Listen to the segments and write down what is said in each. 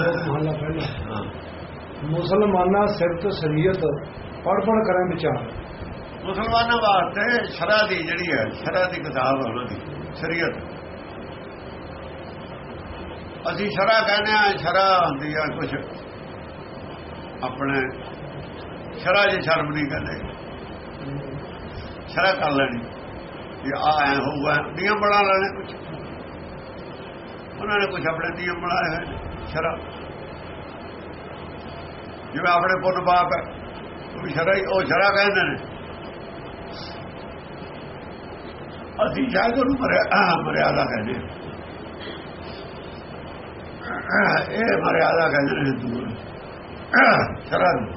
ਮਹਲਾ ਪਹਿਲਾ ਹਾਂ। ਮੁਸਲਮਾਨਾਂ ਸਿਰਤ ਸ਼ਰੀਅਤ ਪੜ ਪੜ ਕਰਾਂ ਵਿਚਾਰ। ਮੁਸਲਮਾਨਾਂ ਵਾਸਤੇ ਸ਼ਰਾ ਦੀ ਜਿਹੜੀ ਹੈ, ਸ਼ਰਾ ਦੀ ਕਿਤਾਬ ਹੈ ਉਹਨਾਂ ਦੀ, ਸ਼ਰੀਅਤ। ਅਸੀਂ ਸ਼ਰਾ ਕਹਿੰਦੇ ਆ ਸ਼ਰਾ ਹੁੰਦੀ ਆ ਕੁਝ ਆਪਣੇ, ਸ਼ਰਾ ਜੇ ਸ਼ਰਮ ਨਹੀਂ ਕਰਦੇ। ਸ਼ਰਾ ਕਰ ਲੈਣੀ। ਕਿ ਆ ਐ ਹੋਊਗਾ ਨਿਯਮ ਬਣਾ ਲੈਣੇ ਕੁਝ ਉਹਨਾਂ ਨੇ ਕੁਝ ਆਪਣੇ ਨਿਯਮ ਬਣਾਏ ਹੋਏ ਸ਼ਰਾ। ਜਿਵੇਂ ਆਪਣੇ ਪੁੰਨ ਬਾਪ ਹੈ, ਉਹ ਸ਼ਰਾ ਹੀ ਉਹ ਸ਼ਰਾ ਕਹਿੰਦੇ ਨੇ। ਅਸੀਂ ਸ਼ਾਇਦ ਉਹਨੂੰ ਮਰਿਆ- ਮਰਿਆਦਾ ਕਹਿੰਦੇ ਇਹ ਮਰਿਆਦਾ ਕਹਿੰਦੇ ਨੇ ਹਿੰਦੂ ਸ਼ਰਾ ਨੂੰ।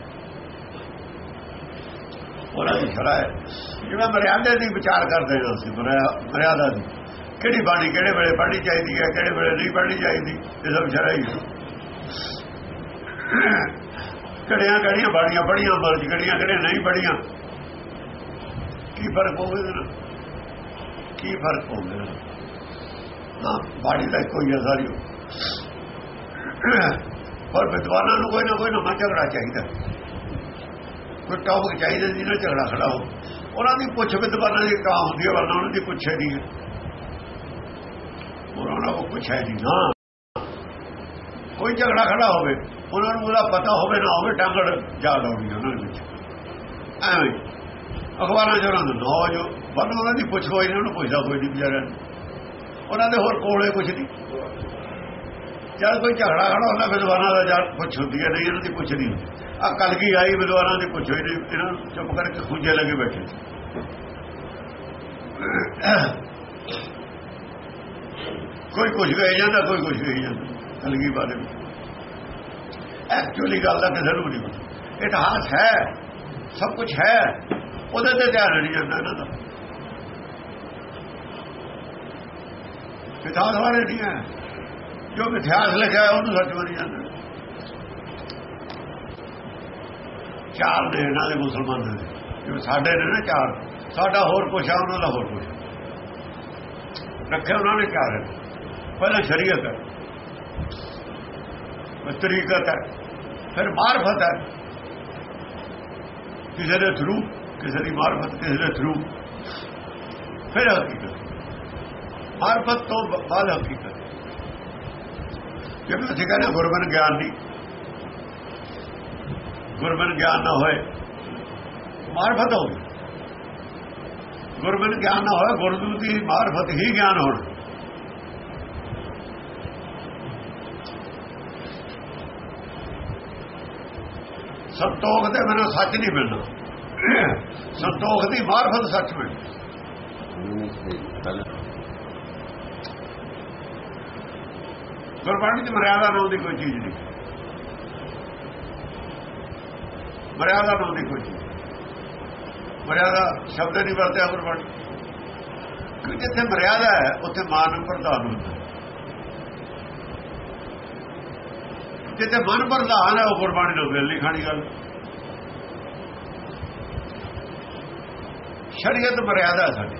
ਉਹਨਾਂ ਦੀ ਸ਼ਰਾ ਹੈ। ਜਿਵੇਂ ਮਰਿਆਦਾ ਦੀ ਵਿਚਾਰ ਕਰਦੇ ਹਾਂ ਅਸੀਂ ਮਰਿਆਦਾ ਦੀ। ਕਿਹੜੀ ਬਾਣੀ ਕਿਹੜੇ ਵੇਲੇ ਪੜ੍ਹਨੀ ਚਾਹੀਦੀ ਹੈ, ਕਿਹੜੇ ਵੇਲੇ ਨਹੀਂ ਪੜ੍ਹਨੀ ਚਾਹੀਦੀ, ਇਹ ਸਭ ਸ਼ਰਾ ਹੀ ਹੈ। ਕਿਹੜੀਆਂ ਕਿਹੜੀਆਂ ਬਾਣੀਆਂ ਪੜੀਆਂ ਮਰਜ ਕਿਹੜੀਆਂ ਕਿਹੜੀਆਂ ਨਹੀਂ ਪੜੀਆਂ ਕੀ ਫ਼ਰਕ ਹੋਵੇ ਕੀ ਫ਼ਰਕ ਹੋਵੇ ਨਾ, ਬਾਣੀ ਦਾ ਕੋਈ ਅਸਰ ਹੀ ਪਰ ਵਿਦਵਾਨਾਂ ਨੂੰ ਕੋਈ ਨਾ ਕੋਈ ਨਾ ਝਗੜਾ ਚਾਹੀਦਾ। ਕੋਈ ਟੌਪਿਕ ਚਾਹੀਦਾ ਜਿਹਨਾਂ ਝਗੜਾ ਖੜਾ ਹੋ ਉਹਨਾਂ ਦੀ ਪੁੱਛ ਵਿਦਵਾਨਾਂ ਦੀ ਕਾਂ ਹੁੰਦੀ ਹੈ, ਵਰਨਾ ਉਹਨਾਂ ਦੀ ਪੁੱਛੇ ਨਹੀਂ ਹੈ। ਉਹਨਾਂ ਨੂੰ ਪੁੱਛਿਆ ਨਹੀਂ ਨਾ। ਕੋਈ ਝਗੜਾ ਖੜਾ ਹੋਵੇ, ਉਹਨਾਂ ਨੂੰ ਉਹਦਾ ਪਤਾ ਹੋਵੇ, ਨਾ ਹੋਵੇ ਟੰਗੜ ਯਾਦ ਆਉਣੀ ਉਹਨਾਂ ਦੇ ਵਿੱਚ। ਐਵੇਂ ਅਖਬਾਰਾਂ 'ਚ ਉਹਨਾਂ ਨੂੰ ਜੋ ਬਨ ਉਹਨਾਂ ਦੀ ਪੁੱਛ ਹੋਈ ਇਹਨਾਂ ਨੂੰ ਪੁੱਛਦਾ ਕੋਈ ਨਹੀਂ ਵਿਚਾਰਿਆਂ ਉਹਨਾਂ ਦੇ ਹੋਰ ਕੋਲੇ ਕੁਛ ਨਹੀਂ। ਜਦ ਕੋਈ ਝਗੜਾ ਖੜਾ ਹੁੰਦਾ, ਵਿਦਵਾਨਾਂ ਦਾ ਜਦ ਪੁੱਛ ਹੁੰਦੀ ਹੈ, ਨਹੀਂ, ਇਹਨਾਂ ਦੀ ਪੁੱਛ ਨਹੀਂ ਆ ਕਲਗੀ ਆਈ, ਵਿਦਵਾਨਾਂ ਦੀ ਪੁੱਛ ਹੋਈ ਨਹੀਂ ਇਹਨਾਂ ਨੂੰ ਚੁੱਪ ਕਰਕੇ ਖੁੰਝੇ ਲੱਗੇ ਬੈਠੇ ਕੋਈ ਕੁਝ ਕਹੀ ਜਾਂਦਾ, ਕੋਈ ਕੁਝ ਕਹੀ ਜਾਂਦਾ। ਕਲਗੀ ਬਾਰੇ ਐਕਚੁਅਲੀ ਗੱਲ ਦਾ ਕਿਸੇ ਨੂੰ ਨਹੀਂ ਪਤਾ ਇਤਿਹਾਸ ਹੈ, ਸਭ ਕੁਝ ਹੈ। ਉਹਦੇ ਤੇ ਧਿਆਨ ਨਹੀਂ ਜਾਂਦਾ ਇਹਨਾਂ ਦਾ। ਇਤਿਹਾਸ ਬਾਰੇ ਨਹੀਂ ਹੈ। ਜੋ ਇਤਿਹਾਸ ਲਿਖਿਆ ਉਹਨੂੰ ਸੱਚ ਮੰਨੀ ਜਾਂਦਾ। ਚਾਰ ਨੇ ਇਹਨਾਂ ਦੇ ਮੁਸਲਮਾਨਾਂ ਦੇ। ਜਿਵੇਂ ਸਾਡੇ ਨੇ ਨਾ ਚਾਰ। ਸਾਡਾ ਹੋਰ ਕੁਛ ਆ, ਉਹਨਾਂ ਦਾ ਹੋਰ ਕੁਛ। ਰੱਖਿਆ ਉਹਨਾਂ ਨੇ ਚਾਰ। ਹੈ। ਪਹਿਲਾਂ ਸ਼ਰੀਅਤ ਹੈ। ਤਰੀਕਤ ਹੈ। ਫਿਰ ਮਾਰਫਤ ਹੈ। ਕਿਸੇ ਦੇ ਥਰੂ ਕਿਸੇ ਦੀ ਮਾਰਫਤ, ਕਿਸੇ ਦੇ ਥਰੂ ਫਿਰ ਹਕੀਕਤ। ਮਾਰਫਤ ਤੋਂ ਬਾਅਦ ਹਕੀਕਤ। ਜਿਵੇਂ ਅਸੀਂ ਕਹਿੰਦੇ ਗੁਰਬਨ ਗਿਆਨ ਦੀ। ਗੁਰਬਨ ਗਿਆਨ ਨਾ ਹੋਏ, ਮਾਰਫਤ ਹੋਵੇ ਗੁਰਬਨ ਗਿਆਨ ਨਾ ਹੋਏ, ਗੁਰਦੂ ਦੀ ਮਾਰਫਤ ਹੀ ਗਿਆਨ ਹੋਣਾ। ਸੰਤੋਖ ਦੇ ਬਿਨਾਂ ਸੱਚ ਨਹੀਂ ਮਿਲਣਾ। ਸੰਤੋਖ ਦੀ ਮਾਰਫਤ ਸੱਚ ਮਿਲਣਾ। ਗੁਰਬਾਣੀ ਦੀ ਮਰਿਆਦਾ ਨਾਮ ਦੀ ਕੋਈ ਚੀਜ਼ ਨਹੀਂ। ਮਰਿਆਦਾ ਨਾਮ ਦੀ ਕੋਈ ਚੀਜ਼ ਮਰਿਆਦਾ ਸ਼ਬਦ ਨਹੀਂ ਵਰਤਿਆ ਗੁਰਬਾਣੀ। ਕਿ ਜਿੱਥੇ ਮਰਿਆਦਾ ਹੈ, ਉੱਥੇ ਮਾਨ ਪ੍ਰਧਾਨ ਹੁੰਦਾ। ਜਿੱਥੇ ਮਨ ਪ੍ਰਧਾਨ ਹੈ, ਉਹ ਗੁਰਬਾਣੀ ਨਾਲ ਮਿਲ ਨਹੀਂ ਖਾਣੀ ਗੱਲ। ਸ਼ਰੀਅਤ ਮਰਿਆਦਾ ਹੈ ਸਾਡੀ।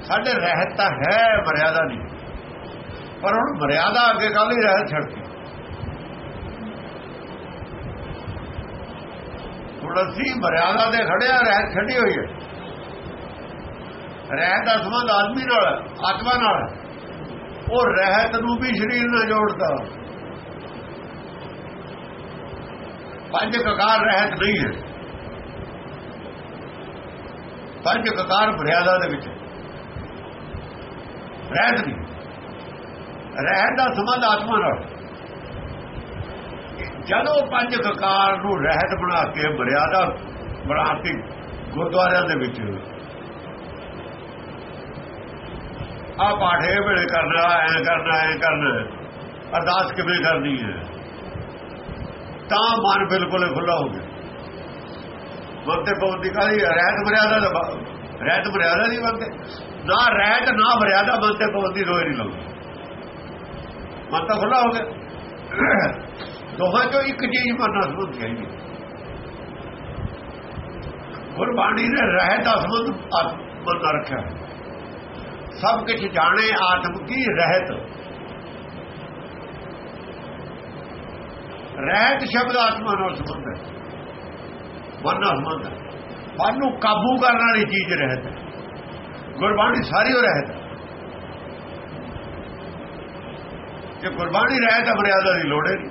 ਸਾਡੇ ਰਹਿਤ ਤਾਂ ਹੈ, ਮਰਿਆਦਾ ਨਹੀਂ। ਪਰ ਹੁਣ ਮਰਿਆਦਾ ਅੱਗੇ ਕੱਲ ਹੀ ਰਹਿਤ ਛੱਡਦੀ ਹੁਣ ਅਸੀਂ ਮਰਿਆਦਾ ਦੇ ਖੜਿਆ ਰਹਿਤ ਛੱਡੀ ਹੋਈ ਹੈ। ਰਹਿਤ ਦਾ ਸੰਬੰਧ ਆਦਮੀ ਨਾਲ ਆਤਮਾ ਨਾਲ ਹੈ। ਉਹ ਰਹਿਤ ਨੂੰ ਵੀ ਸਰੀਰ ਨਾਲ ਜੋੜਦਾ। ਪੰਜ ਕਕਾਰ ਰਹਿਤ ਨਹੀਂ ਹੈ। ਪੰਜ ਕਕਾਰ ਮਰਿਆਦਾ ਦੇ ਵਿੱਚ ਰਹਿਤ ਨਹੀਂ। ਰਹਿਤ ਦਾ ਸੰਬੰਧ ਆਤਮਾ ਨਾਲ। ਜਦੋਂ ਪੰਜ ਕਕਾਰ ਨੂੰ ਰਹਿਤ ਬਣਾ ਕੇ ਮਰਿਆਦਾ ਬਣਾ ਕੇ ਗੁਰਦੁਆਰਿਆਂ ਦੇ ਵਿੱਚ ਆ ਇਹ ਵੇਲੇ ਕਰਨਾ, ਐ ਕਰਨਾ ਐ ਕਰਨਾ। ਅਰਦਾਸ ਕਿਵੇਂ ਕਰਨੀ ਹੈ? ਤਾਂ ਮਨ ਬਿਲਕੁਲ ਖੁੱਲਾ ਹੋ ਗਿਆ। ਮਨ ਤੇ ਪਵੰਦੀ ਕਾਲੀ ਰਹਿਤ ਮਰਿਆਦਾ ਦਾ ਰਹਿਤ ਮਰਿਆਦਾ ਨਹੀਂ ਬੰਦੇ ਨਾ ਰਹਿਤ, ਨਾ ਮਰਿਆਦਾ ਮਨ ਤੇ ਪਵੰਦੀ ਰੋਏ ਨਹੀਂ ਲੱਗਦੀ ਮਨ ਤਾਂ ਖੁੱਲਾ ਹੋ ਗਿਆ। ਦੋਹਾਂ ਚੋਂ ਇੱਕ ਚੀਜ਼ ਮੰਨਣਾ ਸੰਬੰਧ ਚਾਹੀਦੀ ਗੁਰਬਾਣੀ ਨੇ ਰਹਿਤ ਦਾ ਸੰਬੰਧ ਆਤਮਾ ਰੱਖਿਆ। ਸਭ ਕੁਝ ਜਾਣੇ ਆਤਮ ਕੀ ਰਹਿਤ। ਰਹਿਤ ਸ਼ਬਦ ਆਤਮਾ ਨਾਲ ਸੰਬੰਧ ਹੈ। ਮਨ ਨਾਲ ਸੰਬੰਧ ਹੈ। ਮਨ ਨੂੰ ਕਾਬੂ ਕਰਨ ਵਾਲੀ ਚੀਜ਼ ਰਹਿਤ ਹੈ। ਗੁਰਬਾਣੀ ਸਾਰੀ ਉਹ ਰਹਿਤ ਹੈ। ਜੇ ਗੁਰਬਾਣੀ ਰਹਿਤ ਹੈ, ਮਰਿਆਦਾ ਦੀ ਲੋੜ ਹੈ ਨਹੀਂ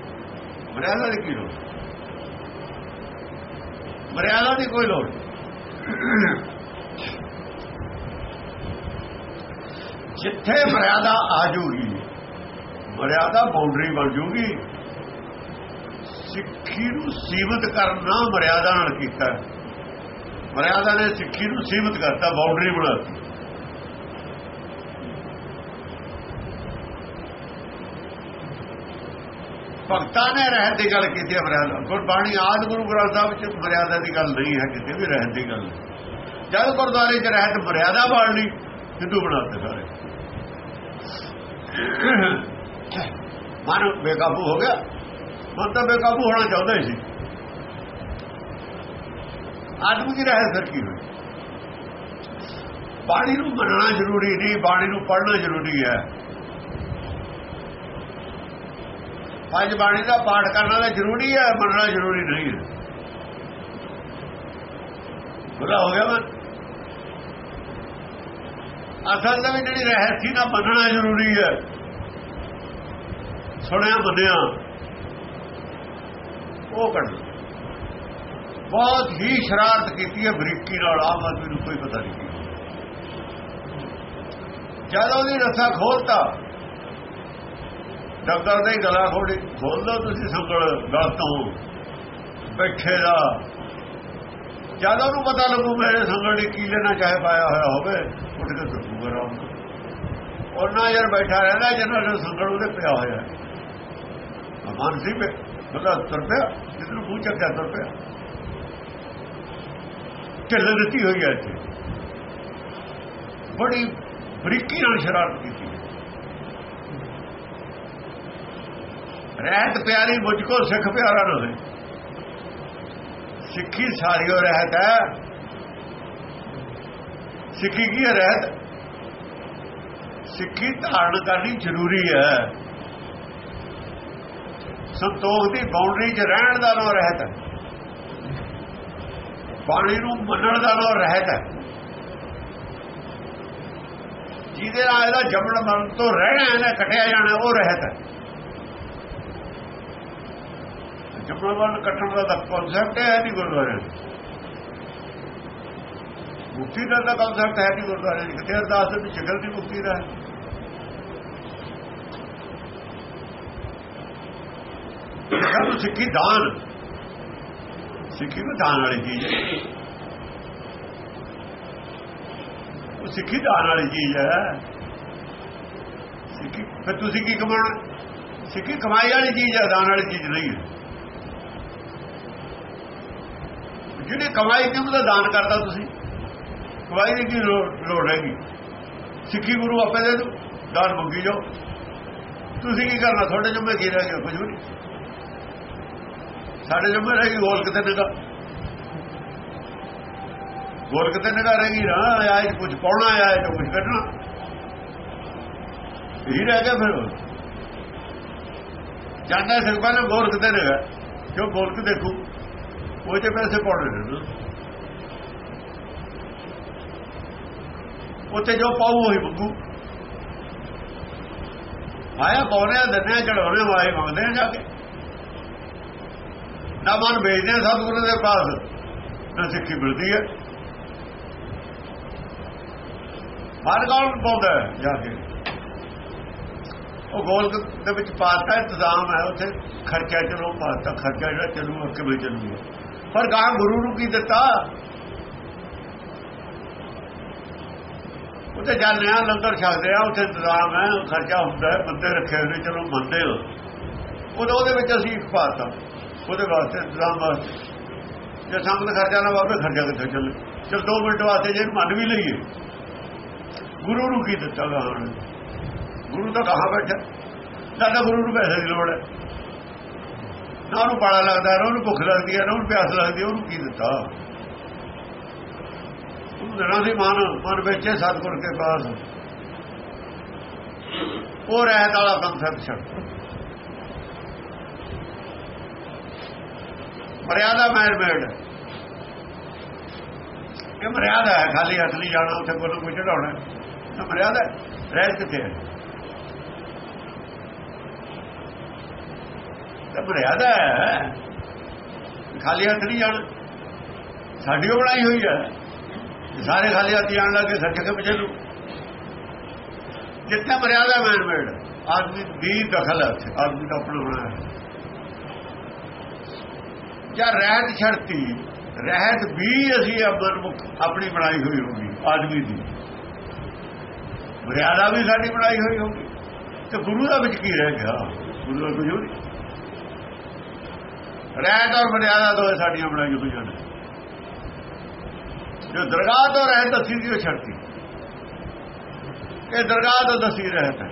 ਮਰਿਆਦਾ ਦੀ ਕੀ ਲੋੜ? ਮਰਿਆਦਾ ਦੀ ਕੋਈ ਲੋੜ ਜਿੱਥੇ ਮਰਿਆਦਾ ਆ ਜੂਗੀ, ਮਰਿਆਦਾ ਬਾਉਂਡਰੀ ਬਣ ਜੂਗੀ, ਸਿੱਖੀ ਨੂੰ ਸੀਮਤ ਕਰਨਾ ਮਰਿਆਦਾ ਨਾਲ ਕੀਤਾ। ਮਰਿਆਦਾ ਨੇ ਸਿੱਖੀ ਨੂੰ ਸੀਮਤ ਕਰਤਾ ਬਾਉਂਡਰੀ ਬਣਾਤੀ। ਭਗਤਾਂ ਨੇ ਰਹਿਤ ਦੀ ਗੱਲ ਕੀਤੀ ਹੈ ਮਰਿਆਦਾ। ਗੁਰਬਾਣੀ ਆਦ ਗੁਰੂ ਗ੍ਰੰਥ ਸਾਹਿਬ ਵਿੱਚ ਮਰਿਆਦਾ ਦੀ ਗੱਲ ਨਹੀਂ ਹੈ ਕਿਤੇ ਵੀ ਰਹਿਤ ਦੀ ਗੱਲ ਜਦ ਗੁਰਦੁਆਰੇ 'ਚ ਰਹਿਤ ਮਰਿਆਦਾ ਬਾਣੀ ਹਿੰਦੂ ਬਣਾਤੇ ਸਾਰੇ। ਮਨ, ਬੇਕਾਬੂ ਹੋ ਗਿਆ। ਮਨ ਤਾਂ ਬੇਕਾਬੂ ਹੋਣਾ ਚਾਹੁੰਦਾ ਸੀ। ਆਦਮੀ ਦੀ ਰਹਿਤ ਫਿਰ ਕੀ ਹੋਈ? ਬਾਣੀ ਨੂੰ ਮੰਨਣਾ ਜ਼ਰੂਰੀ ਨਹੀਂ, ਬਾਣੀ ਨੂੰ ਪੜ੍ਹਨਾ ਜ਼ਰੂਰੀ ਹੈ। ਪੰਜ ਬਾਣੀ ਦਾ ਪਾਠ ਕਰਨਾ ਤਾਂ ਜ਼ਰੂਰੀ ਹੈ, ਮੰਨਣਾ ਜ਼ਰੂਰੀ ਨਹੀਂ ਹੈ। ਬੁਰਾ ਹੋ ਗਿਆ ਮਨ ਅਸਲ ਦੇ ਵਿੱਚ ਜਿਹੜੀ ਰਹਿਤ ਦਾ ਮੰਨਣਾ ਜ਼ਰੂਰੀ ਹੈ। ਸੁਣਿਆ, ਮੰਨਿਆ। ਉਹ ਕੱਢ ਬਹੁਤ ਹੀ ਸ਼ਰਾਰਤ ਕੀਤੀ ਹੈ ਬਰੀਕੀ ਨਾਲ, ਆਮ ਆਦਮੀ ਨੂੰ ਕੋਈ ਪਤਾ ਨਹੀਂ। ਜਦੋਂ ਉਹਦੀ ਰਸਾ ਖੋਲਤਾ ਡਾਕਟਰ ਦੇ ਗਲਾ ਖੋੜੀ ਖੋਲ ਲਓ ਤੁਸੀਂ ਸੰਗਲ ਗਲਤ ਹੋ ਬੈਠੇ ਦਾ। ਜਦੋਂ ਉਹਨੂੰ ਪਤਾ ਲੱਗੂ ਮੇਰੇ ਸੰਗਲ ਦੀ ਕੀ ਲੈਣਾ ਚਾਹੇ ਪਾਇਆ ਹੋਇਆ ਹੋਵੇ ਉੱਠ ਕੇ ਤੁਰੂਗਾ ਰਾਮ। ਉਹਨਾਂ ਯਾਰ ਬੈਠਾ ਰਹਿੰਦਾ ਜਿਹਨਾਂ ਨੂੰ ਸੰਗੜ ਉਹਦੇ ਪਿਆ ਹੋਇਆ ਮਨ ਸੀ ਪੇ ਬੜਾ ਤੁਰ ਪਿਆ ਜਿੱਦ ਮੂੰਹ ਚੱਕਿਆ ਤੁਰ ਪਿਆ। ਢਿੱਲ ਦਿੱਤੀ ਹੋਈ ਹੈ ਇੱਥੇ। ਬੜੀ ਬਰੀਕੀ ਨਾਲ ਸ਼ਰਾਰਤ ਕੀਤੀ ਰਹਿਤ ਪਿਆਰੀ ਮੁਝ ਕੋ ਸਿੱਖ ਪਿਆਰਾ ਰਹੇ ਸਿੱਖੀ ਸਾਰੀਓ ਰਹਿਤ ਹੈ। ਸਿੱਖੀ ਕੀ ਹੈ ਰਹਿਤ? ਸਿੱਖੀ ਧਾਰਨ ਕਰਨੀ ਜ਼ਰੂਰੀ ਹੈ। ਸੰਤੋਖ ਦੀ ਬਾਉਂਡਰੀ 'ਚ ਰਹਿਣ ਦਾ ਨੋ ਰਹਿਤ ਹੈ। ਬਾਣੀ ਨੂੰ ਮੰਨਣ ਦਾ ਨਾਮ ਰਹਿਤ ਹੈ। ਜਿਹਦੇ ਨਾਲ ਇਹਦਾ ਜੰਮਣ ਮਰਨ ਤੋਂ ਰਹਿਣਾ, ਇਹਨੇ ਕਟਿਆ ਜਾਣਾ, ਉਹ ਰਹਿਤ ਹੈ। ਜੰਮਣ ਮਰਨ ਕੱਟਣ ਦਾ ਤਾਂ ਕਨਸੈਪਟ ਹੈ ਨਹੀਂ ਗੁਰਦੁਆਰੇ ਮੁਕਤੀ ਦਾ ਤਾਂ ਕਨਸੈਪਟ ਹੈ ਨਹੀਂ ਗੁਰਦੁਆਰੇ ਦੀ। ਕਿਤੇ ਅਰਦਾਸ ਦੇ ਵਿੱਚ ਜਗਲ ਦੀ ਮੁਕਤੀ ਦਾ ਹੈ। ਸਿੱਖੀ ਦਾਨ। ਸਿੱਖੀ ਨੂੰ ਦਾਨ ਵਾਲੀ ਚੀਜ਼ ਹੈ। ਉਹ ਸਿੱਖੀ ਦਾਨ ਵਾਲੀ ਚੀਜ਼ ਹੈ। ਸਿੱਖੀ ਫਿਰ ਤੁਸੀਂ ਕੀ ਕਮਾਉਣਾ? ਸਿੱਖੀ ਕਮਾਈ ਵਾਲੀ ਚੀਜ਼ ਹੈ, ਦਾਨ ਵਾਲੀ ਚੀਜ਼ ਨਹੀਂ ਹੈ। ਜਿਹਨੇ ਕਮਾਈ ਤੇ ਉਹਦਾ ਦਾਨ ਕਰਦਾ ਤੁਸੀਂ। ਕਮਾਈ ਦੀ ਕੀ ਲੋੜ ਹੈਗੀ। ਸਿੱਖੀ ਗੁਰੂ ਆਪੇ ਦੇ ਦੂ ਦਾਨ ਮੰਗੀ ਜਾਓ। ਤੁਸੀਂ ਕੀ ਕਰਨਾ? ਤੁਹਾਡੇ ਜੰਮੇ ਕੀ ਰਹਿ ਗਿਆ ਕੁਝ ਵੀ ਨਹੀਂ। ਸਾਡੇ ਜੰਮੇ ਰਹਿ ਗਈ ਗੋਲ ਕਿਤੇ ਨਿਗਾ ਗੋਲ ਕਿਤੇ ਨਿਗਾ ਰਹਿ ਗਈ? ਨਾ, ਆਇਆ ਕੁਝ ਪਾਉਣਾ, ਆਇਆ ਜੋ, ਕੁਝ ਕੱਢਣਾ। ਇਹ ਰਹਿ ਗਿਆ ਫਿਰ। ਜਾਂਦਾ ਸਿਰ ਪਹਿਲਾਂ ਗੋਲ ਕਿਤੇ ਨਿਗਾ ਜੋ ਗੋਲ ਕੇ ਦੇਖੂ। ਉਹ ਤੇ ਪੈਸੇ ਪਾਉਣੇ ਨੇ। ਉੱਥੇ ਜੋ ਪਾਉ ਉਹੀ ਮੰਗੂ। ਆਇਆ ਪਾਉਣੇ ਦੰਨਿਆ ਚੜਾਉਣੇ ਵਾਲੇ ਮੰਗਦੇ ਆ ਜਾ ਕੇ। ਨਾ ਮਨ ਵੇਚਦੇ ਸਤਿਗੁਰੂ ਦੇ ਪਾਸ ਨਾ ਸਿੱਖੀ ਮਿਲਦੀ ਹੈ ਮਨ ਕੌਣ ਪਾਉਂਦਾ ਜਾ ਕੇ। ਉਹ ਗੋਲ ਦੇ ਵਿੱਚ ਪਾਤਾ ਇੰਤਜ਼ਾਮ ਹੈ ਉੱਥੇ। ਖਰਚਾ ਚਲੋ ਪਾਤਾ ਖਰਚਾ ਜਿਹੜਾ ਚੱਲੂ ਕਿਵੇਂ ਚੱਲੂਗਾ ਪਰ ਗਾਂ ਗੁਰੂ ਨੂੰ ਕੀ ਦਿੱਤਾ? ਉੱਥੇ ਜਾਂਦੇ ਆ ਲੰਗਰ ਛਕਦੇ ਆ, ਉੱਥੇ ਇੰਤਜ਼ਾਮ ਹੈ, ਖਰਚਾ ਹੁੰਦਾ ਬੰਦੇ ਰੱਖੇ ਹੋਏ ਚਲੋ ਮੰਨਦੇ ਹਾਂ। ਉਹਦੇ ਉਹਦੇ ਵਿੱਚ ਅਸੀਂ ਇੱਕ ਪਾਤਾ ਉਹਦੇ ਵਾਸਤੇ ਇੰਤਜ਼ਾਮ ਵਾਸਤੇ ਜੇ ਸੰਗਤ ਖਰਚਾ ਨਾ ਵਾਪੇ ਖਰਚਾ ਕਿੱਥੇ ਚੱਲ? ਚਲ 2 ਮਿੰਟ ਵਾਸਤੇ ਜੇ ਮੰਨ ਵੀ ਲਈਏ। ਗੁਰੂ ਨੂੰ ਕੀ ਦਿੱਤਾ ਗਾ ਹੁਣ ਗੁਰੂ ਤਾਂ ਕਹਾ ਬੈਠਾ। ਸਾਡਾ ਗੁਰੂ ਨੂੰ ਪੈਸੇ ਦੀ ਲੋੜ ਹੈ। ਨਾ ਉਹਨੂੰ ਪਾਲਾ ਲੱਗਦਾ, ਨਾ ਉਹਨੂੰ ਭੁੱਖ ਲੱਗਦੀ ਹੈ, ਨਾ ਉਹਨੂੰ ਪਿਆਸ ਲੱਗਦੀ ਹੈ, ਉਹਨੂੰ ਕੀ ਦਿੱਤਾ? ਉਹਨੂੰ ਦੇਣਾ ਸੀ ਮਨ ਮਨ ਵਿੱਚ ਸਤਿਗੁਰ ਕੇ ਪਾਸ। ਉਹ ਰਹਿਤ ਵਾਲਾ ਕਨਸੈਪਟ ਛੱਡ। ਮਰਿਆਦਾ ਮੈਨ ਮੇਡ ਇਹ ਮਰਿਆਦਾ ਹੈ, ਖਾਲੀ ਹੱਥ ਨਹੀਂ ਜਾਣਾ, ਉੱਥੇ ਕੋਲੋਂ ਕੋਈ ਚੜਾਉਣਾ ਇਹ ਮਰਿਆਦਾ ਰਹਿਤ ਕਿੱਥੇ ਹੈ? ਇਹ ਮਰਿਆਦਾ ਹੈ। ਖਾਲੀ ਹੱਥ ਨਹੀਂ ਜਾਣ। ਸਾਡੀ ਉਹ ਬਣਾਈ ਹੋਈ ਹੈ। ਸਾਰੇ ਖਾਲੀ ਹੱਥ ਜਾਣ ਲੱਗੇ ਸੱਚ ਕੇ ਪਿੱਛੇ ਨੂੰ। ਜਿੱਥੇ ਮਰਿਆਦਾ ਮੈਨ ਮੇਡ ਆਦਮੀ ਦੀ ਦਖਲ ਹੈ ਆਦਮੀ ਦਾ ਆਪਣਾ ਹੋਣਾ ਹੈ ਜਾਂ ਰਹਿਤ ਛੜਤੀ, ਰਹਿਤ ਵੀ ਅਸੀਂ ਅਮਰ ਆਪਣੀ ਬਣਾਈ ਹੋਈ ਹੋਗੀ ਆਦਮੀ ਦੀ। ਮਰਿਆਦਾ ਵੀ ਸਾਡੀ ਬਣਾਈ ਹੋਈ ਹੋਗੀ ਤੇ ਗੁਰੂ ਦਾ ਵਿੱਚ ਕੀ ਰਹਿ ਗਿਆ? ਗੁਰੂ ਦਾ ਕੁਝ ਨਹੀਂ। ਰਹਿਤ ਔਰ ਮਰਿਆਦਾ ਦੋਏ ਸਾਡੀਆਂ ਬਣਾਈ ਹੋਈਆਂ ਨੇ। ਜੋ ਦਰਗਾਹ ਤੋਂ ਰਹਿਤ ਦੱਸੀ ਦੀ ਉਹ ਛੜਤੀ ਇਹ ਦਰਗਾਹ ਤੋਂ ਦੱਸੀ ਰਹਿਤ ਹੈ।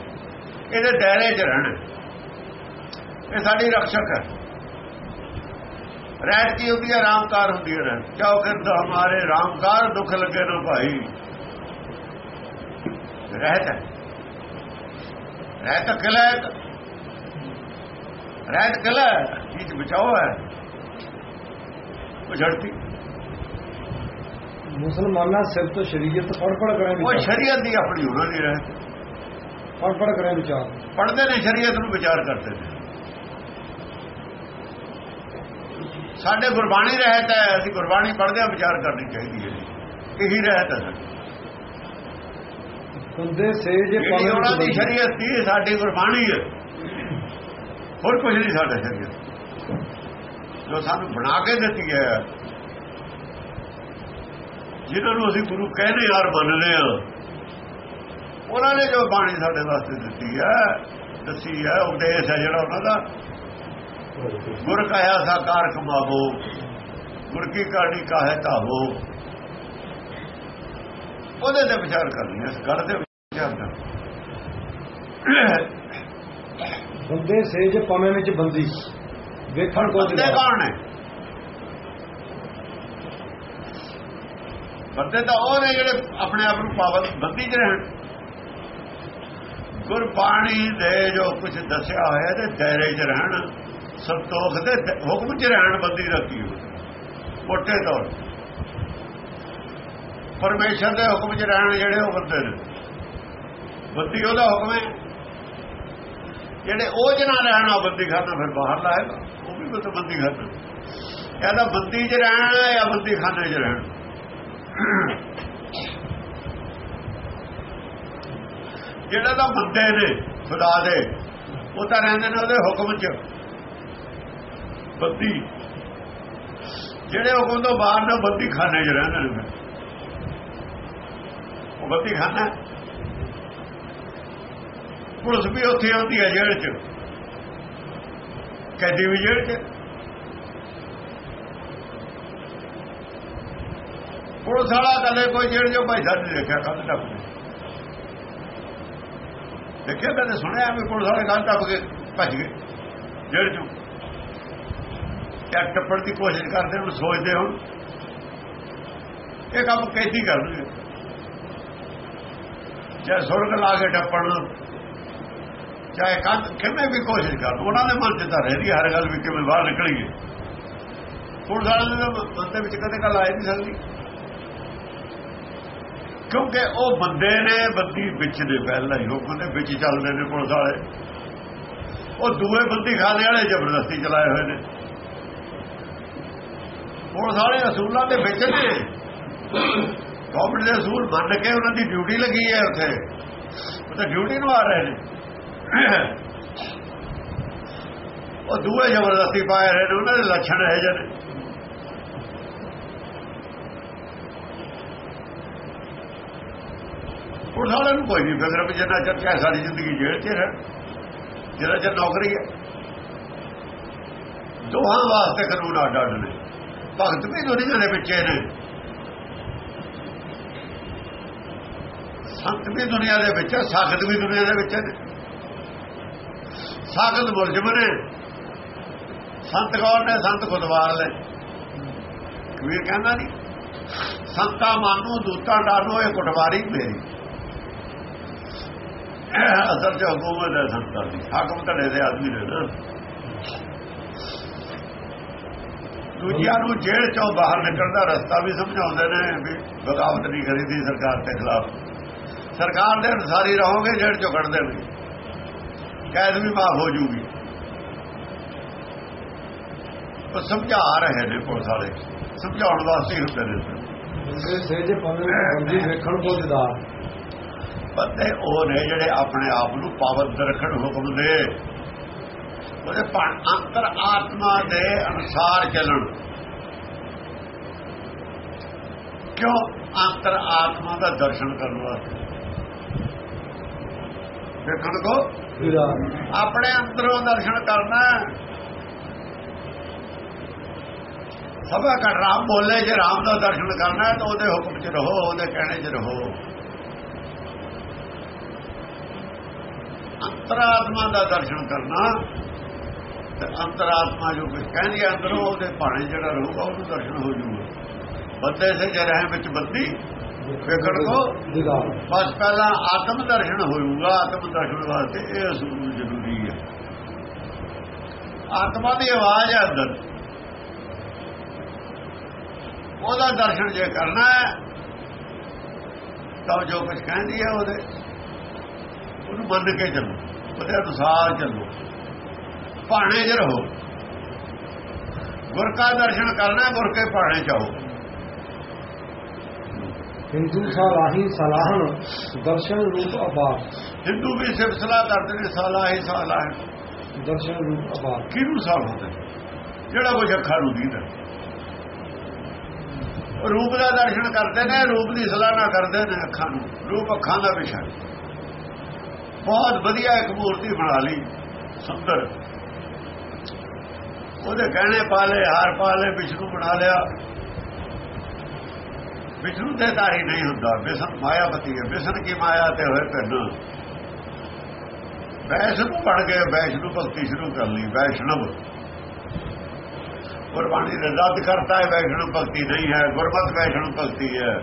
ਇਹਦੇ ਦਾਇਰੇ 'ਚ ਰਹਿਣਾ ਇਹ ਸਾਡੀ ਰਕਸ਼ਕ ਹੈ। ਰਹਿਤ ਕੀ ਹੁੰਦੀ ਹੈ? ਰਾਮਕਾਰ ਹੁੰਦੀ ਹੈ ਰਹਿਤ। ਚਾਹੋ ਕਿਰਦ ਹਮਾਰੇ ਰਾਮਕਾਰ ਦੁੱਖ ਲੱਗੇ ਨਾ ਭਾਈ। ਰਹਿਤ ਹੈ। ਰਹਿਤ ਕਿਲਾ ਰਹਿਤ ਕਿਲਾ ਚੀਜ਼ ਬਚਾਓ ਹੈ ਉਹ ਝੜਤੀ ਮੁਸਲਮਾਨਾਂ ਸਿਰ ਤੋਂ ਸ਼ਰੀਅਤ ਪੜ ਕਰਾਂ ਉਹ ਸ਼ਰੀਅਤ ਦੀ ਆਪਣੀ ਉਹਨਾਂ ਰਹਿਤ ਪੜ ਪੜ ਕਰਾਂ ਵਿਚਾਰ ਪੜਦੇ ਨੇ ਸ਼ਰੀਅਤ ਨੂੰ ਵਿਚਾਰ ਕਰਦੇ ਨੇ ਸਾਡੇ ਗੁਰਬਾਣੀ ਰਹਿਤ ਹੈ ਅਸੀਂ ਗੁਰਬਾਣੀ ਪੜ੍ਹਦੇ ਆ ਵਿਚਾਰ ਕਰਨੀ ਚਾਹੀਦੀ ਹੈ ਇਹੀ ਰਹਿਤ ਹੈ ਹੁੰਦੇ ਸੇ ਜੇ ਜਿਹੜੀ ਪਾਵੇਂ ਉਹਨਾਂ ਦੀ ਸ਼ਰੀਅਤ ਸਾਡੀ ਗੁਰਬਾਣੀ ਹੈ ਹੋਰ ਕੁਝ ਨਹੀਂ ਸਾਡਾ ਸ਼ਰੀਅਤ ਜੋ ਸਾਨੂੰ ਬਣਾ ਕੇ ਦਿੱਤੀ ਹੈ। ਜਿਹਨਾਂ ਨੂੰ ਅਸੀਂ ਗੁਰੂ ਕਹਿੰਦੇ ਯਾਰ ਮੰਨਦੇ ਆ ਉਹਨਾਂ ਨੇ ਜੋ ਬਾਣੀ ਸਾਡੇ ਵਾਸਤੇ ਦਿੱਤੀ ਹੈ, ਦੱਸੀ ਹੈ, ਉਪਦੇਸ਼ ਹੈ ਜਿਹੜਾ ਉਹਨਾਂ ਦਾ। ਗੁਰ ਕਹਿਆ ਸਾਕਾਰ ਕਮਾਵੋ ਗੁਰ ਕੀ ਕਾਣੀ ਕਾਹੇ ਧਾਵੋ ਉਹਦੇ ਤੇ ਵਿਚਾਰ ਕਰਨੀ ਇਸ ਗੱਲ ਤੇ ਵਿਚਾਰ ਕਰਨੀ ਹੁੰਦੇ ਸੇ ਜੇ ਵਿੱਚ ਬੰਦੀ। ਵੇਖਣ ਕੋ ਬੰਦੇ ਕੌਣ ਨੇ? ਬੰਦੇ ਤਾਂ ਉਹ ਨੇ ਜਿਹੜੇ ਆਪਣੇ ਆਪ ਨੂੰ ਪਾਵਨ ਬੰਦੀ ਚ ਰਹਿਣ। ਗੁਰਬਾਣੀ ਦੇ ਜੋ ਕੁਝ ਦੱਸਿਆ ਹੋਇਆ ਤੇ ਦਾਇਰੇ 'ਚ ਰਹਿਣ ਸੰਤੋਖ ਦੇ ਹੁਕਮ 'ਚ ਰਹਿਣ ਬੰਦੀ ਰੱਖੀ ਹੋਈ। ਮੋਟੇ ਤੌਰ ਪਰਮੇਸ਼ਰ ਦੇ ਹੁਕਮ 'ਚ ਰਹਿਣ ਜਿਹੜੇ ਉਹ ਬੰਦੇ ਨੇ। ਬੰਦੀ ਉਹਦਾ ਹੁਕਮ ਹੈ। ਜਿਹੜੇ ਉਹ ਜਨਾ ਰਹਿਣਾ ਬੰਦੀ ਖਾਨਾ ਫਿਰ ਬਾਹਰ ਲਾਏਗਾ। ਤਾਂ ਬੰਦੀ ਖਾਨਾ ਇਹਦਾ ਬੰਦੀ 'ਚ ਰਹਿਣਾ ਜਾਂ ਬੰਦੀ ਖਾਨੇ 'ਚ ਰਹਿਣਾ। ਜਿਹੜਾ ਤਾਂ ਬੰਦੇ ਨੇ, ਖੁਦਾ ਦੇ, ਉਹ ਤਾਂ ਰਹਿੰਦੇ ਨੇ ਉਹਦੇ ਹੁਕਮ 'ਚ। ਬੰਦੀ। ਜਿਹੜੇ ਹੁਕਮ ਤੋਂ ਬਾਹਰ ਨਾ ਬੰਦੀ ਖਾਨੇ 'ਚ ਰਹਿੰਦੇ ਨੇ ਉਹ ਬੰਦੀ ਖਾਨਾ ਪੁਲਿਸ ਵੀ ਉੱਥੇ ਆਉਂਦੀ ਹੈ ਜੇਲ੍ਹ 'ਚ। ਕੈਦੀ ਵੀ ਜੇਲ੍ਹ 'ਚ। ਪੁਲਿਸ ਵਾਲਾ ਕਦੇ ਕੋਈ ਜੇਲ੍ਹ 'ਚੋਂ ਭਾਈ ਸਾਹਿਬ ਨਹੀਂ ਦੇਖਿਆ ਕੱਲ ਟੱਪ ਕੇ ਦੇਖਿਆ ਕਦੇ, ਸੁਣਿਆ ਵੀ ਪੁਲਿਸ ਵਾਲੇ ਕੱਲ ਟੱਪ ਕੇ ਭੱਜ ਗਏ, ਜੇਲ੍ਹ 'ਚੋਂ। ਕਿਆ ਟੱਪਣ ਦੀ ਕੋਸ਼ਿਸ਼ ਕਰਦੇ ਹੁਣ, ਸੋਚਦੇ ਹੁਣ। ਇਹ ਕੰਮ ਕੈਦੀ ਕਰਨਗੇ। ਜੇ ਸੁਰਗ ਲਾ ਕੇ ਟੱਪਣ ਚਾਹੇ ਕੰਨ ਕਿਵੇਂ ਵੀ ਕੋਸ਼ਿਸ਼ ਕਰ, ਉਹਨਾਂ ਦੇ ਮਨ 'ਚ ਤਾਂ ਰਹਿਦੀ ਹਰ ਗੱਲ ਵੀ ਕਿਵੇਂ ਬਾਹਰ ਨਿਕਲੀਏ ਪੁਲਿਸ ਵਾਲੇ ਦੇ ਮਨ ਵਿੱਚ ਕਦੇ ਗੱਲ ਆਈ ਨਹੀਂ ਸਕਦੀ। ਕਿਉਂਕਿ ਉਹ ਬੰਦੇ ਨੇ ਬੰਦੀ ਵਿੱਚ ਦੇ ਪਹਿਲਾਂ ਹੀ, ਉਹ ਬੰਦੇ ਵਿੱਚ ਚੱਲਦੇ ਨੇ ਪੁਲਿਸ ਵਾਲੇ। ਉਹ ਦੂਏ ਬੰਦੀ ਖਾਣੇ ਵਾਲੇ ਜ਼ਬਰਦਸਤੀ ਚਲਾਏ ਹੋਏ ਨੇ। ਪੁਲਿਸ ਵਾਲੇ ਅਸੂਲਾਂ ਦੇ ਵਿੱਚ ਨੇ। ਗਵਰਨਮੈਂਟ ਦੇ ਅਸੂਲ ਮੰਨ ਕੇ ਉਹਨਾਂ ਦੀ ਡਿਊਟੀ ਲੱਗੀ ਹੈ ਉੱਥੇ। ਉਹ ਤਾਂ ਡਿਊਟੀ ਨੂੰ ਰਹੇ ਨੇ। ਉਹ ਦੂਏ ਜ਼ਬਰਦਸਤੀ ਪਾਏ ਰਹੇ ਨੇ, ਉਹਨਾਂ ਦੇ ਲੱਛਣ ਹੈ ਜਨ ਪੁਲਿਸ ਵਾਲਿਆਂ ਨੂੰ ਕੋਈ ਨਹੀਂ ਫਿਕਰ ਵੀ ਜਿੰਨਾ ਚਿਰ ਚਾਹੇ ਸਾਡੀ ਜ਼ਿੰਦਗੀ ਜੇਲ੍ਹ 'ਚ ਰਹਿ ਜਿਹੜਾ ਚਿਰ ਨੌਕਰੀ ਹੈ। ਦੋਹਾਂ ਵਾਸਤੇ ਕਾਨੂੰਨ ਅੱਡ ਅੱਡ ਨੇ। ਭਗਤ ਵੀ ਦੁਨੀਆ ਦੇ ਵਿੱਚ ਨੇ। ਸੰਤ ਵੀ ਦੁਨੀਆ ਦੇ ਵਿੱਚ ਹੈ ਸਾਖਤ ਵੀ ਦੁਨੀਆ ਦੇ ਵਿੱਚ ਨੇ। ਸਾਖਤ ਮੁਲਜ਼ਮ ਨੇ ਸੰਤ ਕੌਰ ਨੇ? ਸੰਤ ਖੁਦਵਾਰ ਨੇ। ਕਬੀਰ ਕਹਿੰਦਾ ਨਹੀਂ। ਸੰਤਾ ਮਾਨੂ, ਦੂਤਾ ਡਾਨੋ ਇਹ ਕੁਟਵਾਰੀ ਮੇਰੀ ਅਸਲ ਚ ਹਕੂਮਤ ਹੈ ਸੰਤਾਂ ਦੀ। ਹਾਕਮ ਧੜੇ ਦੇ ਆਦਮੀ ਨੇ ਨਾ। ਦੂਜਿਆਂ ਨੂੰ ਜੇਲ੍ਹ ਚੋਂ ਬਾਹਰ ਨਿਕਲਣ ਦਾ ਰਸਤਾ ਵੀ ਸਮਝਾਉਂਦੇ ਨੇ ਵੀ ਬਗਾਵਤ ਨਹੀਂ ਕਰੀਦੀ ਸਰਕਾਰ ਦੇ ਖਿਲਾਫ। ਸਰਕਾਰ ਦੇ ਅਨੁਸਾਰ ਰਹੋਗੇ, ਜੇਲ੍ਹ ਚੋਂ ਕੱਢ ਦੇਣਗੇ। ਕੈਦ ਵੀ ਮਾਫ ਹੋ ਜੂਗੀ। ਉਹ ਸਮਝਾ ਰਹੇ ਨੇ ਪੁਲਿਸ ਵਾਲੇ। ਸਮਝਾਉਣ ਵਾਸਤੇ ਹੀ ਹੁੰਦੇ ਨੇ ਬੰਦੇ ਸਹਿਜ ਪਵੇਂ ਬੰਦੀ ਵੇਖਣ ਕੋ ਦਿਦਾਰ ਬੰਦੇ ਉਹ ਨੇ ਜਿਹੜੇ ਆਪਣੇ ਆਪ ਨੂੰ ਪਾਬੰਦ ਰੱਖਣ ਹੁਕਮ ਦੇ। ਉਹਦੇ ਪਰ ਅੰਤਰ ਆਤਮਾ ਦੇ ਅਨੁਸਾਰ ਚੱਲਣ। ਕਿਉਂ? ਅੰਤਰ ਆਤਮਾ ਦਾ ਦਰਸ਼ਨ ਕਰਨ ਵਾਸਤੇ। ਦੇਖਣ ਕੋ ਆਪਣੇ ਅੰਦਰੋਂ ਦਰਸ਼ਨ ਕਰਨਾ। ਸਭਾ ਕਰ ਰਾਮ ਬੋਲੇ ਜੇ ਰਾਮ ਦਾ ਦਰਸ਼ਨ ਕਰਨਾ ਹੈ ਤਾਂ ਉਹਦੇ ਹੁਕਮ 'ਚ ਰਹੋ ਉਹਦੇ ਕਹਿਣੇ 'ਚ ਰਹੋ। ਅੰਤਰਾਤਮਾ ਦਾ ਦਰਸ਼ਨ ਕਰਨਾ ਤੇ ਅੰਤਰਾਤਮਾ ਜੋ ਕੁਝ ਕਹਿੰਦੀ ਅੰਦਰੋਂ ਉਹਦੇ ਭਾਣੇ ਜਿਹੜਾ ਰਹੂਗਾ ਉਹਨੂੰ ਦਰਸ਼ਨ ਹੋ ਜਾਊਗਾ ਬੰਦੇ ਸੇ ਜੇ ਰਹਿ ਵਿੱਚ ਬੰਦੀ ਵੇਖਣ ਕੋ ਦਿਦਾਰ ਬਸ ਪਹਿਲਾਂ ਆਤਮ ਦਰਸ਼ਨ ਹੋਊਗਾ ਆਤਮ ਦਰਸ਼ਨ ਵਾਸਤੇ ਇਹ ਅਸੂਲ ਜ਼ਰੂਰੀ ਹੈ। ਆਤਮਾ ਦੀ ਆਵਾਜ਼ ਹੈ ਅੰਦਰ। ਉਹਦਾ ਦਰਸ਼ਨ ਜੇ ਕਰਨਾ ਹੈ ਤਾਂ ਜੋ ਕੁਝ ਕਹਿੰਦੀ ਹੈ ਉਹਦੇ। ਉਹਨੂੰ ਮੰਨ ਕੇ ਚੱਲੋ ਉਹਦੇ ਅਨੁਸਾਰ ਚੱਲੋ। ਭਾਣੇ 'ਚ ਰਹੋ। ਗੁਰ ਦਰਸ਼ਨ ਕਰਨਾ ਗੁਰ ਕੇ ਭਾਣੇ ਚਾਹੋ ਹਿੰਦੂ ਸਲਾਹੀ ਸਲਾਹਣ ਦਰਸ਼ਨ ਰੂਪ ਅਬਾਰ ਹਿੰਦੂ ਵੀ ਸਿਫਤ ਸਲਾਹ ਕਰਦੇ ਨੇ ਸਾਲਾ ਹੀ ਸਾਲਾ ਹੈ ਦਰਸ਼ਨ ਰੂਪ ਅਬਾਰ ਕਿਹਨੂੰ ਸਾਲ ਹੁੰਦਾ? ਜਿਹੜਾ ਕੁਝ ਅੱਖਾਂ ਨੂੰ ਦੀਦਾ। ਰੂਪ ਦਾ ਦਰਸ਼ਨ ਕਰਦੇ ਨੇ ਰੂਪ ਦੀ ਸਲਾਹਨਾ ਕਰਦੇ ਨੇ ਅੱਖਾਂ ਨੂੰ। ਰੂਪ ਅੱਖਾਂ ਦਾ ਵਿਸ਼ਾ। ਬਹੁਤ ਵਧੀਆ ਇੱਕ ਮੂਰਤੀ ਬਣਾ ਲਈ ਸੁੰਦਰ। ਉਹਦੇ ਗਹਿਣੇ ਪਾ ਲਏ ਹਾਰ ਪਾ ਲਏ ਵਿਸ਼ਨੂੰ ਬਣਾ ਲਿਆ। ਵਿਸ਼ਨੂੰ ਦੇ ਧਾਰੀ ਨਹੀਂ ਹੁੰਦਾ। ਵਿਸ਼ਨ ਮਾਇਆਵਤੀ ਹੈ। ਵਿਸ਼ਨ ਕੀ ਮਾਇਆ ਤੇ ਹੋਏ ਪੈਨ ਵੈਸ਼ਨੂੰ ਬਣ ਗਏ, ਵੈਸ਼ਨੂੰ ਭਗਤੀ ਸ਼ੁਰੂ ਕਰ ਲਈ ਵੈਸ਼ਨਵ। ਗੁਰਬਾਣੀ ਨੇ ਰੱਦ ਕਰਤਾ ਹੈ ਵੈਸ਼ਨਵ ਭਗਤੀ ਨਹੀਂ ਹੈ। ਗੁਰਮਤ ਵੈਸ਼ਨਵ ਭਗਤੀ ਹੈ।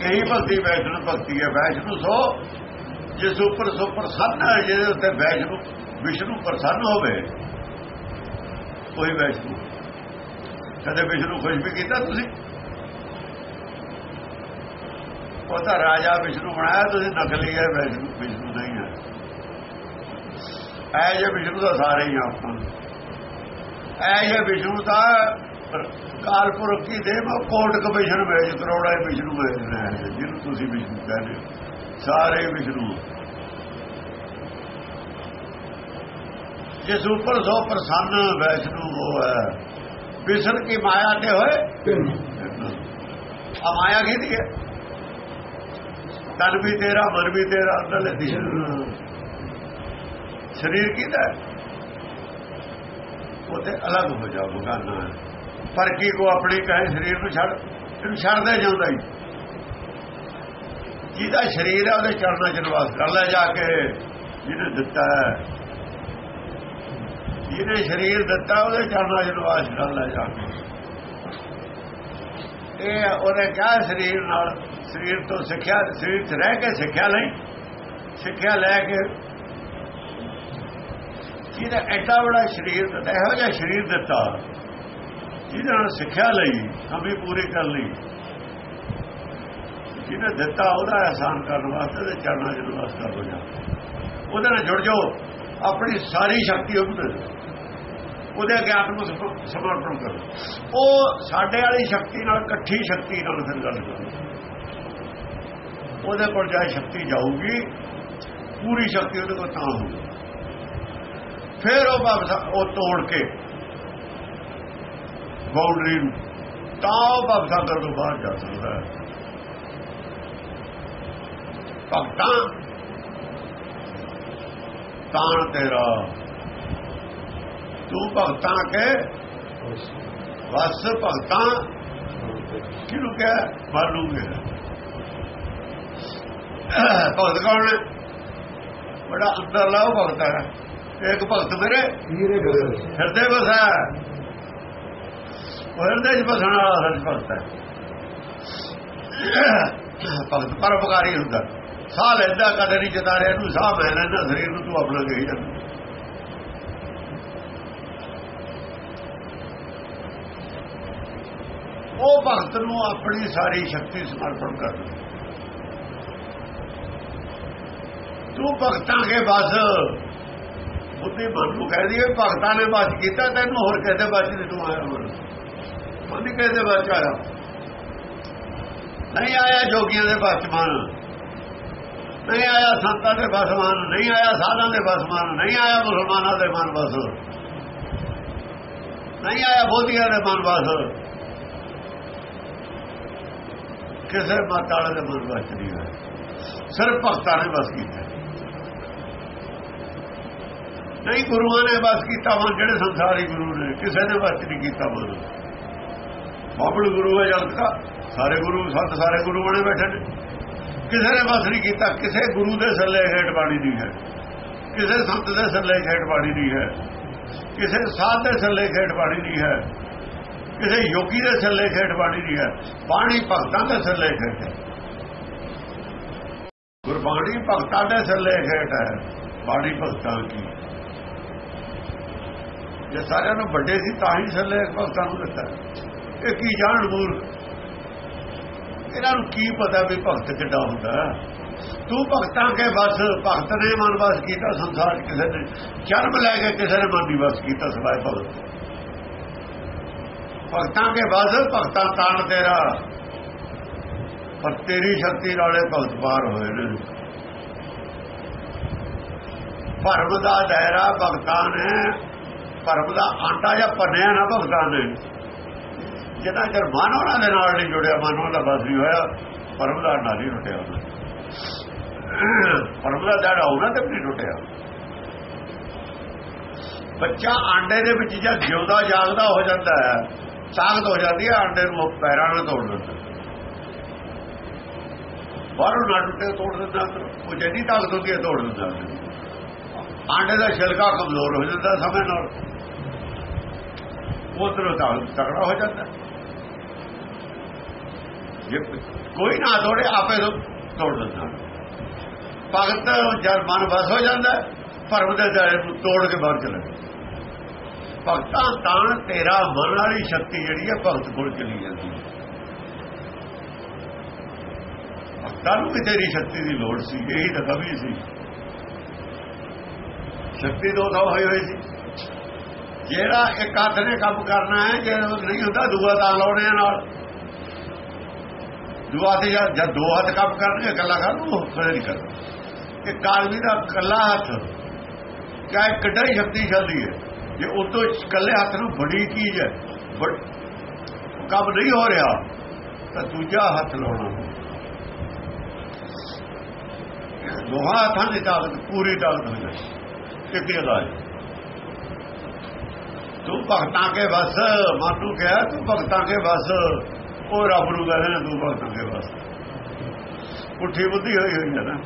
ਇਹੀ ਭਗਤੀ ਵੈਸ਼ਨਵ ਭਗਤੀ ਹੈ। ਵੈਸ਼ਨੂ ਸੋ, ਜਿਸ ਉੱਪਰ ਸੋ ਪ੍ਰਸੰਨ ਹੈ, ਜਿਹਦੇ ਉੱਤੇ ਵੈਸ਼ਨੂ, ਵਿਸ਼ਨੂੰ ਪ੍ਰਸੰਨ ਹੋਵੇ ਕੋਈ ਵੈਸ਼ਨੂ। ਕਦੇ ਵਿਸ਼ਨੂੰ ਖੁਸ਼ ਵੀ ਕੀਤਾ ਤੁਸੀਂ? ਉਹ ਤਾਂ ਰਾਜਾ ਵਿਸ਼ਨੂੰ ਬਣਾਇਆ ਤੁਸੀਂ ਨਕਲੀ ਹੈ ਵਿਸ਼ਨੂੰ ਵਿਸ਼ਨੂੰ ਨਹੀਂ ਹੈ ਐ ਜੇ ਵਿਸ਼ਨੂੰ ਦਾ ਸਾਰੇ ਹੀ ਆਪਾਂ ਐ ਜੇ ਵਿਸ਼ਨੂੰ ਦਾ ਕਾਲਪੁਰਖ ਕੀ ਦੇ ਮੈਂ ਕੋਟ ਕਮਿਸ਼ਨ ਵੇਚ ਕਰੋੜਾ ਵਿਸ਼ਨੂੰ ਵੇਚਣਾ ਹੈ ਜਿਹਨੂੰ ਤੁਸੀਂ ਵਿਸ਼ਨੂੰ ਕਹਿੰਦੇ। ਸਾਰੇ ਵਿਸ਼ਨੂੰ ਜਿਸ ਉੱਪਰ ਸੋ ਪ੍ਰਸੰਨ ਵੈਸ਼ਨੂੰ ਉਹ ਹੈ। ਵਿਸ਼ਨ ਕੀ ਮਾਇਆ ਤੇ ਹੋਏ? ਆ ਮਾਇਆ ਕੀ ਹੈ? ਤਨ ਵੀ ਤੇਰਾ ਮਨ ਵੀ ਤੇਰਾ ਅੰਦਰਲੇ ਦਿਸ਼ਾ ਸਰੀਰ ਕਿਹਦਾ ਉਹ ਤੇ ਅਲੱਗ ਹੋ ਜਾ ਬਗਾਨਾ ਪਰ ਕੀ ਕੋ ਆਪਣੀ ਕਹੇ ਸਰੀਰ ਨੂੰ ਛੱਡ ਇਹਨੂੰ ਛੱਡਦੇ ਜਾਂਦਾ ਹੀ। ਜਿਹਦਾ ਸਰੀਰ ਹੈ ਉਹਦੇ ਚਰਨਾਂ ਚ ਨਿਵਾਸ ਕਰ ਲੈ ਜਾ ਕੇ ਜਿਹਨੇ ਦਿੱਤਾ ਹੈ। ਜਿਹਨੇ ਸਰੀਰ ਦਿੱਤਾ ਉਹਦੇ ਚਰਨਾਂ ਚ ਨਿਵਾਸ ਕਰ ਲੈ ਜਾ ਕੇ। ਇਹ ਉਹਨੇ ਕਿਹਾ ਸਰੀਰ ਨਾਲ ਸਰੀਰ ਤੋਂ ਸਿੱਖਿਆ, ਸਰੀਰ 'ਚ ਰਹਿ ਕੇ ਸਿੱਖਿਆ ਲਈ, ਸਿੱਖਿਆ ਲੈ ਕੇ ਜਿਹਦਾ ਐਡਾ ਬੜਾ ਸਰੀਰ ਦਿੱਤਾ, ਇਹੋ ਜਿਹਾ ਸਰੀਰ ਦਿੱਤਾ, ਜਿਹਦੇ ਨਾਲ ਸਿੱਖਿਆ ਲਈ, ਕਮੀ ਪੂਰੀ ਕਰ ਲਈ, ਜਿਹਨੇ ਦਿੱਤਾ ਉਹਦਾ ਅਹਿਸਾਨ ਕਰਨ ਵਾਸਤੇ ਤੇ ਚਰਨਾਂ 'ਚ ਨਿਵਾਸ ਕਰ ਹੋ ਜਾ ਉਹਦੇ ਨਾਲ ਜੁੜ ਜਾਓ, ਆਪਣੀ ਸਾਰੀ ਸ਼ਕਤੀ ਉਹਨੂੰ ਦੇ ਉਹਦੇ ਅੱਗੇ ਆਤਮ ਸਮਰਪਣ ਕਰੋ। ਉਹ ਸਾਡੇ ਵਾਲੀ ਸ਼ਕਤੀ ਨਾਲ, ਇਕੱਠੀ ਸ਼ਕਤੀ ਨਾਲ ਫਿਰ ਗੱਲ ਕਰੋ। ਉਹਦੇ ਕੋਲ ਜਾਇ ਸ਼ਕਤੀ ਜਾਊਗੀ ਪੂਰੀ ਸ਼ਕਤੀ ਉਹਦੇ ਕੋਲ ਤਾਂ ਹੋਊਗੀ। ਫਿਰ ਉਹ ਵਾਪਸ ਉਹ ਤੋੜ ਕੇ ਬਾਉਂਡਰੀ ਨੂੰ ਤਾਂ ਉਹ ਵਾਪਸ ਕਰ ਤੋਂ ਬਾਹਰ ਜਾ ਸਕਦਾ ਹੈ। ਭਗਤਾਂ ਤਾਣ ਤੇਰਾ। ਤੂੰ ਭਗਤਾਂ ਕੇ ਵਸ ਭਗਤਾਂ। ਕਿਹਨੂੰ ਕਹਿ? ਮਾਲੂਗੇ ਭਗਤ ਕੌਣ ਹੈ ਬੜਾ ਅੰਦਰ ਲਾਓ ਭਗਤ ਹੈ। ਇੱਕ ਭਗਤ ਮੇਰੇ ਹਿਰਦੇ ਬਸਾ ਉਹ ਹਿਰਦੇ ਚ ਬਸਣ ਵਾਲਾ ਸੱਚ ਭਗਤ ਹੈ। ਭਗਤ ਪਰਉਪਕਾਰੀ ਹੁੰਦਾ। ਸਾਹ ਲੈਂਦਾ ਕਦੇ ਨਹੀਂ ਜਤਾ ਰਿਹਾ ਇਹਨੂੰ ਸਾਹ ਮੈਂ ਲੈਂਦਾ ਸਰੀਰ ਨੂੰ ਤੂੰ ਆਪਣਾ ਕਹੀ ਜਾਂਦਾ। ਉਹ ਭਗਤ ਨੂੰ ਆਪਣੀ ਸਾਰੀ ਸ਼ਕਤੀ ਸਮਰਪਣ ਕਰ ਤੂੰ ਭਗਤਾਂ ਕੇ ਬਸ ਬੁੱਧੀ ਮਨ ਨੂੰ ਕਹਿ ਦਈਏ, ਭਗਤਾਂ ਨੇ ਬਸ ਕੀਤਾ, ਤੈਨੂੰ ਹੋਰ ਕਿਸੇ ਬਸ ਨਹੀਂ ਤੂੰ ਆਇਆ ਹੋਰ ਮਨ ਕਿਸੇ ਬਸ ਆਇਆ। ਨਹੀਂ ਆਇਆ ਜੋਗੀਆਂ ਦੇ ਬਸ ਮਨ। ਨਹੀਂ ਆਇਆ ਸੰਤਾਂ ਦੇ ਬਸ ਮਨ। ਨਹੀਂ ਆਇਆ ਸਾਧਾਂ ਦੇ ਬਸ ਮਨ। ਨਹੀਂ ਆਇਆ ਮੁਸਲਮਾਨਾਂ ਦੇ ਮਨ ਬਸ ਨਹੀਂ ਆਇਆ ਬੋਧੀਆਂ ਦੇ ਮਨ ਬਸ ਕਿਸੇ ਮਾਤਾਲੇ ਦੇ ਮਨ ਬਸ ਨਹੀਂ ਆਇਆ। ਸਿਰਫ ਭਗਤਾਂ ਨੇ ਬਸ ਕੀਤਾ। ਨਹੀਂ, ਗੁਰੂਆਂ ਨੇ ਬਸ ਕੀਤਾ ਮਨ, ਜਿਹੜੇ ਸੰਸਾਰੀ ਗੁਰੂ ਨੇ, ਕਿਸੇ ਨੇ ਬਸ ਨਹੀਂ ਕੀਤਾ ਮਨ। ਬਾਬਲ ਗੁਰੂ ਹੈ ਜਗਤ ਦਾ ਸਾਰੇ ਗੁਰੂ, ਸੰਤ ਸਾਰੇ ਗੁਰੂ ਬਣੇ ਬੈਠੇ ਨੇ। ਕਿਸੇ ਨੇ ਬਸ ਨਹੀਂ ਕੀਤਾ, ਕਿਸੇ ਗੁਰੂ ਦੇ ਸੱਲੇ ਹੇਠ ਬਾਣੀ ਨਹੀਂ ਹੈ। ਕਿਸੇ ਸੰਤ ਦੇ ਸੱਲੇ ਹੇਠ ਬਾਣੀ ਨਹੀਂ ਹੈ। ਕਿਸੇ ਸਾਧ ਦੇ ਸੱਲੇ ਹੇਠ ਬਾਣੀ ਨਹੀਂ ਹੈ। ਕਿਸੇ ਯੋਗੀ ਦੇ ਥੱਲੇ ਹੇਠ ਬਾਣੀ ਨਹੀਂ ਹੈ। ਬਾਣੀ ਭਗਤਾਂ ਦੇ ਥੱਲੇ ਹੇਠ ਹੈ। ਗੁਰਬਾਣੀ ਭਗਤਾਂ ਦੇ ਥੱਲੇ ਹੇਠ ਹੈ। ਬਾਣੀ ਭਗਤਾਂ ਦੀ। ਜੇ ਸਾਰਿਆਂ ਨੂੰ ਵੱਡੇ ਸੀ ਤਾਂ ਹੀ ਥੱਲੇ ਭਗਤਾਂ ਨੂੰ ਦਿੱਤਾ। ਇਹ ਕੀ ਜਾਣ ਮੂਰਖ ਇਹਨਾਂ ਨੂੰ ਕੀ ਪਤਾ ਵੀ ਭਗਤ ਕਿੱਡਾ ਹੁੰਦਾ ਤੂੰ ਭਗਤਾਂ ਕੇ ਬਸ ਭਗਤ ਨੇ ਮਨ ਬਸ ਕੀਤਾ, ਸੰਸਾਰ ਕਿਸੇ ਨੇ ਜਨਮ ਲੈ ਕੇ ਕਿਸੇ ਨੇ ਮਨ ਦੀ ਬਸ ਕੀਤਾ ਸਵਾਇ ਭਗਤ। ਭਗਤਾਂ ਕੇ ਬਸ ਭਗਤਾਂ ਤਾਣ ਤੇਰਾ। ਪਰ ਤੇਰੀ ਸ਼ਕਤੀ ਨਾਲੇ ਭਗਤ ਪਾਰ ਹੋਏ ਨੇ। ਭਰਮ ਦਾ ਦਾਇਰਾ ਭਗਤਾਂ ਨੇ ਭਰਮ ਦਾ ਆਟਾ ਜਾਂ ਪੰਨਿਆ ਨਾ ਭਗਤਾਂ ਨੇ। ਜਿੰਨਾ ਚਿਰ ਮਨ ਉਹਨਾਂ ਦੇ ਨਾਲ ਨਹੀਂ ਜੁੜਿਆ, ਮਨ ਉਹਨਾਂ ਦਾ ਬਸ ਨਹੀਂ ਹੋਇਆ ਪਰਮ ਦਾ ਨਾਲ ਨਹੀਂ ਟੁੱਟਿਆ ਉਹਨਾਂ ਪਰਮ ਦਾ ਦਾੜਾ ਉਹਨਾਂ ਤੇ ਵੀ ਟੁੱਟਿਆ ਬੱਚਾ ਆਂਡੇ ਦੇ ਵਿੱਚ ਜਦ ਜਿਉਂਦਾ, ਜਾਗਦਾ ਹੋ ਜਾਂਦਾ ਹੈ, ਤਾਕਤ ਹੋ ਜਾਂਦੀ ਹੈ, ਆਂਡੇ ਨੂੰ ਪੈਰਾਂ ਨਾਲ ਤੋੜ ਦਿੰਦਾ ਬਾਹਰੋਂ ਨਾ ਟੁੱਟੇ ਤੋੜ ਦਿੰਦਾ, ਉਹ ਜਿੰਨੀ ਤਾਕਤ ਹੁੰਦੀ ਹੈ, ਤੋੜ ਦਿੰਦਾ ਆਂਡੇ ਦਾ ਛਿਲਕਾ ਕਮਜ਼ੋਰ ਹੋ ਜਾਂਦਾ ਸਮੇਂ ਨਾਲ। ਉਧਰੋਂ ਤਕੜਾ ਹੋ ਜਾਂਦਾ। ਜੇ ਕੋਈ ਨਾ ਤੋੜੇ ਆਪੇ ਤੋਂ ਤੋੜ ਦਿੰਦਾ। ਭਗਤ ਜਦ ਮਨ ਵਸ ਹੋ ਜਾਂਦਾ, ਭਰਮ ਦੇ ਦਾਇਰੇ ਨੂੰ ਤੋੜ ਕੇ ਬਾਹਰ ਚਲੇ ਭਗਤਾਂ ਤਾਂ ਤੇਰਾ ਮਨ ਵਾਲੀ ਸ਼ਕਤੀ ਜਿਹੜੀ ਹੈ, ਭਗਤ ਕੋਲ ਚਲੀ ਜਾਂਦੀ ਹੈ। ਭਗਤਾਂ ਨੂੰ ਵੀ ਤੇਰੀ ਸ਼ਕਤੀ ਦੀ ਲੋੜ ਸੀ, ਇਹੀ ਤਾਂ ਕਮੀ ਸੀ। ਸ਼ਕਤੀ ਦੋ ਤਾਂ ਹੋਈ ਹੋਈ ਸੀ। ਜਿਹੜਾ ਇੱਕ ਹੱਥ ਨੇ ਕੰਮ ਕਰਨਾ ਹੈ ਜੇ ਨਹੀਂ ਹੁੰਦਾ, ਦੂਆ ਤਾਂ ਲਾਉਣੇ ਨਾਲ। ਦੂਆ ਤੇ ਜਦ ਦੋ ਹੱਥ ਕੰਮ ਕਰਨਗੇ, ਇਕੱਲਾ ਕਰ ਉਹ ਫਿਰ ਨਹੀਂ ਕਰਦਾ ਇਹ ਕਾਲਮੀ ਦਾ ਇਕੱਲਾ ਹੱਥ ਕਿਆ ਕਿੱਡਾ ਹੀ ਸ਼ਕਤੀਸ਼ਾਲੀ ਹੈ, ਜੇ ਉਹ ਤੋਂ ਇਕੱਲੇ ਹੱਥ ਨੂੰ ਬੜੀ ਚੀਜ਼ ਹੈ ਕੰਮ ਨਹੀਂ ਹੋ ਰਿਹਾ, ਤਾਂ ਦੂਜਾ ਹੱਥ ਲਾਉਣਾ। ਦੋਹਾਂ ਹੱਥਾਂ ਦੀ ਤਾਕਤ, ਪੂਰੀ ਤਾਕਤ ਹੋ। ਜਾਏ ਇੱਕ ਇਲਾਜ। ਤੂੰ ਭਗਤਾਂ ਕੇ ਬਸ ਮਨ ਨੂੰ ਕਿਹਾ, ਤੂੰ ਭਗਤਾਂ ਕੇ ਬਸ ਉਹ ਰੱਬ ਨੂੰ ਕਹਿੰਦੇ ਨੇ, ਤੂੰ ਭਗਤਾਂ ਕੇ ਬਸ ਪੁੱਠੀ ਬੁੱਧੀ ਹੋਈ ਹੋਈ ਹੈ ਨਾ।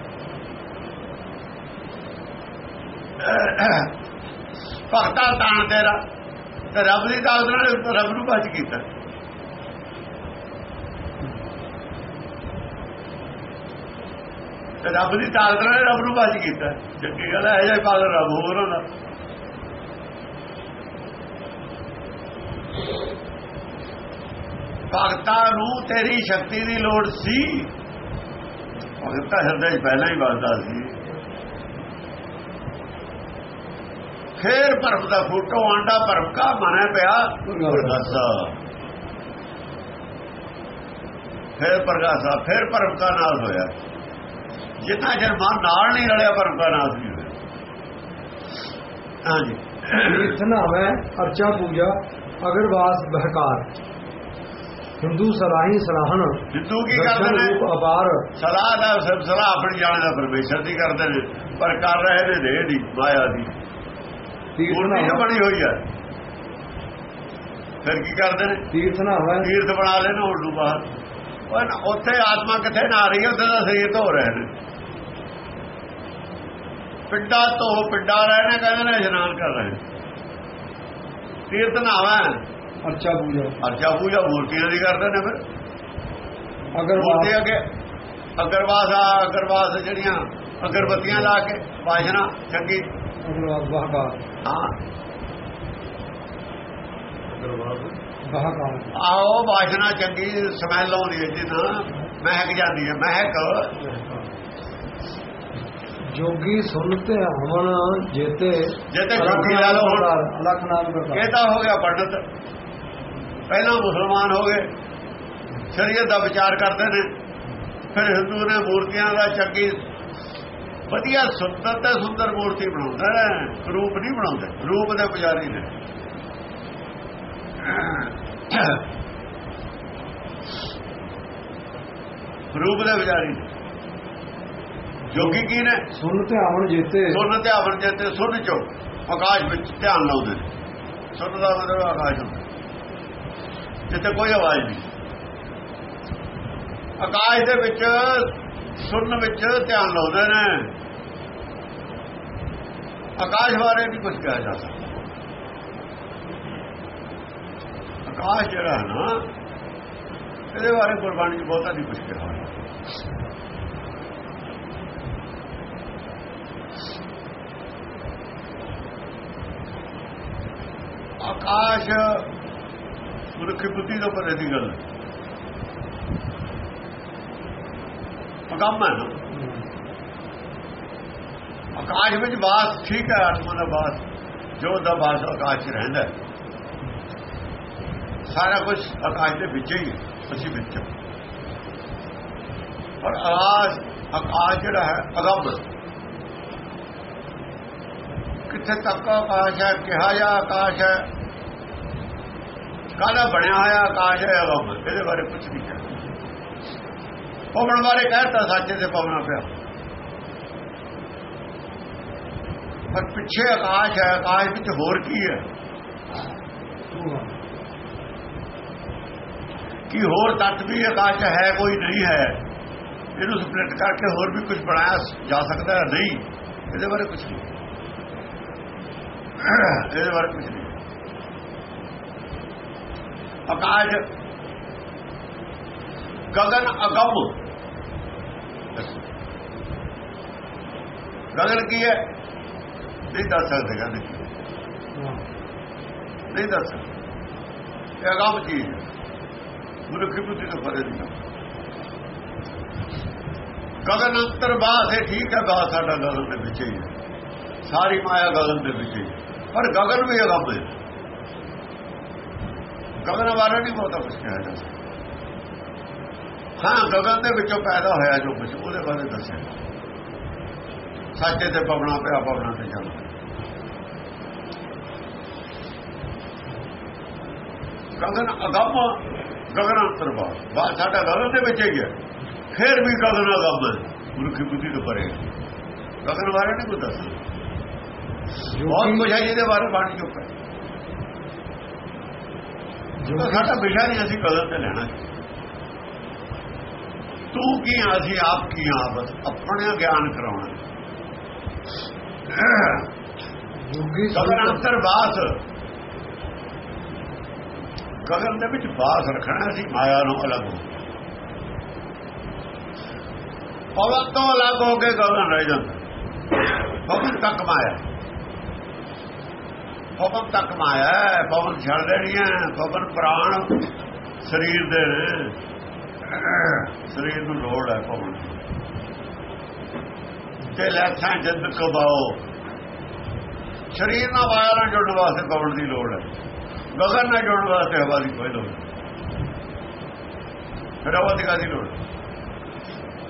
ਭਗਤਾਂ ਤਾਣ ਤੇਰਾ, ਤੇ ਰੱਬ ਦੀ ਤਾਕਤ ਨਾਲ ਰੱਬ ਨੂੰ ਬਚ ਕੀਤਾ। ਤੇ ਰੱਬ ਦੀ ਤਾਕਤ ਨਾਲ ਰੱਬ ਨੂੰ ਬਚ ਕੀਤਾ। ਚੰਗੀ ਗੱਲ ਹੈ ਜੇ ਪਾਗਲ ਰੱਬ ਹੋਰ ਹੁੰਦਾ। ਭਗਤਾਂ ਨੂੰ ਤੇਰੀ ਸ਼ਕਤੀ ਦੀ ਲੋੜ ਸੀ। ਭਗਤਾਂ ਹਿਰਦੇ 'ਚ ਪਹਿਲਾਂ ਹੀ ਵਸਦਾ ਸੀ। ਫੇਰ ਭਰਮ ਦਾ ਫੋਟੋ, ਆਂਡਾ ਭਰਮ ਕਾ ਮਨੇ ਪਿਆ ਪ੍ਰਗਾਸਾ। ਫੇਰ ਪ੍ਰਗਾਸਾ, ਫੇਰ ਭਰਮ ਕਾ ਨਾਸ ਹੋਇਆ। ਜਿੰਨਾ ਜਰ ਮਨ ਨਾਲ ਨਹੀਂ ਰਲਿਆ, ਭਰਮ ਕਾ ਨਾਸ ਨਹੀਂ ਹੋਇਆ। ਹਾਂਜੀ। ਤੀਰਥ ਨਾਵੇਂ ਅਰਚਾ ਪੂਜਾ ਅਗਰਵਾਸ ਬਹਕਾਰ। ਹਿੰਦੂ ਸਲਾਹੀ ਸਲਾਹਣ ਹਿੰਦੂ ਕੀ ਕਰਦੇ ਨੇ? ਅਪਾਰ। ਸਲਾਹ ਦਾ ਸਭ ਸਲਾਹ ਆਪਣੀ ਜਾਣ ਦਾ ਪਰਮੇਸ਼ਰ ਦੀ ਕਰਦੇ ਨੇ ਪਰ ਕਰ ਰਹੇ ਨੇ ਦੇਹ ਦੀ ਮਾਇਆ ਦੀ। ਤੀਰਥ ਮੂਰਤੀ ਤਾਂ ਨਾਵੇਂ ਬਣੀ ਹੋਈ ਹੈ ਫਿਰ ਕੀ ਕਰਦੇ ਨੇ? ਤੀਰਥ ਨਾਵੇਂ ਤੀਰਥ ਬਣਾ ਲੈਣ ਹੁਣ ਨੂੰ ਬਾਹਰ। ਨਾ- ਉੱਥੇ ਆਤਮਾ ਕਿੱਥੇ ਨਾ ਰਹੀ ਉੱਥੇ ਦਾ ਸਰੀਰ ਧੋ ਰਹੇ ਨੇ। ਪਿੰਡਾ ਤੋਂ ਪਿੰਡਾ ਰਹੇ ਨੇ ਕਹਿੰਦੇ ਨੇ ਇਸ਼ਨਾਨ ਕਰ ਰਹੇ ਨੇ। ਤੀਰਥ ਨਾਵਾ ਅਰਚਾ ਪੂਜਾ। ਅਰਜਾ ਪੂਜਾ ਮੂਰਤੀਆਂ ਦੀ ਕਰਦੇ ਨੇ ਫਿਰ। ਅਗਰਵਾਸ। ਮੂਰਤੀ ਅੱਗੇ ਅਗਰਵਾਸ ਆ ਅਗਰਵਾਸ ਜਿਹੜੀਆਂ ਅਗਰਬੱਤੀਆਂ ਲਾ ਕੇ ਵਾਸ਼ਨਾ ਚੰਗੀ ਅਗਰਵਾਸ ਬਹਕਾਰ ਹਾਂ। ਕਹਾ ਕਾਮ ਆਓ ਬਾਸ਼ਨਾ ਚੰਗੀ ਸਮੈਲ ਆਉਂਦੀ ਹੈ ਜਿਹਨਾਂ ਮਹਿਕ ਜਾਂਦੀ ਹੈ ਮਹਿਕ। ਜੋਗੀ ਸੁਨਤੇ ਹਵਨ ਜੇਤੇ ਜੇ ਤੇ ਜੋਗੀ ਲਾ ਹੁਣ। ਅਲਖ ਨਾਮ ਕਰਦਾ ਇਹ ਤਾਂ ਹੋ ਗਿਆ ਪੰਡਤ। ਪਹਿਲਾਂ ਮੁਸਲਮਾਨ ਹੋ ਗਏ ਸ਼ਰੀਅਤ ਦਾ ਵਿਚਾਰ ਕਰਦੇ ਨੇ। ਫਿਰ ਹਿੰਦੂ ਨੇ ਮੂਰਤੀਆਂ ਦਾ ਚੰਗੀ ਵਧੀਆ ਸੁੰਦਰ ਤੇ ਸੁੰਦਰ ਮੂਰਤੀ ਬਣਾਉਂਦਾ ਹੈ। ਰੂਪ ਨਹੀਂ ਬਣਾਉਂਦੇ ਰੂਪ ਦੇ ਪੁਜਾਰੀ ਨੇ। ਰੂਪ ਦੇ ਪੁਜਾਰੀ ਨੇ। ਜੋਗੀ ਕੀ ਨੇ? ਸੁਨਤੇ ਹਵਨ ਜੇਤੇ। ਸੁਣ ਤੇ ਆਵਣ ਜਾਂਦੇ ਸੁਣ ਚੋ। ਆਕਾਸ਼ ਵਿੱਚ ਧਿਆਨ ਲਾਉਂਦੇ ਨੇ ਸੁਣ ਦਾ ਮਤਲਬ ਆਕਾਸ਼ ਹੁੰਦਾ ਜਿੱਥੇ ਕੋਈ ਆਵਾਜ਼ ਨਹੀਂ। ਆਕਾਸ਼ ਦੇ ਵਿੱਚ ਸੁਣਨ ਵਿੱਚ ਧਿਆਨ ਲਾਉਂਦੇ ਨੇ। ਆਕਾਸ਼ ਬਾਰੇ ਨਹੀਂ ਕੁਝ ਕਿਹਾ ਜਾ ਸਕਦਾ। ਆਕਾਸ਼ ਜਿਹੜਾ ਨਾ ਇਹਦੇ ਬਾਰੇ ਗੁਰਬਾਣੀ ਚ ਬਹੁਤਾ ਨਹੀਂ ਕੁਝ ਕਿਹਾ ਹੋਇਆ। ਆਕਾਸ਼ ਮਨੁੱਖੀ ਬੁੱਧੀ ਤੋਂ ਪਰੇ ਦੀ ਗੱਲ। ਹੈ ਅਗੰਮ ਹੈ ਨਾ। ਆਕਾਸ਼ ਵਿੱਚ ਬਾਸ ਠੀਕ ਹੈ, ਆਤਮਾ ਦਾ ਬਾਸ ਜੋ ਦਾ ਬਾਸ ਆਕਾਸ਼ 'ਚ ਰਹਿੰਦਾ ਸਾਰਾ ਕੁਝ ਆਕਾਸ਼ ਦੇ ਵਿੱਚ ਹੀ ਅਸੀਂ ਵਿੱਚ ਹਾਂ। ਪਰ ਆਕਾਸ਼ ਆਕਾਸ਼ ਜਿਹੜਾ ਹੈ, ਅਗੰਮ ਕਿੱਥੇ ਤੱਕ ਆਕਾਸ਼ ਹੈ, ਕਿਹਾ ਜਾ ਆਕਾਸ਼ ਹੈ? ਕਾਹਦਾ ਬਣਿਆ ਹੋਇਆ ਆਕਾਸ਼ ਹੈ ਅਗੰਮ ਇਹਦੇ ਬਾਰੇ ਕੁਝ ਨਹੀਂ ਕਿਹਾ ਪਵਨ ਬਾਰੇ ਕਹਿਤਾ ਸੱਚੇ ਤੇ ਪਵਨਾ ਪਿਆ। ਪਰ ਪਿੱਛੇ ਆਕਾਸ਼ ਹੈ, ਆਕਾਸ਼ ਵਿੱਚ ਹੋਰ ਕੀ ਹੈ? ਕੀ ਹੋਰ ਤੱਤ ਵੀ ਆਕਾਸ਼ ਹੈ, ਕੋਈ ਨਹੀਂ ਹੈ? ਇਹਨੂੰ ਸਪਲਿਟ ਕਰਕੇ ਹੋਰ ਵੀ ਕੁਝ ਬਣਾਇਆ ਜਾ ਸਕਦਾ ਹੈ, ਨਹੀਂ? ਇਹਦੇ ਬਾਰੇ ਕੁਝ ਨਹੀਂ। इसके बाद कुछ नहीं। आकाश गगन अगम। गगन की है। नहीं दस सकते गगन की। नहीं दस सकते अगम चीज़ है। मनुखी बुद्धि तो परे नहीं गगन अंतर बास है, ठीक है, बास साडा गगन के पीछे ही है सारी माया गगन के पीछे ही है ਪਰ ਗਗਨ ਵੀ ਹੈਗਾ ਮੈਂ ਗਗਨ ਬਾਰੇ ਨਹੀਂ ਬਹੁਤਾ ਕੁਝ ਕਿਹਾ ਜਾ ਸਕਦਾ ਹਾਂ, ਗਗਨ ਦੇ ਵਿੱਚੋਂ ਪੈਦਾ ਹੋਇਆ ਜੋ ਕੁਝ ਉਹਦੇ ਬਾਰੇ ਦੱਸਿਆ। ਸੱਚੇ ਤੇ ਪਵਣਾ ਪਿਆ ਪਵਣਾ ਤੇ ਜਾਣਾ। ਗਗਨ ਅਗੰਮ, ਗਗਨ ਅੰਤਰ ਬਾਹਰ ਸਾਡਾ ਗਗਨ ਦੇ ਵਿੱਚ ਹੀ ਗਿਆ। ਫਿਰ ਵੀ ਗਗਨ ਅਗੰਮ ਹੈ। ਗੁਰੂ ਕੀ ਬੁੱਧੀ ਤੋਂ ਪਰੇ। ਗਗਨ ਬਾਰੇ ਨਹੀਂ ਕੋਈ ਦੱਸਦਾ ਬਹੁਤ ਕੁਝ ਹੈ ਜਿਹਦੇ ਬਾਰੇ ਬਾਣੀ ਚੋਂ ਪੜ੍ਹ ਜਿਹੜਾ ਸਾਡਾ ਵਿਸ਼ਾ ਨਹੀਂ ਅਸੀਂ ਕਦਰ ਤੇ ਲੈਣਾ ਤੂੰ ਕੀ ਅਸੀਂ ਆਪ ਕੀ ਆਪਸ ਆਪਣਾ ਗਿਆਨ ਕਰਾਉਣਾ ਜੁਗੀ ਸਦਰ ਅੰਤਰ ਬਾਸ ਗਗਨ ਦੇ ਵਿੱਚ ਬਾਸ ਰੱਖਣਾ ਸੀ ਮਾਇਆ ਨੂੰ ਅਲੱਗ ਹੋ ਪਵਨ ਤੋਂ ਅਲੱਗ ਹੋ ਕੇ ਗਗਨ ਰਹਿ ਜਾਂਦਾ। ਬਹੁਤ ਤੱਕ ਮਾਇਆ। ਪਵਨ ਤੱਕ ਮਾਇਆ ਹੈ, ਪਵਨ ਛੱਡ ਦੇਣੀ ਹੈ ਪਵਨ ਪ੍ਰਾਣ ਸਰੀਰ ਦੇ ਨੇ। ਸਰੀਰ ਨੂੰ ਲੋੜ ਹੈ ਪਵਨ ਦੀ। ਤੇ ਲੈਸਾਂ ਜਦ ਕਬਾਓ ਸਰੀਰ ਨਾਲ ਵਾਇਆ ਨਾਲ ਜੁੜਨ ਵਾਸਤੇ ਪਵਨ ਦੀ ਲੋੜ ਹੈ ਗਗਨ ਨਾਲ ਜੁੜਨ ਵਾਸਤੇ ਹਵਾ ਦੀ ਕੋਈ ਲੋੜ ਨਹੀਂ। ਫਿਰ ਹਵਾ ਦੀ ਕਾਹਦੀ ਲੋੜ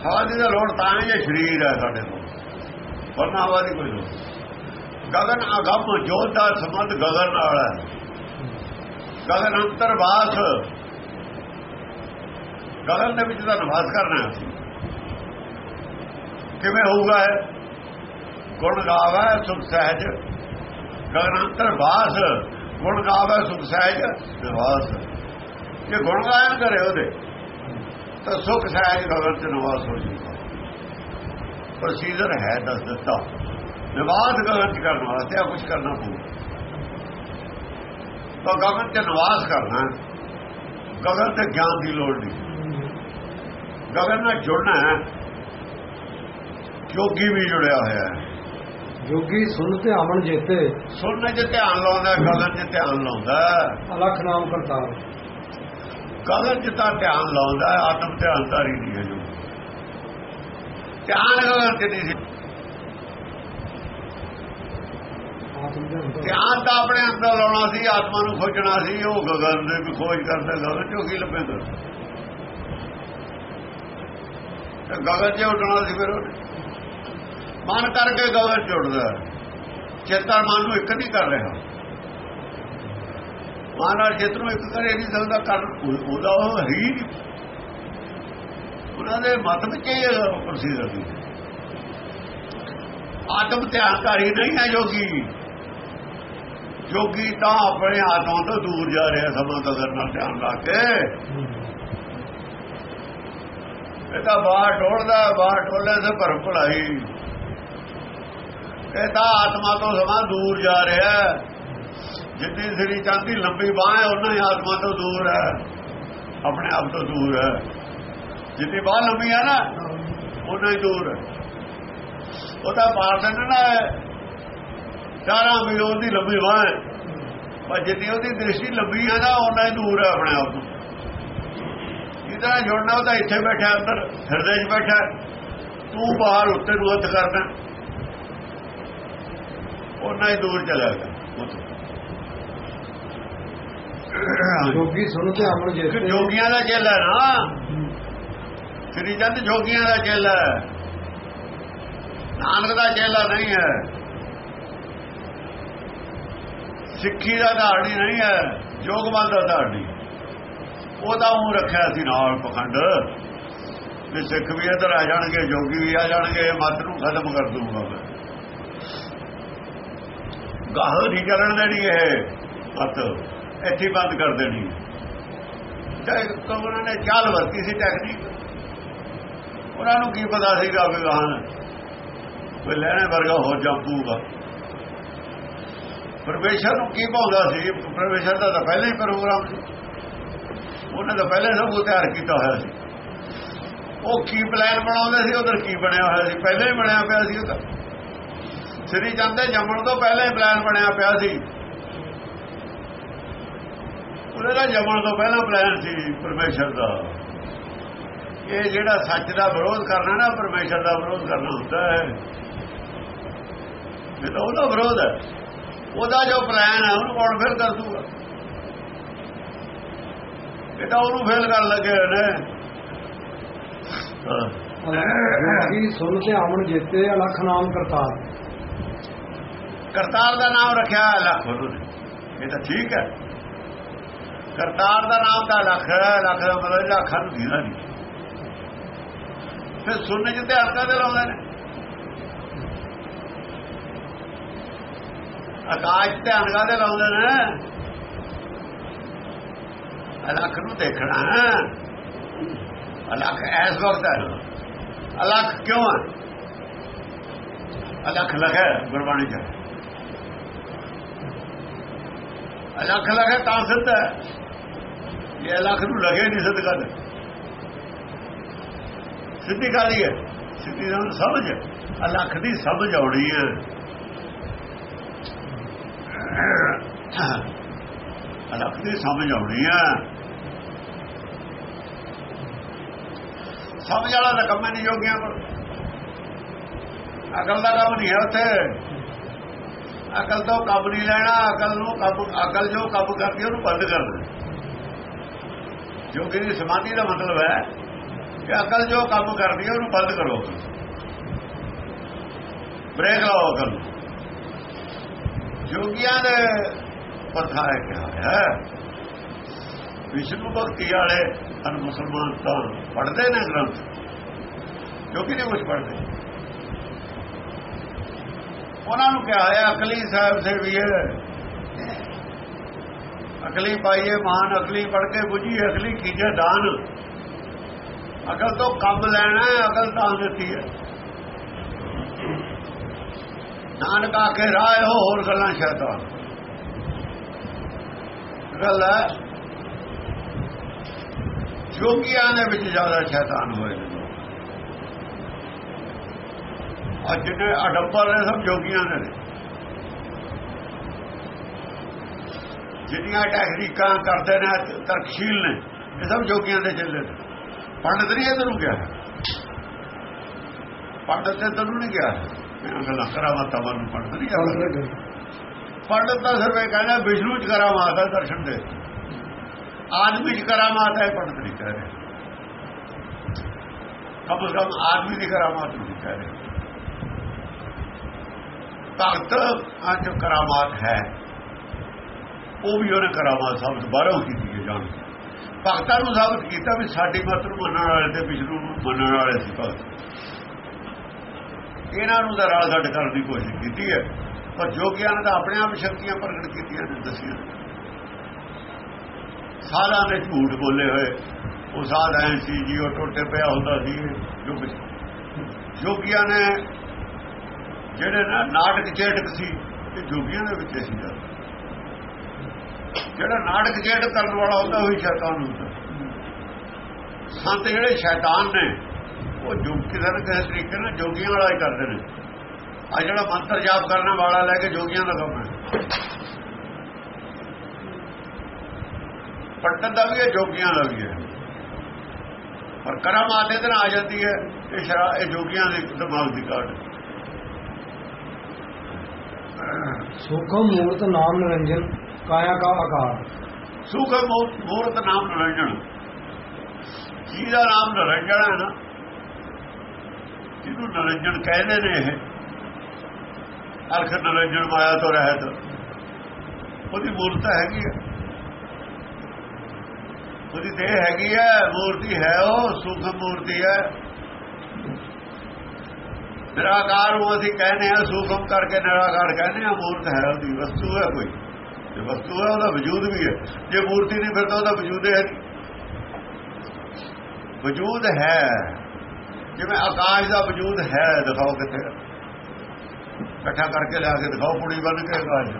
ਹਵਾ ਦੀ ਲੋੜ ਤਾਂ ਹੈ ਜੇ ਸਰੀਰ ਹੈ ਸਾਡੇ ਕੋਲ ਵਰਨਾ ਹਵਾ ਦੀ ਕੋਈ ਲੋੜ ਨਹੀਂ। ਗਗਨ ਅਗੰਮ ਜੋਤ ਦਾ ਸੰਬੰਧ ਗਗਨ ਨਾਲ ਹੈ। ਅੰਤਰ ਅੰਤਰਵਾਸ ਗਗਨ ਦੇ ਵਿੱਚ ਦਾ ਨਿਵਾਸ ਕਰਨਾ ਕਿਵੇਂ ਹੋਊਗਾ ਇਹ? ਗੁਣ ਗਾਵੇ ਸੁਖ ਸਹਿਜ। ਗਗਨ ਅੰਤਰਵਾਸ ਗੁਣ ਗਾਵੇ ਸੁਖ ਸਹਿਜ, ਨਿਵਾਸ। ਜੇ ਗੁਣ ਗਾਇਨ ਕਰੇ ਉਹਦੇ, ਤਾਂ ਸੁਖ ਸਹਿਜ ਗਗਨ ਚ ਨਿਵਾਸ ਹੋ ਜਾਊਗਾ। ਪ੍ਰੋਸੀਜਰ ਹੈ ਦੱਸ ਦਿੱਤਾ। ਨਿਵਾਸ ਗਗਨ ਚ ਕਰਨ ਵਾਸਤੇ ਆ ਕੁਝ ਕਰਨਾ ਪਊ। ਤਾਂ ਗਗਨ ਚ ਨਿਵਾਸ ਕਰਨਾ। ਗਗਨ ਤੇ ਗਿਆਨ ਦੀ ਲੋੜ ਨਹੀਂ। ਗਗਨ ਨਾਲ ਜੁੜਨਾ ਹੈ। ਜੋਗੀ ਵੀ ਜੁੜਿਆ ਹੋਇਆ ਹੈ। ਜੋਗੀ ਸੁਣ ਤੇ ਆਵਣ ਜੇਤੇ। ਸੁਣਨ 'ਚ ਧਿਆਨ ਲਾਉਂਦਾ ਗਗਨ 'ਚ ਧਿਆਨ ਲਾਉਂਦਾ। ਅਲਖ ਨਾਮ ਕਰਤਾਰ। ਗਗਨ 'ਚ ਤਾਂ ਧਿਆਨ ਲਾਉਂਦਾ ਆਤਮ ਧਿਆਨ ਧਾਰੀ ਨਹੀਂ ਹੈ ਜੋ। ਧਿਆਨ ਗਗਨ 'ਚ ਨਹੀਂ ਸੀ ਆਤਮ ਦੇ ਅੰਦਰ ਧਿਆਨ ਤਾਂ ਆਪਣੇ ਅੰਦਰ ਲਾਉਣਾ ਸੀ, ਆਤਮਾ ਨੂੰ ਖੋਜਣਾ ਸੀ, ਉਹ ਗਗਨ ਦੇ ਵੀ ਖੋਜ ਕਰਦਾ ਗਗਨ ਚੋਂ ਕੀ ਲੱਭੇਗਾ? ਤੇ ਗਗਨ 'ਚ ਉੱਡਣਾ ਸੀ ਫਿਰ ਮਨ ਕਰਕੇ ਗਗਨ 'ਚ ਉੱਡਦਾ। ਚੇਤਨ ਮਨ ਨੂੰ ਇੱਕ ਨਹੀਂ ਕਰ ਰਿਹਾ। ਮਨ ਨਾਲ ਚਿੱਤ ਨੂੰ ਇੱਕ ਕਰੇ ਨਹੀਂ ਸਕਦਾ, ਕਰ ਉਹਦਾ ਉਹ ਹੀ ਉਹਨਾਂ ਦੇ ਮਤ ਵਿੱਚ ਇਹ ਪ੍ਰਸਿੱਧ ਸੀ ਆਤਮ ਧਿਆਨਕਾਰੀ ਨਹੀਂ ਹੈ ਜੋਗੀ। ਜੋਗੀ ਤਾਂ ਆਪਣੇ ਆਤਮਾ ਤੋਂ ਦੂਰ ਜਾ ਰਿਹਾ, ਸਮਾਂ ਕਦਰ ਨਾਲ ਧਿਆਨ ਲਾ ਕੇ। ਇਹ ਤਾਂ ਬਾਹਰ ਟੋਲਦਾ ਬਾਹਰ ਟੋਲੇ ਤੇ ਭਰਮ ਭੁਲਾਈ ਇਹ ਤਾਂ ਆਤਮਾ ਤੋਂ ਸਮਾਂ ਦੂਰ ਜਾ ਰਿਹਾ। ਹੈ। ਸ੍ਰੀ ਸਰੀ ਚਾਂਦੀ ਲੰਬੀ ਬਾਹ ਹੈ ਉਹਨਾਂ ਹੀ ਆਤਮਾ ਤੋਂ ਦੂਰ ਹੈ। ਆਪਣੇ ਆਪ ਤੋਂ ਦੂਰ ਹੈ। ਜਿੰਨੀ ਬਾਹ ਲੰਬੀ ਹੈ ਨਾ ਉਹਨਾਂ ਹੀ ਦੂਰ ਹੈ। ਉਹ ਤਾਂ ਪਾਰ ਨਾ ਚਾਰਾਂ ਮਿਲੋਂ ਦੀ ਲੰਬੀ ਬਾਹ ਹੈ। ਪਰ ਜਿੰਨੀ ਉਹਦੀ ਦ੍ਰਿਸ਼ਟੀ ਲੰਬੀ ਹੈ ਨਾ ਉਹਨਾਂ ਹੀ ਦੂਰ ਹੈ ਆਪਣੇ ਆਪ ਤੋਂ ਜਿਹਦਾ ਜੁੜਨਾ ਉਹ ਤਾਂ ਇੱਥੇ ਬੈਠਾ ਅੰਦਰ ਹਿਰਦੇ 'ਚ ਬੈਠਾ ਤੂੰ ਬਾਹਰ ਉੱਤੇ ਨੂੰ ਹੱਥ ਕਰਦਾ ਉਹਨਾਂ ਹੀ ਦੂਰ ਚਲਾ ਗਿਆ। ਜੋਗੀ ਸੁਣ ਤੇ ਕਿ ਜੇਤੇ ਜੋਗੀਆਂ ਦਾ ਚੇਲਾ ਨਾ। ਸ੍ਰੀ ਚੰਦ ਜੋਗੀਆਂ ਦਾ ਚੇਲਾ ਨਾਨਕ ਦਾ ਚੇਲਾ ਨਹੀਂ ਹੈ। ਸਿੱਖੀ ਦਾ ਧਾਰਨੀ ਨਹੀਂ ਹੈ ਜੋਗਮਤ ਦਾ ਧਾਰਨੀ। ਉਹਦਾ ਉਹ ਰੱਖਿਆ ਸੀ ਨਾਲ ਪਖੰਡ। ਵੀ ਸਿੱਖ ਵੀ ਇੱਧਰ ਆ ਜਾਣਗੇ, ਜੋਗੀ ਵੀ ਆ ਜਾਣਗੇ ਮਤ ਨੂੰ ਖਤਮ ਕਰ ਦੂੰਗਾ ਮੈਂ। ਗਾਹ ਨਹੀਂ ਕਰਨ ਦੇਣੀ ਇਹ ਮਤ, ਇੱਥੇ ਬੰਦ ਕਰ ਦੇਣੀ। ਚਾਹੇ ਤਾਂ ਉਹਨਾਂ ਨੇ ਚਾਲ ਵਰਤੀ ਸੀ ਟੈਕਨੀਕ ਉਹਨਾਂ ਨੂੰ ਕੀ ਪਤਾ ਸੀਗਾ ਵੀ ਗਾਹਨ ਕੋਈ ਲੈਣੇ ਵਰਗਾ ਹੋ ਜਾਪੂਗਾ। ਪਰਮੇਸ਼ਰ ਨੂੰ ਕੀ ਭਾਉਂਦਾ ਸੀ? ਪਰਮੇਸ਼ਰ ਦਾ ਤਾਂ ਪਹਿਲਾਂ ਹੀ ਪ੍ਰੋਗਰਾਮ ਸੀ। ਉਹਨੇ ਤਾਂ ਪਹਿਲਾਂ ਹੀ ਸਭ ਕੁਝ ਤਿਆਰ ਕੀਤਾ ਹੋਇਆ ਸੀ। ਉਹ ਕੀ ਪਲਾਨ ਬਣਾਉਂਦੇ ਸੀ? ਉਧਰ ਕੀ ਬਣਿਆ ਹੋਇਆ ਸੀ? ਪਹਿਲਾਂ ਹੀ ਬਣਿਆ ਪਿਆ ਸੀ ਉਹਦਾ ਸ੍ਰੀ ਚੰਦ ਜੰਮਣ ਤੋਂ ਪਹਿਲਾਂ ਹੀ ਪਲਾਨ ਬਣਿਆ ਪਿਆ ਸੀ। ਉਹਦੇ ਦਾ ਜੰਮਣ ਤੋਂ ਪਹਿਲਾਂ ਪਲਾਨ ਸੀ ਪਰਮੇਸ਼ਰ ਦਾ। ਇਹ ਜਿਹੜਾ ਸੱਚ ਦਾ ਵਿਰੋਧ ਕਰਨਾ ਨਾ, ਪਰਮੇਸ਼ਰ ਦਾ ਵਿਰੋਧ ਕਰਨਾ ਹੁੰਦਾ ਹੈ। ਇਹ ਤਾਂ ਉਹਦਾ ਵਿਰੋਧ ਹੈ। ਉਹਦਾ ਜੋ ਪਲਾਨ ਹੈ ਉਹਨੂੰ ਕੌਣ ਫੇਲ ਕਰ ਦੂਗਾ ਇਹ ਤਾਂ ਉਹਨੂੰ ਫੇਲ ਕਰਨ ਲੱਗੇ ਨੇ। ਜੋਗੀ ਸੁਣ ਤੇ ਆਵਣ ਜੇਤੇ ਅਲਖ ਨਾਮ ਕਰਤਾਰ। ਕਰਤਾਰ ਦਾ ਨਾਮ ਰੱਖਿਆ ਹੈ ਲੱਖ। ਉਹਨੂੰ ਨੇ। ਇਹ ਤਾਂ ਠੀਕ ਹੈ। ਕਰਤਾਰ ਦਾ ਨਾਮ ਤਾਂ ਲੱਖ ਹੈ ਲੱਖ ਦਾ ਮਤਲਬ ਲੱਖਾਂ ਨੂੰ ਦੀਦਾ ਨਹੀਂ। ਫਿਰ ਸੁਣਨੇ ਚ ਧਿਆਨ ਕਰਦੇ ਲਾਉਂਦੇ ਨੇ। ਆਕਾਸ਼ ਧਿਆਨ ਕਰਦੇ ਲਾਉਂਦੇ ਨੇ। ਅਲੱਖ ਨੂੰ ਦੇਖਣਾ ਹੈ। ਅਲੱਖ ਐਸ ਵਕਤ ਹੈ। ਅਲੱਖ ਕਿਉਂ ਹੈ? ਅਲੱਖ ਲਗਾ ਗੁਰਬਾਣੀ ਚ। ਅਲੱਖ ਲਗਾ ਤਾਂ ਸਿੱਧ ਹੈ। ਇਹ ਅਲੱਖ ਨੂੰ ਲਗੇ ਨਹੀਂ ਸਿੱਧ ਗੱਲ। ਸਿੱਧੀ ਗੱਲ ਹੈ ਸਿੱਧੀ ਨਾਲ ਸਮਝ। ਅਲੱਖ ਦੀ ਸਮਝ ਆਉਣੀ ਹੈ। ਅਲੱਖ ਦੀ ਸਮਝ ਆਉਣੀ ਹੈ ਸਮਝ ਵਾਲਾ ਤਾਂ ਕੰਮ ਨਹੀਂ ਜੋਗਿਆਂ ਕੋਲ। ਅਕਲ ਦਾ ਕੰਮ ਨਹੀਂ ਹੈ ਉੱਥੇ। ਅਕਲ ਤੋਂ ਕੰਮ ਨਹੀਂ ਲੈਣਾ, ਅਕਲ ਨੂੰ ਕੰਮ ਅਕਲ ਜੋ ਕੰਮ ਕਰਦੀ ਉਹਨੂੰ ਬੰਦ ਕਰ ਦੇ। ਜੋਗੀ ਦੀ ਸਮਾਧੀ ਦਾ ਮਤਲਬ ਹੈ ਕਿ ਅਕਲ ਜੋ ਕੰਮ ਕਰਦੀ ਹੈ ਉਹਨੂੰ ਬੰਦ ਕਰੋ। ਬ੍ਰੇਕ ਲਾਓ ਅਕਲ ਨੂੰ। ਜੋਗੀਆਂ ਨੇ ਪਰਖਾ ਹੈ ਕਿਹਾ ਹੈ। ਵਿਸ਼ਨੂੰ ਭਗਤੀ ਵਾਲੇ ਅਨ ਮੁਸਲਮਾਨ ਤਾਂ ਪੜ੍ਹਦੇ ਨੇ ਗ੍ਰੰਥ। ਜੋਗੀ ਨਹੀਂ ਕੁਝ ਪੜ੍ਹਦੇ। ਉਹਨਾਂ ਨੂੰ ਕਿਹਾ ਹੈ, ਅਕਲੀ ਸਾਹਿਬ ਸੇ ਵੀ ਹੈ ਅਕਲੀ ਪਾਈਏ ਮਾਨ, ਅਕਲੀ ਪੜ ਕੇ 부ਝੀ ਅਕਲੀ ਕੀਜੇ ਦਾਨ। ਅਕਲ ਤੋਂ ਕੰਮ ਲੈਣਾ ਹੈ, ਅਕਲ ਤਾਂ ਦਿੱਤੀ ਹੈ। ਨਾਨਕ ਆਖੇ ਰਾਹ ਇਹੋ ਹੋਰ ਗੱਲਾਂ ਸ਼ੈਤਾਨ ਗੱਲ ਹੈ, ਜੋਗੀਆਂ ਦੇ ਵਿੱਚ ਜ਼ਿਆਦਾ ਸ਼ੈਤਾਨ ਹੋਏ ਨੇ ਅੱਜ ਜਿਹੜੇ ਅਡੰਬਰ ਨੇ ਸਭ ਜੋਗੀਆਂ ਦੇ ਨੇ। ਜਿਹੜੀਆਂ ਟੈਕਨੀਕਾਂ ਕਰਦੇ ਨੇ, ਤਰਕਸ਼ੀਲ ਨੇ, ਇਹ ਸਭ ਜੋਗੀਆਂ ਦੇ ਚੱਲੇ ਨੇ। ਪੰਡਤ ਨਹੀਂ ਇਹਨੂੰ ਗਿਆ ਪੰਡਤ ਤੇ ਤੈਨੂੰ ਨਹੀਂ ਗਿਆ ਮੈਂ ਗੱਲਾਂ ਕਰਾਮਾਤਾਂ ਵੱਲ ਨੂੰ ਪੰਡਤ ਨਹੀਂ ਪੰਡਤ ਤਾਂ ਸਿਰਫ ਇਹ ਕਹਿੰਦਾ ਵਿਸ਼ਨੂੰ ਚ ਕਰਾਮਾਤ ਹੈ ਦਰਸ਼ਨ ਦੇ। ਆਦਮੀ ਚ ਕਰਾਮਾਤ ਹੈ ਪੰਡਤ ਨਹੀਂ ਕਹਿ ਰਿਹਾ। ਕਮ ਸੇ ਕਮ ਆਦਮੀ ਦੀ ਕਰਾਮਾਤ ਨਹੀਂ ਕਹਿ ਰਿਹਾ। ਭਗਤ ਅੱਜ ਕਰਾਮਾਤ ਹੈ ਉਹ ਵੀ ਉਹਨੇ ਕਰਾਮਾਤ ਸਾਬਤ ਬਾਹਰੋਂ ਕੀਤੀ ਜਾਣ ਭਗਤਾਂ ਨੂੰ ਸਾਬਤ ਕੀਤਾ ਵੀ ਸਾਡੀ ਮਤ ਨੂੰ ਮੰਨਣ ਵਾਲੇ ਤੇ ਵਿਸ਼ਨੂੰ ਨੂੰ ਮੰਨਣ ਵਾਲੇ ਸੀ ਭਗਤ। ਇਹਨਾਂ ਨੂੰ ਤਾਂ ਰਾਲ ਛੱਡ ਕਰਨ ਦੀ ਕੋਸ਼ਿਸ਼ ਕੀਤੀ ਹੈ। ਪਰ ਜੋਗੀਆਂ ਨੇ ਤਾਂ ਆਪਣੇ ਆਪ ਸ਼ਕਤੀਆਂ ਪ੍ਰਗਟ ਕੀਤੀਆਂ ਨੇ, ਦੱਸੀਆਂ ਸਾਧਾਂ ਨੇ ਝੂਠ ਬੋਲੇ ਹੋਏ। ਉਹ ਸਾਧ ਐ ਸੀ ਜੀ, ਉਹ ਟੁੱਟੇ ਪਿਆ ਹੁੰਦਾ ਸੀ, ਜੋ ਜੋਗੀਆਂ ਨੇ, ਜਿਹੜੇ ਨਾ ਨਾਟਕ ਚੇਟਕ ਸੀ ਤੇ ਜੋਗੀਆਂ ਦੇ ਵਿੱਚ ਸੀ ਜਿਹੜਾ ਨਾਟਕ ਚੇਟਕ ਕਰਨ ਵਾਲਾ ਹੁੰਦਾ, ਉਹ ਸ਼ੈਤਾਨ ਹੁੰਦਾ। ਸੰਤ ਜਿਹੜੇ ਸ਼ੈਤਾਨ ਨੇ ਉਹ ਜੋਗ ਨਾ ਕਿਸੇ ਤਰੀਕੇ ਨਾਲ ਜੋਗੀਆਂ ਵਾਲਾ ਹੀ ਕਰਦੇ ਨੇ। ਆ ਜਿਹੜਾ ਮੰਤਰ ਜਾਪ ਕਰਨ ਵਾਲਾ ਲੈ ਕੇ ਜੋਗੀਆਂ ਦਾ ਕੰਮ ਹੈ। ਪਟਨ ਦਾ ਵੀ ਹੈ ਜੋਗੀਆਂ ਦਾ ਵੀ ਹੈ। ਪਰ ਕਰਾਮਾਤ ਇਹਦੇ ਨਾਲ ਆ ਜਾਂਦੀ ਹੈ ਇਹ ਸ਼ਰਾ ਇਹ ਜੋਗੀਆਂ ਦੇ ਦਿਮਾਗ ਦੀ ਕਾਟ ਸੁਖਮ ਮੂਰਤ ਨਾਮ ਨਿਰੰਜਨ ਕਾਇਆ ਕਾ ਆਕਾਰ। ਸੁਖਮ ਮੂਰਤ ਨਾਮ ਨਿਰੰਜਨ। ਜਿਹਦਾ ਨਾਮ ਨਿਰੰਜਨ ਹੈ ਨਾ। ਜਿਹਨੂੰ ਨਿਰੰਜਨ ਕਹਿੰਦੇ ਨੇ ਇਹ। ਅਰਖ ਨਿਰੰਜਨ ਮਾਇਆ ਤੋਂ ਰਹਿਤ। ਉਹਦੀ ਮੂਰਤ ਹੈਗੀ ਹੈ ਉਹਦੀ ਦੇਹ ਹੈਗੀ ਹੈ ਮੂਰਤੀ ਹੈ ਉਹ, ਸੂਖਮ ਮੂਰਤੀ ਹੈ। ਨਿਰਾਕਾਰ ਉਹ ਅਸੀਂ ਕਹਿੰਦੇ ਆ ਸੂਖਮ ਕਰਕੇ ਨਿਰਾਕਾਰ ਕਹਿੰਦੇ ਆ ਮੂਰਤ ਹੈ ਉਹਦੀ, ਵਸਤੂ ਹੈ ਕੋਈ। ਜੇ ਵਸਤੂ ਹੈ, ਉਹਦਾ ਵਜੂਦ ਵੀ ਹੈ। ਜੇ ਮੂਰਤੀ ਨਹੀਂ, ਫਿਰ ਤਾਂ ਉਹਦਾ ਵਜੂਦ ਹੈ ਵਜੂਦ ਹੈ। ਜਿਵੇਂ ਆਕਾਸ਼ ਦਾ ਵਜੂਦ ਹੈ, ਦਿਖਾਓ ਕਿੱਥੇ ਇਕੱਠਾ ਕਰਕੇ ਲਿਆ ਕੇ ਦਿਖਾਓ ਕੁੜੀ ਬਣ ਕੇ ਆਕਾਸ਼।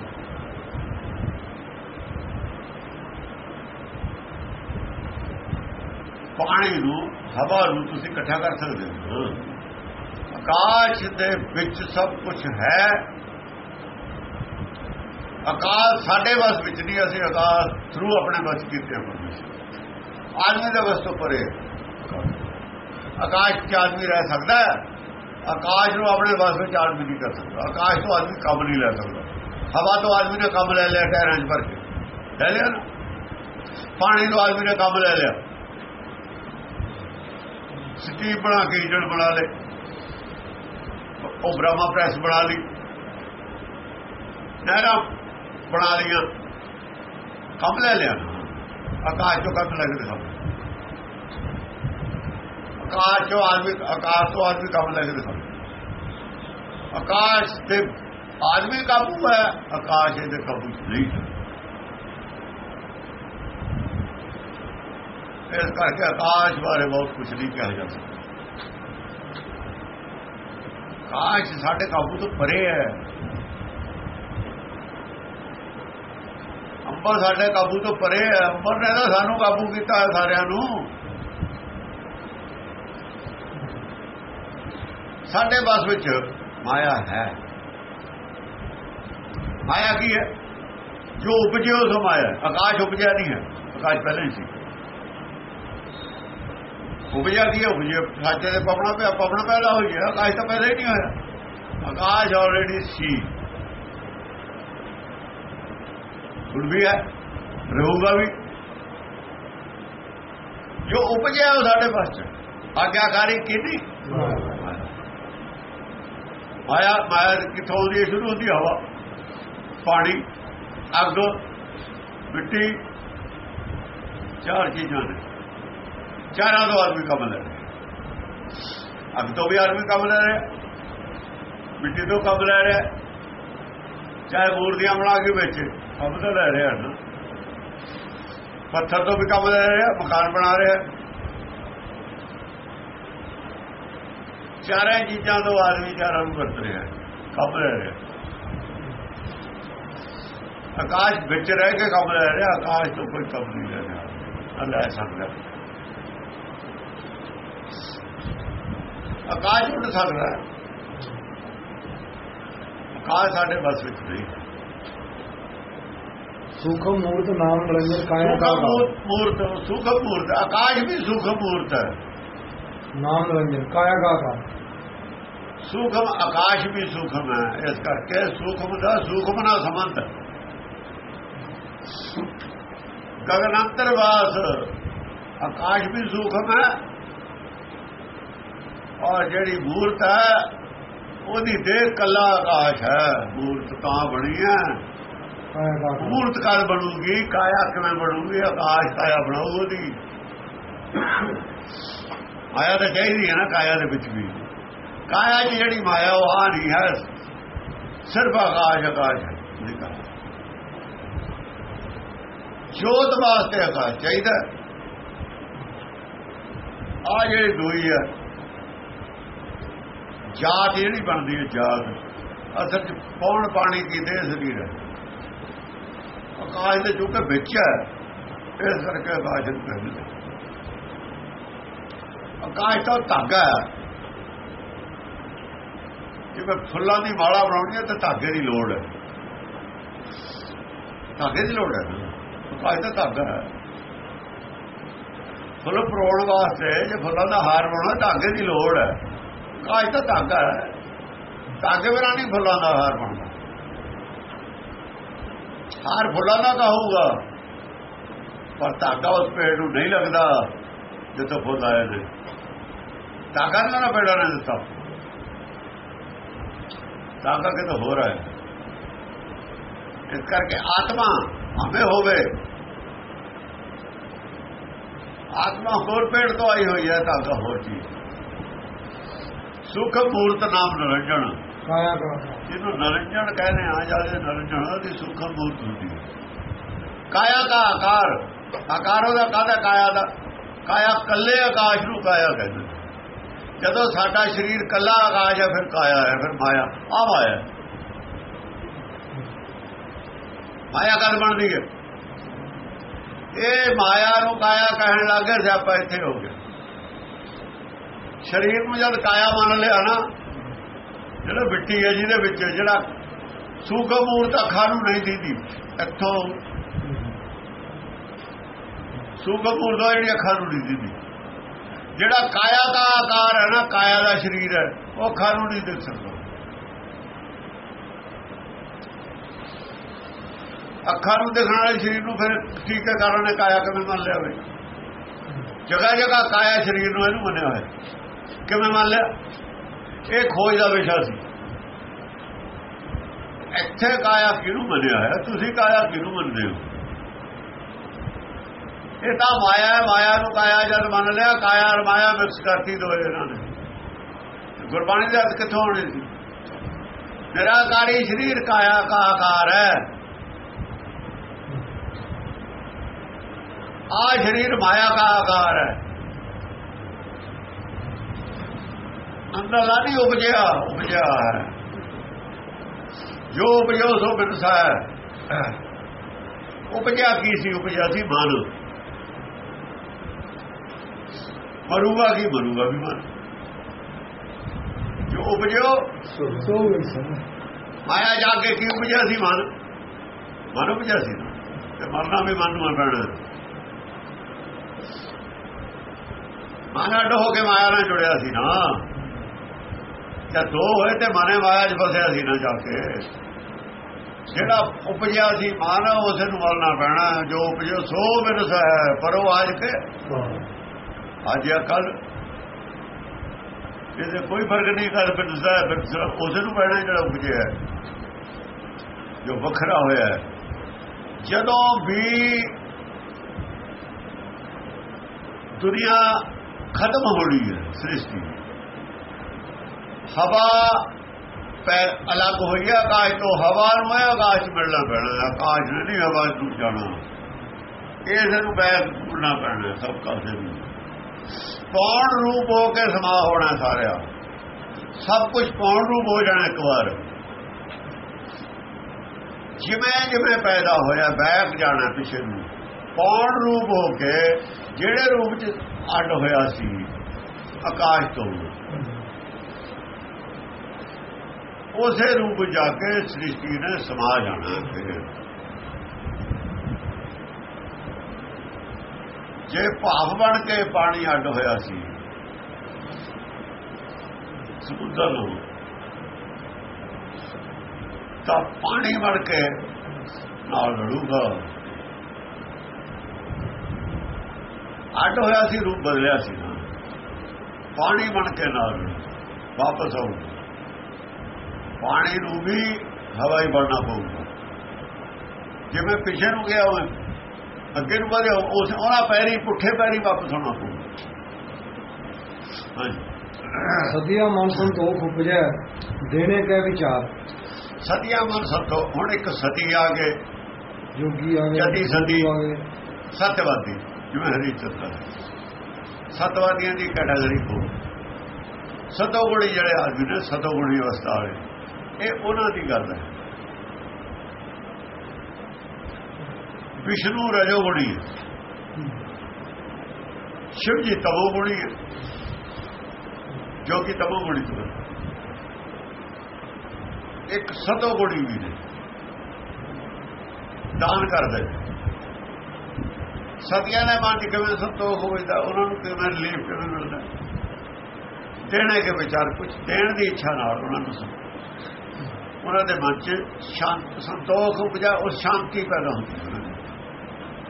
ਪਾਣੀ ਨੂੰ, ਹਵਾ ਨੂੰ ਤੁਸੀਂ ਇਕੱਠਾ ਕਰ ਸਕਦੇ ਹੋ। ਆਕਾਸ਼ ਦੇ ਵਿੱਚ ਸਭ ਕੁਝ ਹੈ। ਅਕਾਲ ਸਾਡੇ ਵਸ ਵਿੱਚ ਨਹੀਂ, ਅਸੀਂ ਆਕਾਸ਼ ਥਰੂ ਆਪਣੇ ਵਸ ਕੀਤੇ ਹਾਂ। ਆਦਮੀ ਦੇ ਵਸ ਤੋਂ ਪਰੇ। ਆਕਾਸ਼ 'ਚ ਆਦਮੀ ਰਹਿ ਸਕਦਾ ਹੈ। ਆਕਾਸ਼ ਨੂੰ ਆਪਣੇ ਵਸ ਵਿੱਚ ਆਦਮੀ ਨਹੀਂ ਕਰ ਸਕਦਾ। ਆਕਾਸ਼ ਤੋਂ ਆਦਮੀ ਕੰਮ ਨਹੀਂ ਲੈ ਸਕਦਾ। ਹਵਾ ਤੋਂ ਆਦਮੀ ਨੇ ਕੰਮ ਲੈ ਲਿਆ ਟਾਇਰਾਂ 'ਚ ਭਰ ਕੇ। ਲੈ ਲਿਆ ਨਾ। ਪਾਣੀ ਤੋਂ ਆਦਮੀ ਨੇ ਕੰਮ ਲੈ ਲਿਆ। ਸਟੀਮ ਬਣਾ ਕੇ ਇੰਜਣ ਬਣਾ ਲੇ ਉਹ ਬ੍ਰਹਮਾ ਪ੍ਰੈਸ ਬਣਾ ਲਈ। ਨਹਿਰਾਂ ਬਣਾ ਲਈਆਂ। ਕੰਮ ਲੈ ਲਿਆ। ਆਕਾਸ਼ ਤੋਂ ਕੰਮ ਲੈ ਕੇ ਦਿਖਾ ਆਕਾਸ਼ ਤੋਂ ਆਦਮੀ ਆਕਾਸ਼ ਤੋਂ ਆਦਮੀ ਕੰਮ ਲੈ ਕੇ ਦਿਖਾ ਆਕਾਸ਼ ਤੇ ਆਦਮੀ ਕਾਬੂ ਹੈ ਆਕਾਸ਼ ਇਹਦੇ ਕਾਬੂ ਨਹੀਂ ਇਸ ਕਰਕੇ ਆਕਾਸ਼ ਬਾਰੇ ਬਹੁਤ ਕੁਝ ਨਹੀਂ ਕਿਹਾ ਜਾ ਸਕਦਾ ਆਕਾਸ਼ ਸਾਡੇ ਕਾਬੂ ਤੋਂ ਪਰੇ ਹੈ ਅੰਬਰ ਸਾਡੇ ਕਾਬੂ ਤੋਂ ਪਰੇ ਹੈ ਅੰਬਰ ਨੇ ਤਾਂ ਸਾਨੂੰ ਕਾਬੂ ਕੀਤਾ ਹੈ ਸਾਰਿਆਂ ਨੂੰ ਸਾਡੇ ਬਸ ਵਿੱਚ ਮਾਇਆ ਹੈ। ਮਾਇਆ ਕੀ ਹੈ? ਜੋ ਉਪਜਿਓ ਸੋ ਮਾਇਆ। ਆਕਾਸ਼ ਉਪਜਿਆ ਨਹੀਂ ਹੈ। ਆਕਾਸ਼ ਪਹਿਲਾਂ ਹੀ ਸੀ। ਉਪਜਿਆ ਕੀ ਹੈ? ਉਪਜਿਆ ਸਾਚੇ ਦੇ ਪਵਣਾ ਪਿਆ, ਪਵਣਾ ਪੈਦਾ ਹੋਈ ਹੈ। ਆਕਾਸ਼ ਤਾਂ ਪੈਦਾ ਹੀ ਨਹੀਂ ਹੋਇਆ। ਆਕਾਸ਼ ਆਲਰੇਡੀ ਸੀ। ਹੁਣ ਵੀ ਹੈ। ਰਹੂਗਾ ਵੀ। ਜੋ ਉਪਜਿਆ ਉਹ ਸਾਡੇ ਪਾਸ ਚ। ਆਗਿਆਕਾਰੀ ਕੀਤੀ ਮਾਇਆ ਮਾਇਆ ਕਿੱਥੋਂ ਆਉਂਦੀ ਹੈ? ਸ਼ੁਰੂ ਹੁੰਦੀ ਹਵਾ। ਪਾਣੀ, ਅੱਗ, ਮਿੱਟੀ, ਚਾਰ ਚੀਜ਼ਾਂ ਨੇ। ਚਾਰਾਂ ਤੋਂ ਆਦਮੀ ਕੰਮ ਲੈ ਰਿਹਾ। ਅੱਗ ਤੋਂ ਵੀ ਆਦਮੀ ਕੰਮ ਲੈ ਰਿਹਾ, ਮਿੱਟੀ ਤੋਂ ਕੰਮ ਲੈ ਰਿਹਾ। ਚਾਹੇ ਮੂਰਤੀਆਂ ਬਣਾ ਕੇ ਵੇਚੇ, ਕੰਮ ਤਾਂ ਲੈ ਰਿਹਾ ਨਾ। ਪੱਥਰ ਤੋਂ ਵੀ ਕੰਮ ਲੈ ਰਿਹਾ, ਮਕਾਨ ਬਣਾ ਰਿਹਾ। ਚਾਰਾਂ ਚੀਜ਼ਾਂ ਤੋਂ ਆਦਮੀ ਚਾਰਾਂ ਨੂੰ ਵਰਤ ਰਿਹਾ ਕੰਮ ਲੈ ਰਿਹਾ ਆਕਾਸ਼ ਵਿੱਚ ਰਹਿ ਕੇ ਕੰਮ ਲੈ ਰਿਹਾ ਆਕਾਸ਼ ਤੋਂ ਕੋਈ ਕੰਮ ਨਹੀਂ ਲੈ ਰਿਹਾ ਅੱਲਾ ਸਕਦਾ। ਆਕਾਸ਼ ਉੱਡ ਸਕਦਾ ਆਕਾਸ਼ ਸਾਡੇ ਬਸ ਵਿੱਚ ਨਹੀਂ। ਸੂਖਮ ਮੂਰਤ ਨਾਮ ਨਿਰੰਜਨ ਕਾਇਆ ਕਾ ਮੂਰਤ ਸੁਖ ਮੂਰਤ ਆਕਾਸ਼ ਵੀ ਸੁਖ ਮੂਰਤ ਹੈ। ਨਾਮ ਨਿਰੰਜਨ ਕਾਇਆ ਕਾ ਸੂਖਮ ਆਕਾਸ਼ ਵੀ ਸੂਖਮ ਹੈ। ਇਸ ਕਰਕੇ ਸੂਖਮ ਦਾ ਸੂਖਮ ਨਾਲ ਸੰਬੰਧ ਹੈ ਗਗਨ ਅੰਤਰਵਾਸ ਆਕਾਸ਼ ਵੀ ਸੂਖਮ ਹੈ। ਔਰ ਜਿਹੜੀ ਮੂਰਤ ਹੈ, ਉਹਦੀ ਦੇਹ ਕੱਲਾ ਆਕਾਸ਼ ਹੈ। ਮੂਰਤ ਤਾਂ ਬਣੀ ਹੈ। ਮੂਰਤ ਕਦ ਬਣੂਗੀ? ਕਾਇਆ ਕਿਵੇਂ ਬਣੂਗੀ? ਆਕਾਸ਼ ਕਾਇਆ ਬਣਾਉ ਉਹਦੀ? ਆਇਆ ਤਾਂ ਚਾਹੀਦੀ ਹੈ ਨਾ, ਕਾਇਆ ਦੇ ਵਿੱਚ ਵੀ। ਕਾਇਆ 'ਚ ਜਿਹੜੀ ਮਾਇਆ, ਉਹ ਆ ਨਹੀਂ ਹੈ। ਸਿਰਫ ਆਕਾਸ਼ ਆਕਾਸ਼ ਹੈ। ਜੋਤ ਵਾਸਤੇ ਆਕਾਸ਼ ਚਾਹੀਦਾ ਆ ਜਿਹੜੀ ਦੋਈ ਹੈ, ਜਾਤ ਜਿਹੜੀ ਬਣਦੀ ਹੈ, ਜਾਤ। ਅਸਲ ਚ ਪੌਣ ਪਾਣੀ ਕੀ ਸਰੀਰ ਆਕਾਸ਼ ਦੇ ਚੁੱਕੇ ਵਿੱਚ ਹੈ। ਇਸ ਕਰਕੇ ਆਕਾਸ਼ ਨੂੰ ਕਹਿੰਦੇ ਆਕਾਸ਼ ਤਾਂ ਧਾਗਾ ਹੈ। ਜਿਵੇਂ ਫੁੱਲਾਂ ਦੀ ਮਾਲਾ ਬਣਾਉਣੀ ਹੈ ਤਾਂ ਧਾਗੇ ਦੀ ਲੋੜ ਹੈ। ਧਾਗੇ ਦੀ ਲੋੜ ਹੈ ਨਾ। ਤਾਂ ਧਾਗਾ ਹੈ। ਫੁੱਲ ਪਰੋਣ ਵਾਸਤੇ ਜੇ ਫੁੱਲਾਂ ਦਾ ਹਾਰ ਬਣਾਉਣਾ, ਧਾਗੇ ਦੀ ਲੋੜ ਹੈ। ਆਕਾਸ਼ ਤਾਂ ਧਾਗਾ ਹੈ। ਧਾਗੇ ਬਿਨਾਂ ਨਹੀਂ ਫੁੱਲਾਂ ਦਾ ਹਾਰ ਬਣਦਾ। ਹਾਰ ਫੁੱਲਾਂ ਦਾ ਕਹੂਗਾ ਪਰ ਧਾਗਾ ਉਸ ਪੇੜ ਨੂੰ ਨਹੀਂ ਲੱਗਦਾ ਜਦੋਂ ਫੁੱਲ ਆਏ ਨੇ। ਧਾਗਾ ਨਾ ਨਾ ਪੇੜਾਂ ਨੇ ਦਿੱਤਾ। ਧਾਗਾ ਕਿਤੇ ਹੋ ਰਹਾ ਹੈ। ਇਸ ਕਰਕੇ ਆਤਮਾ ਹਮੇ ਹੋਵੇ। ਆਤਮਾ ਹੋਰ ਪੇੜ ਤੋਂ ਆਈ ਹੋਈ ਹੈ ਧਾਗਾ ਹੋਰ ਚੀਜ਼। ਸੁਖ ਮੂਰਤ ਨਾਮ ਕਾ ਜਿਹਨੂੰ ਨਰੰਜਨ ਕਹਿੰਦੇ ਆ ਜਾਂਦੇ ਨਰੰਜਨ ਉਹਦੀ ਸੁਖਮ ਮੂਰਤ ਹੁੰਦੀ ਹੈ। ਕਾਇਆ ਦਾ ਆਕਾਰ। ਆਕਾਰ ਉਹਦਾ ਕਾਹਦਾ ਕਾਇਆ ਦਾ? ਕਾਇਆ ਕੱਲੇ ਆਕਾਸ਼ ਨੂੰ ਕਾਇਆ ਕਹਿੰਦੇ। ਜਦੋਂ ਸਾਡਾ ਸਰੀਰ ਕੱਲਾ ਆਕਾਸ਼ ਹੈ, ਫਿਰ ਕਾਇਆ ਹੈ, ਫਿਰ ਮਾਇਆ। ਆ ਮਾਇਆ ਮਾਇਆ ਕਦ ਬਣਦੀ ਹੈ? ਇਹ ਮਾਇਆ ਨੂੰ ਕਾਇਆ ਕਹਿਣ ਲੱਗੇ ਆਪਾਂ ਇੱਥੇ ਹੋ ਗਏ। ਸਰੀਰ ਨੂੰ ਜਦ ਕਾਇਆ ਮੰਨ ਲਿਆ ਨਾ, ਜਿਹੜਾ ਮਿੱਟੀ ਹੈ, ਜਿਹਦੇ ਵਿੱਚ ਜਿਹੜਾ ਸੂਖਮ ਮੂਰਤ ਅੱਖਾਂ ਨੂੰ ਨਹੀਂ ਦੀਦੀ ਇੱਥੋਂ ਸੂਖਮ ਮੂਰਤ ਜਿਹੜੀ ਅੱਖਾਂ ਨੂੰ ਨਹੀਂ ਦੀਦੀ ਜਿਹੜਾ ਕਾਇਆ ਦਾ ਆਕਾਰ ਹੈ ਨਾ, ਕਾਇਆ ਦਾ ਸਰੀਰ ਹੈ, ਉਹ ਅੱਖਾਂ ਨੂੰ ਨਹੀਂ ਦਿਖ ਸਕਦਾ। ਅੱਖਾਂ ਨੂੰ ਦਿਖਣ ਵਾਲੇ ਸਰੀਰ ਨੂੰ ਫਿਰ ਠੀਕ ਹੈ ਕਾਰਨ ਨੇ ਕਾਇਆ ਕਿਵੇਂ ਮੰਨ ਲਿਆ ਵੇ ਜਗ੍ਹਾ ਜਗ੍ਹਾ ਕਾਇਆ ਸਰੀਰ ਨੂੰ ਇਹਨੂੰ ਮੰਨਿਆ ਹੋਇਆ। ਕਿਵੇਂ ਮੰਨ ਲਿਆ? ਇਹ ਖੋਜ ਦਾ ਵਿਸ਼ਾ ਸੀ। ਇੱਥੇ ਕਾਇਆ ਕਿਹਨੂੰ ਮੰਨਿਆ ਹੈ ਤੁਸੀਂ ਕਾਇਆ ਕਿਹਨੂੰ ਮੰਨਦੇ ਹੋ? ਇਹ ਤਾਂ ਮਾਇਆ ਹੈ, ਮਾਇਆ ਨੂੰ ਕਾਇਆ ਜਦ ਮੰਨ ਲਿਆ, ਕਾਇਆ ਔਰ ਮਾਇਆ ਮਿਕਸ ਕਰਤੀ ਦੋ ਇਹਨਾਂ ਨੇ। ਗੁਰਬਾਣੀ ਦੇ ਅਰਥ ਕਿੱਥੋਂ ਆਉਣੇ ਸੀ? ਨਿਰਾਕਾਰੀ ਸਰੀਰ ਕਾਇਆ ਕਾ ਆਕਾਰ ਹੈ। ਆ ਸਰੀਰ ਮਾਇਆ ਕਾ ਆਕਾਰ ਹੈ। ਅੰਦਰਲਾ ਨਹੀਂ ਉਪਜਿਆ ਉਪਜਿਆ ਹੈ। ਜੋ ਉਪਜੋ ਸੋ ਬਿਨਸਾ ਹੈ। ਉਪਜਿਆ ਕੀ ਸੀ? ਉਪਜਿਆ ਸੀ ਮਨ। ਮਰੂਗਾ ਕੀ ਮਰੂਗਾ ਵੀ ਮਨ ਜੋ ਉਪਜਿਓ? ਮਾਇਆ ਜਾ ਕੇ ਕੀ ਉਪਜਿਆ ਸੀ ਮਨ? ਮਨ ਉਪਜਿਆ ਸੀ। ਤੇ ਮਰਨਾ ਵੀ ਮਨ ਨੂੰ ਪੈਣਾ। ਮਨ ਅੱਡ ਹੋ ਕੇ ਮਾਇਆ ਨਾਲ ਜੁੜਿਆ ਸੀ ਨਾ। ਜਦ ਦੋ ਹੋਏ ਤੇ ਮਨੇ ਮਾਇਆ 'ਚ ਫਸਿਆ ਸੀ ਨਾ ਜਾ ਕੇ। ਜਿਹੜਾ ਉਪਜਿਆ ਸੀ ਮਨ ਉਸੇ ਨੂੰ ਮਰਨਾ ਪੈਣਾ। ਜੋ ਉਪਜਿਆ ਸੋ ਬਿਨਸ ਹੈ ਪਰੋ ਆਜ ਕੇ। ਅੱਜ ਜਾਂ ਕੱਲ ਇਹਦੇ ਕੋਈ ਫ਼ਰਕ ਨਹੀਂ ਕਰ ਬਿਨਸਦਾ ਹੈ ਬਿਨਸਦਾ ਉਸੇ ਨੂੰ ਪੈਣਾ ਜਿਹੜਾ ਉਪਜਿਆ ਜੋ ਵੱਖਰਾ ਹੋਇਆ ਜਦੋਂ ਵੀ ਦੁਨੀਆ ਖਤਮ ਹੋਣੀ ਹੈ ਸ੍ਰਿਸ਼ਟੀ, ਹਵਾ ਪੈ ਅਲੱਗ ਹੋਈ ਹੈ, ਆਕਾਸ਼ ਤੋਂ ਹਵਾ ਨੂੰ ਹੈ, ਆਕਾਸ਼ ਮਿਲਣਾ ਪੈਣਾ ਆਕਾਸ਼ ਨਹੀਂ ਹਵਾ ਨੂੰ ਜਾਣਾ। ਇਸ ਨੂੰ ਬੈਗ ਮੁੜਨਾ ਪੈਣਾ ਸਭ ਕਾਸੇ ਨੂੰ। ਪੌਣ ਰੂਪ ਹੋ ਕੇ ਸਮਾ ਹੋਣਾ ਸਾਰਿਆ। ਸਭ ਕੁਝ ਪੌਣ ਰੂਪ ਹੋ ਜਾਣਾ ਇੱਕ ਵਾਰ। ਜਿਵੇਂ ਜਿਵੇਂ ਪੈਦਾ ਹੋਇਆ ਬੈਗ ਜਾਣਾ ਪਿਛੇ ਨੂੰ। ਪੌਣ ਰੂਪ ਹੋ ਕੇ ਜਿਹੜੇ ਰੂਪ ਚ ਅੱਡ ਹੋਇਆ ਸੀ, ਆਕਾਸ਼ ਤੋਂ। ਉਸੇ ਰੂਪ ਜਾ ਕੇ ਸ੍ਰਿਸ਼ਟੀ ਨੇ ਸਮਾ ਜਾਣਾ ਫਿਰ। ਜੇ ਭਾਵ ਬਣ ਕੇ ਪਾਣੀ ਅੱਡ ਹੋਇਆ ਸੀ, ਸਮੁੰਦਰ ਨੂੰ, ਤਾਂ ਪਾਣੀ ਬਣ ਕੇ ਨਾਲ ਲੜੂਗਾ। ਅੱਡ ਹੋਇਆ ਸੀ, ਰੂਪ ਬਦਲਿਆ ਸੀ ਨਾ। ਪਾਣੀ ਬਣ ਕੇ ਨਾਲ ਵਾਪਸ ਆਉ ਪਾਣੀ ਨੂੰ ਵੀ ਹਵਾਈ ਬਣਨਾ ਪਊਗਾ। ਜਿਵੇਂ ਪਿੱਛੇ ਨੂੰ ਗਿਆ ਹੋਵੇ ਅੱਗੇ ਨੂੰ ਵਧਿਆ ਉਸ ਉਹਨਾਂ ਪੈਰੀ ਪੁੱਠੇ ਪੈਰੀ ਵਾਪਸ ਆਉਣਾ ਹਾਂਜੀ। ਸਦੀਆਂ ਮਨ ਸੰਤੋਖ ਉਪਜੈ ਦੇਣੇ ਕੈ ਵਿਚਾਰ। ਸਤਿਆ ਮਨ ਸਤੋ ਹੁਣ ਇੱਕ ਸਤੀ ਆ ਗਏ। ਜੋਗੀ ਆ ਗਏ। ਆ ਗਏ। ਸਤਵਾਦੀ ਜਿਵੇਂ ਹਰੀ ਚੰਦਰ। ਸਤਵਾਦੀਆਂ ਦੀ ਕੈਟਾਗਰੀ ਕੋ ਸਤੋਗੁਣੀ ਜਿਹੜੇ ਆਦਮੀ ਨੇ ਸਤੋਗੁਣੀ ਅਵਸਥਾ ਵਾਲੇ। ਇਹ ਉਹਨਾਂ ਦੀ ਗੱਲ ਹੈ। ਵਿਸ਼ਨੂੰ ਰਜੋਗੁਣੀ ਹੈ। ਸ਼ਿਵ ਜੀ ਤਮੋਗੁਣੀ ਹੈ। ਜੋ ਕਿ ਤਮੋ ਗੁਣੀ ਹੈ। ਇੱਕ ਸਤੋਗੁਣੀ ਵੀ ਨੇ ਦਾਨ ਕਰਦੇ ਨੇ ਸਤਿਆਂ ਦੇ ਮਨ ਚ ਕਿਵੇਂ ਸੰਤੋਖ ਹੋਵੇਗਾ ਉਹਨਾਂ ਨੂੰ ਕਿਵੇਂ ਰਿਲੀਫ ਕਿਵੇਂ ਮਿਲਦਾ ਦੇਣੇ ਕੇ ਵਿਚਾਰ ਕੁਝ ਦੇਣ ਦੀ ਇੱਛਾ ਨਾਲ ਉਹਨਾਂ ਨੂੰ ਉਹਨਾਂ ਦੇ ਮਨ ਚ ਸ਼ਾਂਤ ਸੰਤੋਖ ਉਪਜਾ, ਉਹ ਸ਼ਾਂਤੀ ਪੈਦਾ ਹੁੰਦੀ ਹੈ।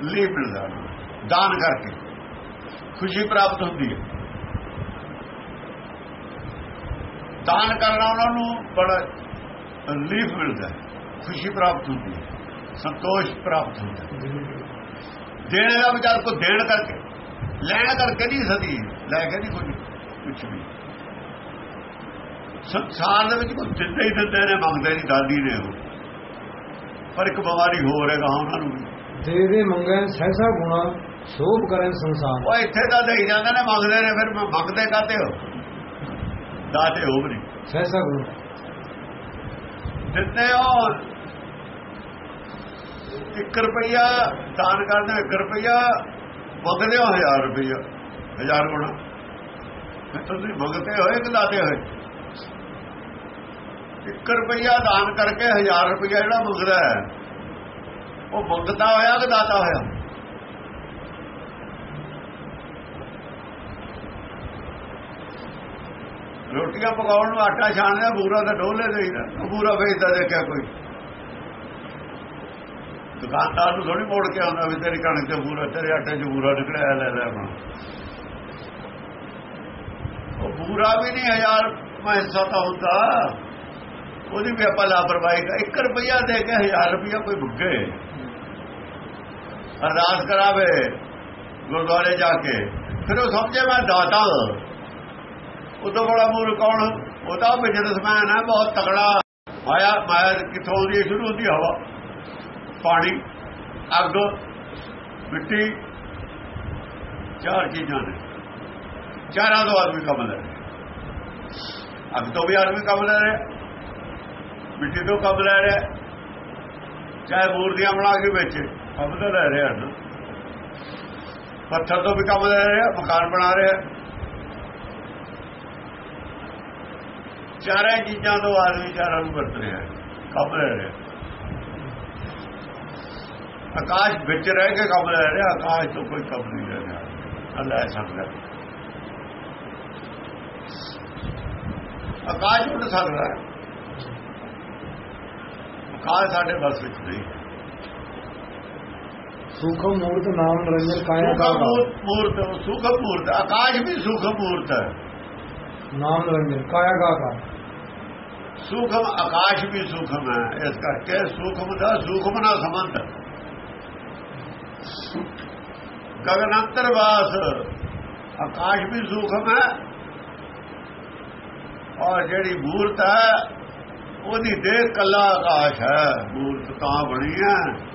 ਰਿਲੀਫ ਮਿਲਦਾ ਉਹਨਾਂ ਨੂੰ। ਦਾਨ ਕਰਕੇ ਖੁਸ਼ੀ ਪ੍ਰਾਪਤ ਹੁੰਦੀ ਹੈ ਦਾਨ ਕਰਨਾ ਉਹਨਾਂ ਨੂੰ ਬੜਾ ਰਿਲੀਫ ਮਿਲਦਾ ਖੁਸ਼ੀ ਪ੍ਰਾਪਤ ਹੁੰਦੀ ਹੈ, ਸੰਤੋਸ਼ ਪ੍ਰਾਪਤ ਹੁੰਦਾ ਹੈ ਦੇਣ ਦਾ ਵਿਚਾਰ ਕੋ ਦੇਣ ਕਰਕੇ, ਲੈਣ ਕਰਕੇ ਨਹੀਂ ਸਦੀ, ਲੈ ਕੇ ਨਹੀਂ ਕੋਈ ਕੁਝ ਵੀ ਸੰਸਾਰ ਦੇ ਵਿੱਚ ਕੋਈ ਦਿੰਦੇ ਹੀ ਦਿੰਦੇ ਨੇ, ਮੰਗਦੇ ਨਹੀਂ, ਦਾਦੀ ਨੇ ਉਹ ਪਰ ਇੱਕ ਬਿਮਾਰੀ ਹੋ ਰਹੇਗਾ ਉਹਨਾਂ ਨੂੰ ਵੀ। ਦੇ ਦੇ ਮੰਗੈ ਸਹਿਸਾ ਗੁਣਾ ਸ਼ੋਭ ਕਰੇ ਸੰਸਾਰ। ਉਹ ਇੱਥੇ ਤਾਂ ਦੇਈ ਜਾਂਦੇ ਨੇ ਮੰਗਦੇ ਨੇ ਫਿਰ ਮੰਗਦੇ ਕਾਤੇ ਹੋ? ਦਾਤੇ ਹੋ ਨਹੀਂ। ਸਹਿਸਾ ਗੁਣਾ। ਦਿੱਤੇ ਹੋ 1 ਰੁਪਈਆ ਦਾਨ ਕਰਦੇ ਹੋ 1 ਰੁਪਈਆ ਮੰਗਦੇ ਹੋ 1000 ਰੁਪਈਆ। 1000 ਗੁਣਾ। ਤੁਸੀਂ ਮੰਗਦੇ ਹੋਏ ਕਿ ਦਾਤੇ ਹੋਏ? 1 ਰੁਪਈਆ ਦਾਨ ਕਰਕੇ 1000 ਰੁਪਈਆ ਜਿਹੜਾ ਮੰਗਦਾ ਹੈ। ਉਹ ਮੰਗਦਾ ਹੋਇਆ ਕਿ ਦਾਤਾ ਹੋਇਆ? ਰੋਟੀਆਂ ਪਕਾਉਣ ਨੂੰ ਆਟਾ ਛਾਣਦਾ ਬੂਰਾ ਤਾਂ ਡੋਲੇ ਦੇਈਦਾ ਉਹ ਬੂਰਾ ਵੇਚਦਾ ਦੇਖਿਆ ਕੋਈ। ਦੁਕਾਨਦਾਰ ਨੂੰ ਥੋੜੀ ਮੋੜ ਕੇ ਆਉਂਦਾ ਵੀ ਤੇਰੀ ਕਣਕ ਤੇ ਬੂਰਾ, ਤੇਰੇ ਆਟੇ 'ਚ ਬੂਰਾ ਨਿਕਲਿਆ, ਲੈ ਲੈ ਆਪਣਾ ਉਹ ਬੂਰਾ ਵੀ ਨਹੀਂ, ਹਜ਼ਾਰ ਮੈਂ ਹਿੱਸਾ ਤਾਂ ਹੁੰਦਾ। ਉਹਦੀ ਵੀ ਆਪਾਂ ਲਾਪਰਵਾਹੀ ਕਰ 1 ਰੁਪਿਆ ਦੇ ਕੇ 1000 ਰੁਪਿਆ ਕੋਈ ਭੁੱਗੇ ਅਰਦਾਸ ਕਰਾਵੇ ਗੁਰਦੁਆਰੇ ਜਾ ਕੇ। ਫਿਰ ਉਹ ਸਮਝੇ ਮੈਂ ਦਾਤਾ। ਉਹ ਤੋਂ ਬੜਾ ਮੂਰ ਕੌਣ? ਉਹ ਤਾਂ ਬਿਜ਼ਨਸਮੈਨ ਹੈ ਬਹੁਤ ਤਗੜਾ ਮਾਇਆ ਮਾਇਆ ਕਿੱਥੋਂ ਦੀ ਸ਼ੁਰੂ ਹੁੰਦੀ ਹਵਾ। ਪਾਣੀ, ਅੱਗ, ਮਿੱਟੀ, ਚਾਰ ਚੀਜ਼ਾਂ ਨੇ। ਚਾਰਾਂ ਤੋਂ ਆਦਮੀ ਕੰਮ ਲੈ ਰਿਹਾ। ਅੱਗ ਤੋਂ ਵੀ ਆਦਮੀ ਕੰਮ ਲੈ ਰਿਹਾ। ਮਿੱਟੀ ਤੋਂ ਕੰਮ ਲੈ ਰਿਹਾ। ਚਾਹੇ ਮੂਰਤੀਆਂ ਬਣਾ ਕੇ ਵਿੱਚ। ਕੰਮ ਤਾਂ ਲੈ ਰਿਹਾ ਨਾ। ਪੱਥਰ ਤੋਂ ਵੀ ਕੰਮ ਲੈ ਰਿਹਾ ਮਕਾਨ ਬਣਾ ਰਿਹਾ ਚਾਰਾਂ ਚੀਜ਼ਾਂ ਤੋਂ ਆਦਮੀ ਚਾਰਾਂ ਨੂੰ ਵਰਤ ਰਿਹਾ ਕੰਮ ਲੈ ਰਿਹਾ ਆਕਾਸ਼ ਵਿੱਚ ਰਹਿ ਕੇ ਕੰਮ ਲੈ ਰਿਹਾ, ਆਕਾਸ਼ ਤੋਂ ਕੋਈ ਕੰਮ ਨਹੀਂ ਲੈ ਰਿਹਾ ਅੱਲਾ ਸਕਦਾ। ਆਕਾਸ਼ ਉੱਡ ਸਕਦਾ ਆਕਾਸ਼ ਸਾਡੇ ਬਸ ਵਿੱਚ ਨਹੀਂ ਸੂਖਮ ਮੂਰਤ ਨਾਮ ਨਿਰੰਜਨ ਕਾਇਆ ਕਾ ਮੂਰਤ ਸੂਖਮ ਮੂਰਤ ਆਕਾਸ਼ ਵੀ ਸੂਖਮ ਮੂਰਤ ਹੈ। ਨਾਮ ਨਿਰੰਜਨ ਕਾਇਆ ਕਾ ਕਾ ਸੂਖਮ ਆਕਾਸ਼ ਵੀ ਸੂਖਮ ਹੈ। ਇਸ ਕਰਕੇ ਸੂਖਮ ਦਾ ਸੂਖਮ ਨਾਲ ਸੰਬੰਧ ਹੈ। ਗਗਨੰਤਰ ਵਾਸ ਆਕਾਸ਼ ਵੀ ਸੂਖਮ ਹੈ। ਔਰ ਜਿਹੜੀ ਮੂਰਤ ਹੈ ਉਹਦੀ ਦੇਹ ਕੱਲਾ ਆਕਾਸ਼ ਹੈ। ਮੂਰਤ ਤਾਂ ਬਣੀ ਹੈ।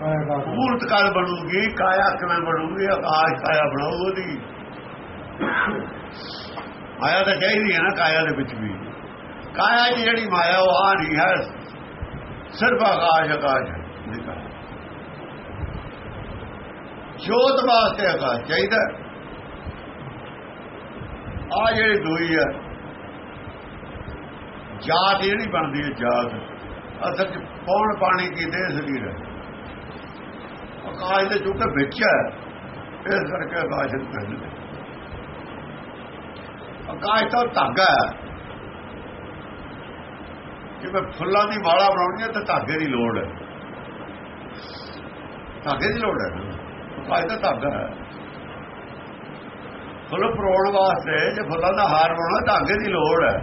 ਮੂਰਤ ਕਾਲ ਬਣੂਗੀ, ਕਾਇਆ ਕਿਵੇਂ ਬਣੂਗੀ, ਆਕਾਸ਼ ਕਾਇਆ ਬਣਾਉ ਉਹਦੀ। ਮਾਇਆ ਤਾਂ ਚਾਹੀਦੀ ਹੈ ਨਾ ਕਾਇਆ ਦੇ ਵਿੱਚ ਵੀ। ਕਾਇਆ ਦੀ ਜਿਹੜੀ ਮਾਇਆ, ਉਹ ਆ ਨਹੀਂ ਹੈ। ਸਿਰਫ ਆਕਾਸ਼ ਆਕਾਸ਼ ਜੋਤ ਵਾਸਤੇ ਆਕਾਸ਼ ਚਾਹੀਦਾ ਆ ਜਿਹੜੀ ਦੋਈ ਹੈ, ਜਾਤ ਜਿਹੜੀ ਬਣਦੀ ਹੈ ਜਾਤ। ਅਸਲ ਚ ਪੌਣ ਪਾਣੀ ਕੀ ਦੇ ਸਰੀਰ ਹੈ। ਆਕਾਸ਼ ਦੇ ਚੁੱਕੇ ਵਿੱਚ ਹੈ। ਇਸ ਕਰਕੇ ਆਕਾਸ਼ ਨੂੰ ਕਹਿੰਦੇ ਆਕਾਸ਼ ਤਾਂ ਧਾਗਾ ਹੈ। ਜਿਵੇਂ ਫੁੱਲਾਂ ਦੀ ਮਾਲਾ ਬਣਾਉਣੀ ਹੈ ਤਾਂ ਧਾਗੇ ਦੀ ਲੋੜ ਹੈ। ਧਾਗੇ ਦੀ ਲੋੜ ਹੈ। ਆਕਾਸ਼ ਤਾਂ ਧਾਗਾ ਹੈ। ਫੁੱਲ ਪਰੋਣ ਵਾਸਤੇ ਜੇ ਫੁੱਲਾਂ ਦਾ ਹਾਰ ਬਣਾਉਣਾ, ਧਾਗੇ ਦੀ ਲੋੜ ਹੈ।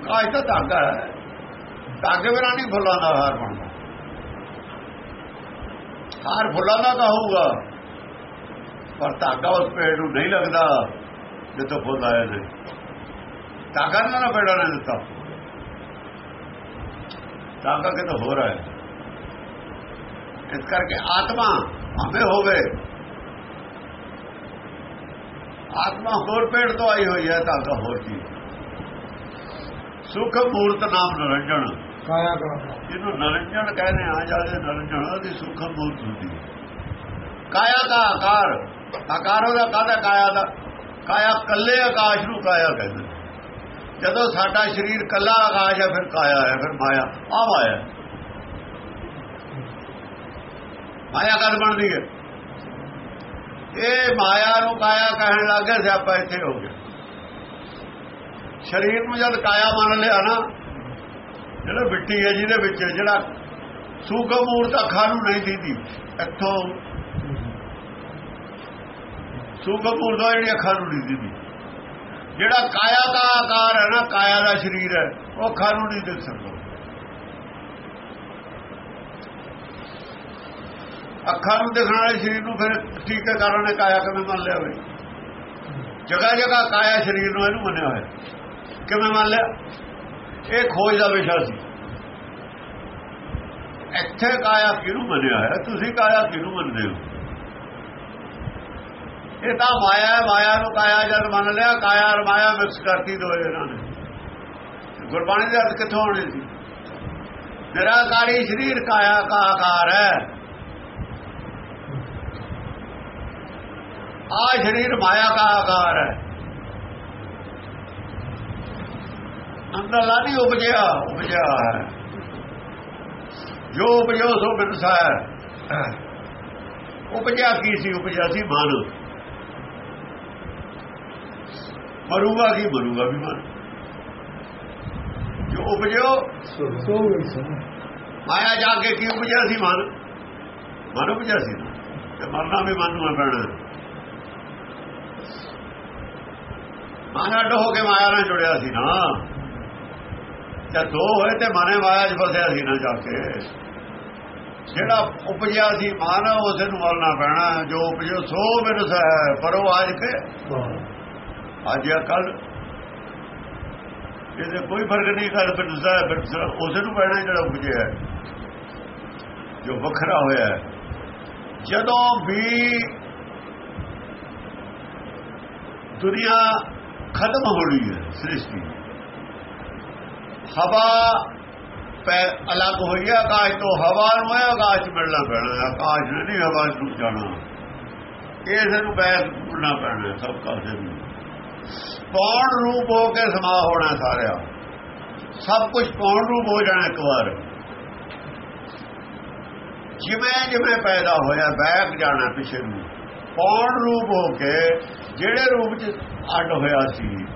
ਆਕਾਸ਼ ਤਾਂ ਧਾਗਾ ਹੈ। ਧਾਗੇ ਬਿਨਾਂ ਨਹੀਂ ਫੁੱਲਾਂ ਦਾ ਹਾਰ ਬਣਦਾ। ਹਾਰ ਫੁੱਲਾਂ ਦਾ ਕਹੂਗਾ ਪਰ ਧਾਗਾ ਉਸ ਪੇੜ ਨੂੰ ਨਹੀਂ ਲੱਗਦਾ ਜਿੱਥੋਂ ਫੁੱਲ ਆਏ ਨੇ। ਧਾਗਾ ਨਾ ਨਾ ਪੇੜਾਂ ਨੇ ਦਿੱਤਾ। ਧਾਗਾ ਕਿਤੇ ਹੋ ਰਿਹਾ ਇਸ ਕਰਕੇ ਆਤਮਾ ਭਾਵੇਂ ਹੋਵੇ, ਆਤਮਾ ਹੋਰ ਪੇੜ ਤੋਂ ਆਈ ਹੋਈ ਹੈ ਧਾਗਾ ਹੋਰ ਚੀਜ਼। ਸੁਖ ਮੂਰਤ ਨਾਮ ਨਿਰੰਜਣ ਕਾਇਆ ਕਾ ਇਹਨੂੰ ਨਰੰਜਨ ਕਹਿੰਦੇ ਆ ਜਾਂਦੇ ਨਰੰਜਨ ਉਹਦੀ ਸੁਖ ਮੂਰਤ ਹੁੰਦੀ ਹੈ। ਕਾਇਆ ਦਾ ਆਕਾਰ ਆਕਾਰ ਉਹਦਾ ਕਾਹਦਾ ਕਾਇਆ ਦਾ? ਕਾਇਆ ਕੱਲੇ ਆਕਾਸ਼ ਨੂੰ ਕਾਇਆ ਕਹਿੰਦੇ ਜਦੋਂ ਸਾਡਾ ਸਰੀਰ ਕੱਲਾ ਆਕਾਸ਼ ਹੈ, ਫਿਰ ਕਾਇਆ ਹੈ, ਫਿਰ ਮਾਇਆ ਆ ਮਾਇਆ ਮਾਇਆ ਕਦ ਬਣਦੀ ਹੈ? ਇਹ ਮਾਇਆ ਨੂੰ ਕਾਇਆ ਕਹਿਣ ਲੱਗੇ ਸਿਆਪਾ ਇੱਥੇ ਹੋ ਗਿਆ। ਸਰੀਰ ਨੂੰ ਜਦ ਕਾਇਆ ਮੰਨ ਲਿਆ ਨਾ ਜਿਹੜਾ ਮਿੱਟੀ ਹੈ ਜਿਹਦੇ ਵਿੱਚ ਜਿਹੜਾ ਸੂਖਮ ਮੂਰਤ ਅੱਖਾਂ ਨੂੰ ਨਹੀਂ ਦੀਦੀ, ਇੱਥੋਂ ਸੂਖਮ ਮੂਰਤ ਜਿਹੜੀ ਅੱਖਾਂ ਨੂੰ ਨਹੀਂ ਦੀਦੀ। ਜਿਹੜਾ ਕਾਇਆ ਦਾ ਆਕਾਰ ਹੈ ਨਾ, ਕਾਇਆ ਦਾ ਸਰੀਰ ਹੈ, ਉਹ ਅੱਖਾਂ ਨੂੰ ਨਹੀਂ ਦਿਖ ਸਕਦਾ। ਅੱਖਾਂ ਨੂੰ ਦਿਖਣ ਵਾਲੇ ਸਰੀਰ ਨੂੰ ਫਿਰ ਠੀਕ ਹੈ ਕਾਰਨ ਨੇ ਕਾਇਆ ਕਿਵੇਂ ਮੰਨ ਲਿਆ ਹੋਵੇ ਜਗ੍ਹਾ ਜਗ੍ਹਾ ਕਾਇਆ ਸਰੀਰ ਨੂੰ ਇਹਨੂੰ ਮੰਨਿਆ ਹੋਇਆ। ਕਿਵੇਂ ਮੰਨ ਲਿਆ? ਇਹ ਖੋਜ ਦਾ ਵਿਸ਼ਾ ਸੀ। ਇੱਥੇ ਕਾਇਆ ਕਿਹਨੂੰ ਮੰਨਿਆ ਹੈ? ਤੁਸੀਂ ਕਾਇਆ ਕਿਹਨੂੰ ਮੰਨਦੇ ਹੋ? ਇਹ ਤਾਂ ਮਾਇਆ ਹੈ, ਮਾਇਆ ਨੂੰ ਕਾਇਆ ਜਦ ਮੰਨ ਲਿਆ, ਕਾਇਆ ਔਰ ਮਾਇਆ ਮਿਕਸ ਕਰਤੀ ਦੋ ਇਹਨਾਂ ਨੇ। ਗੁਰਬਾਣੀ ਦੇ ਅਰਥ ਕਿੱਥੋਂ ਆਉਣੇ ਸੀ? ਨਿਰਾਕਾਰੀ ਸਰੀਰ ਕਾਇਆ ਕਾ ਆਕਾਰ ਹੈ। ਆ ਸਰੀਰ ਮਾਇਆ ਕਾ ਆਕਾਰ ਹੈ। ਅੰਦਰਲਾ ਨਹੀਂ ਉਪਜਿਆ ਉਪਜਿਆ ਹੈ। ਜੋ ਉਪਜੋ ਸੋ ਬਿਨਸਾ ਹੈ। ਉਪਜਿਆ ਕੀ ਸੀ? ਉਪਜਿਆ ਸੀ ਮਨ। ਮਰੂਗਾ ਕੀ? ਮਰੂਗਾ ਵੀ ਮਨ। ਜੋ ਉਪਜਿਓ ਮਾਇਆ ਜਾ ਕੇ ਕੀ ਉਪਜਿਆ ਸੀ? ਮਨ। ਮਨ ਉਪਜਿਆ ਸੀ। ਤੇ ਮਰਨਾ ਵੀ ਮਨ ਨੂੰ ਪੈਣਾ। ਮਾਇਆ ਡੋ ਕੇ ਮਾਇਆ ਨਾਲ ਜੁੜਿਆ ਸੀ ਨਾ। ਜਦ ਦੋ ਹੋਏ ਤੇ ਮਨੇ ਮਾਇਆ 'ਚ ਫਸਿਆ ਸੀ ਨਾ ਜਾ ਕੇ। ਜਿਹੜਾ ਉਪਜਿਆ ਸੀ ਮਨ, ਉਸੇ ਨੂੰ ਮਰਨਾ ਪੈਣਾ। ਜੋ ਉਪਜੋ ਸੋ ਬਿਨਸ ਹੈ ਪਰੋ ਆਜ ਕੇ। ਅੱਜ ਜਾਂ ਕੱਲ। ਇਹਦੇ ਕੋਈ ਫ਼ਰਕ ਨਹੀਂ ਕਰ ਬਿਨਸਾ ਹੈ ਬਿਨਸਾ ਉਸੇ ਨੂੰ ਪੈਣਾ ਜਿਹੜਾ ਉਪਜਿਆ ਜੋ ਵੱਖਰਾ ਹੋਇਆ ਜਦੋਂ ਵੀ ਦੁਨੀਆ ਖਤਮ ਹੋਣੀ ਹੈ, ਸ੍ਰਿਸ਼ਟੀ। ਹਵਾ ਪੈ ਅਲੱਗ ਹੋਈ ਹੈ, ਆਕਾਸ਼ ਤੋਂ ਹਵਾ ਨੂੰ ਹੈ, ਆਕਾਸ਼ ਮਿਲਣਾ ਪੈਣਾ ਆਕਾਸ਼ ਨੇ ਨਹੀਂ, ਹਵਾ ਨੂੰ ਜਾਣਾ। ਇਸ ਨੂੰ ਬੈਸ ਢੂੰਡਣਾ ਪੈਣਾ ਸਭ ਕਾਸੇ ਨੂੰ। ਪੌਣ ਰੂਪ ਹੋ ਕੇ ਸਮਾ ਹੋਣਾ ਸਾਰਿਆ। ਸਭ ਕੁਝ ਪੌਣ ਰੂਪ ਹੋ ਜਾਣਾ ਇੱਕ ਵਾਰ। ਜਿਵੇਂ ਜਿਵੇਂ ਪੈਦਾ ਹੋਇਆ ਬੈਕ ਜਾਣਾ ਪਿਛੇ ਨੂੰ। ਪੌਣ ਰੂਪ ਹੋ ਕੇ, ਜਿਹੜੇ ਰੂਪ ਚ ਅੱਡ ਹੋਇਆ ਸੀ,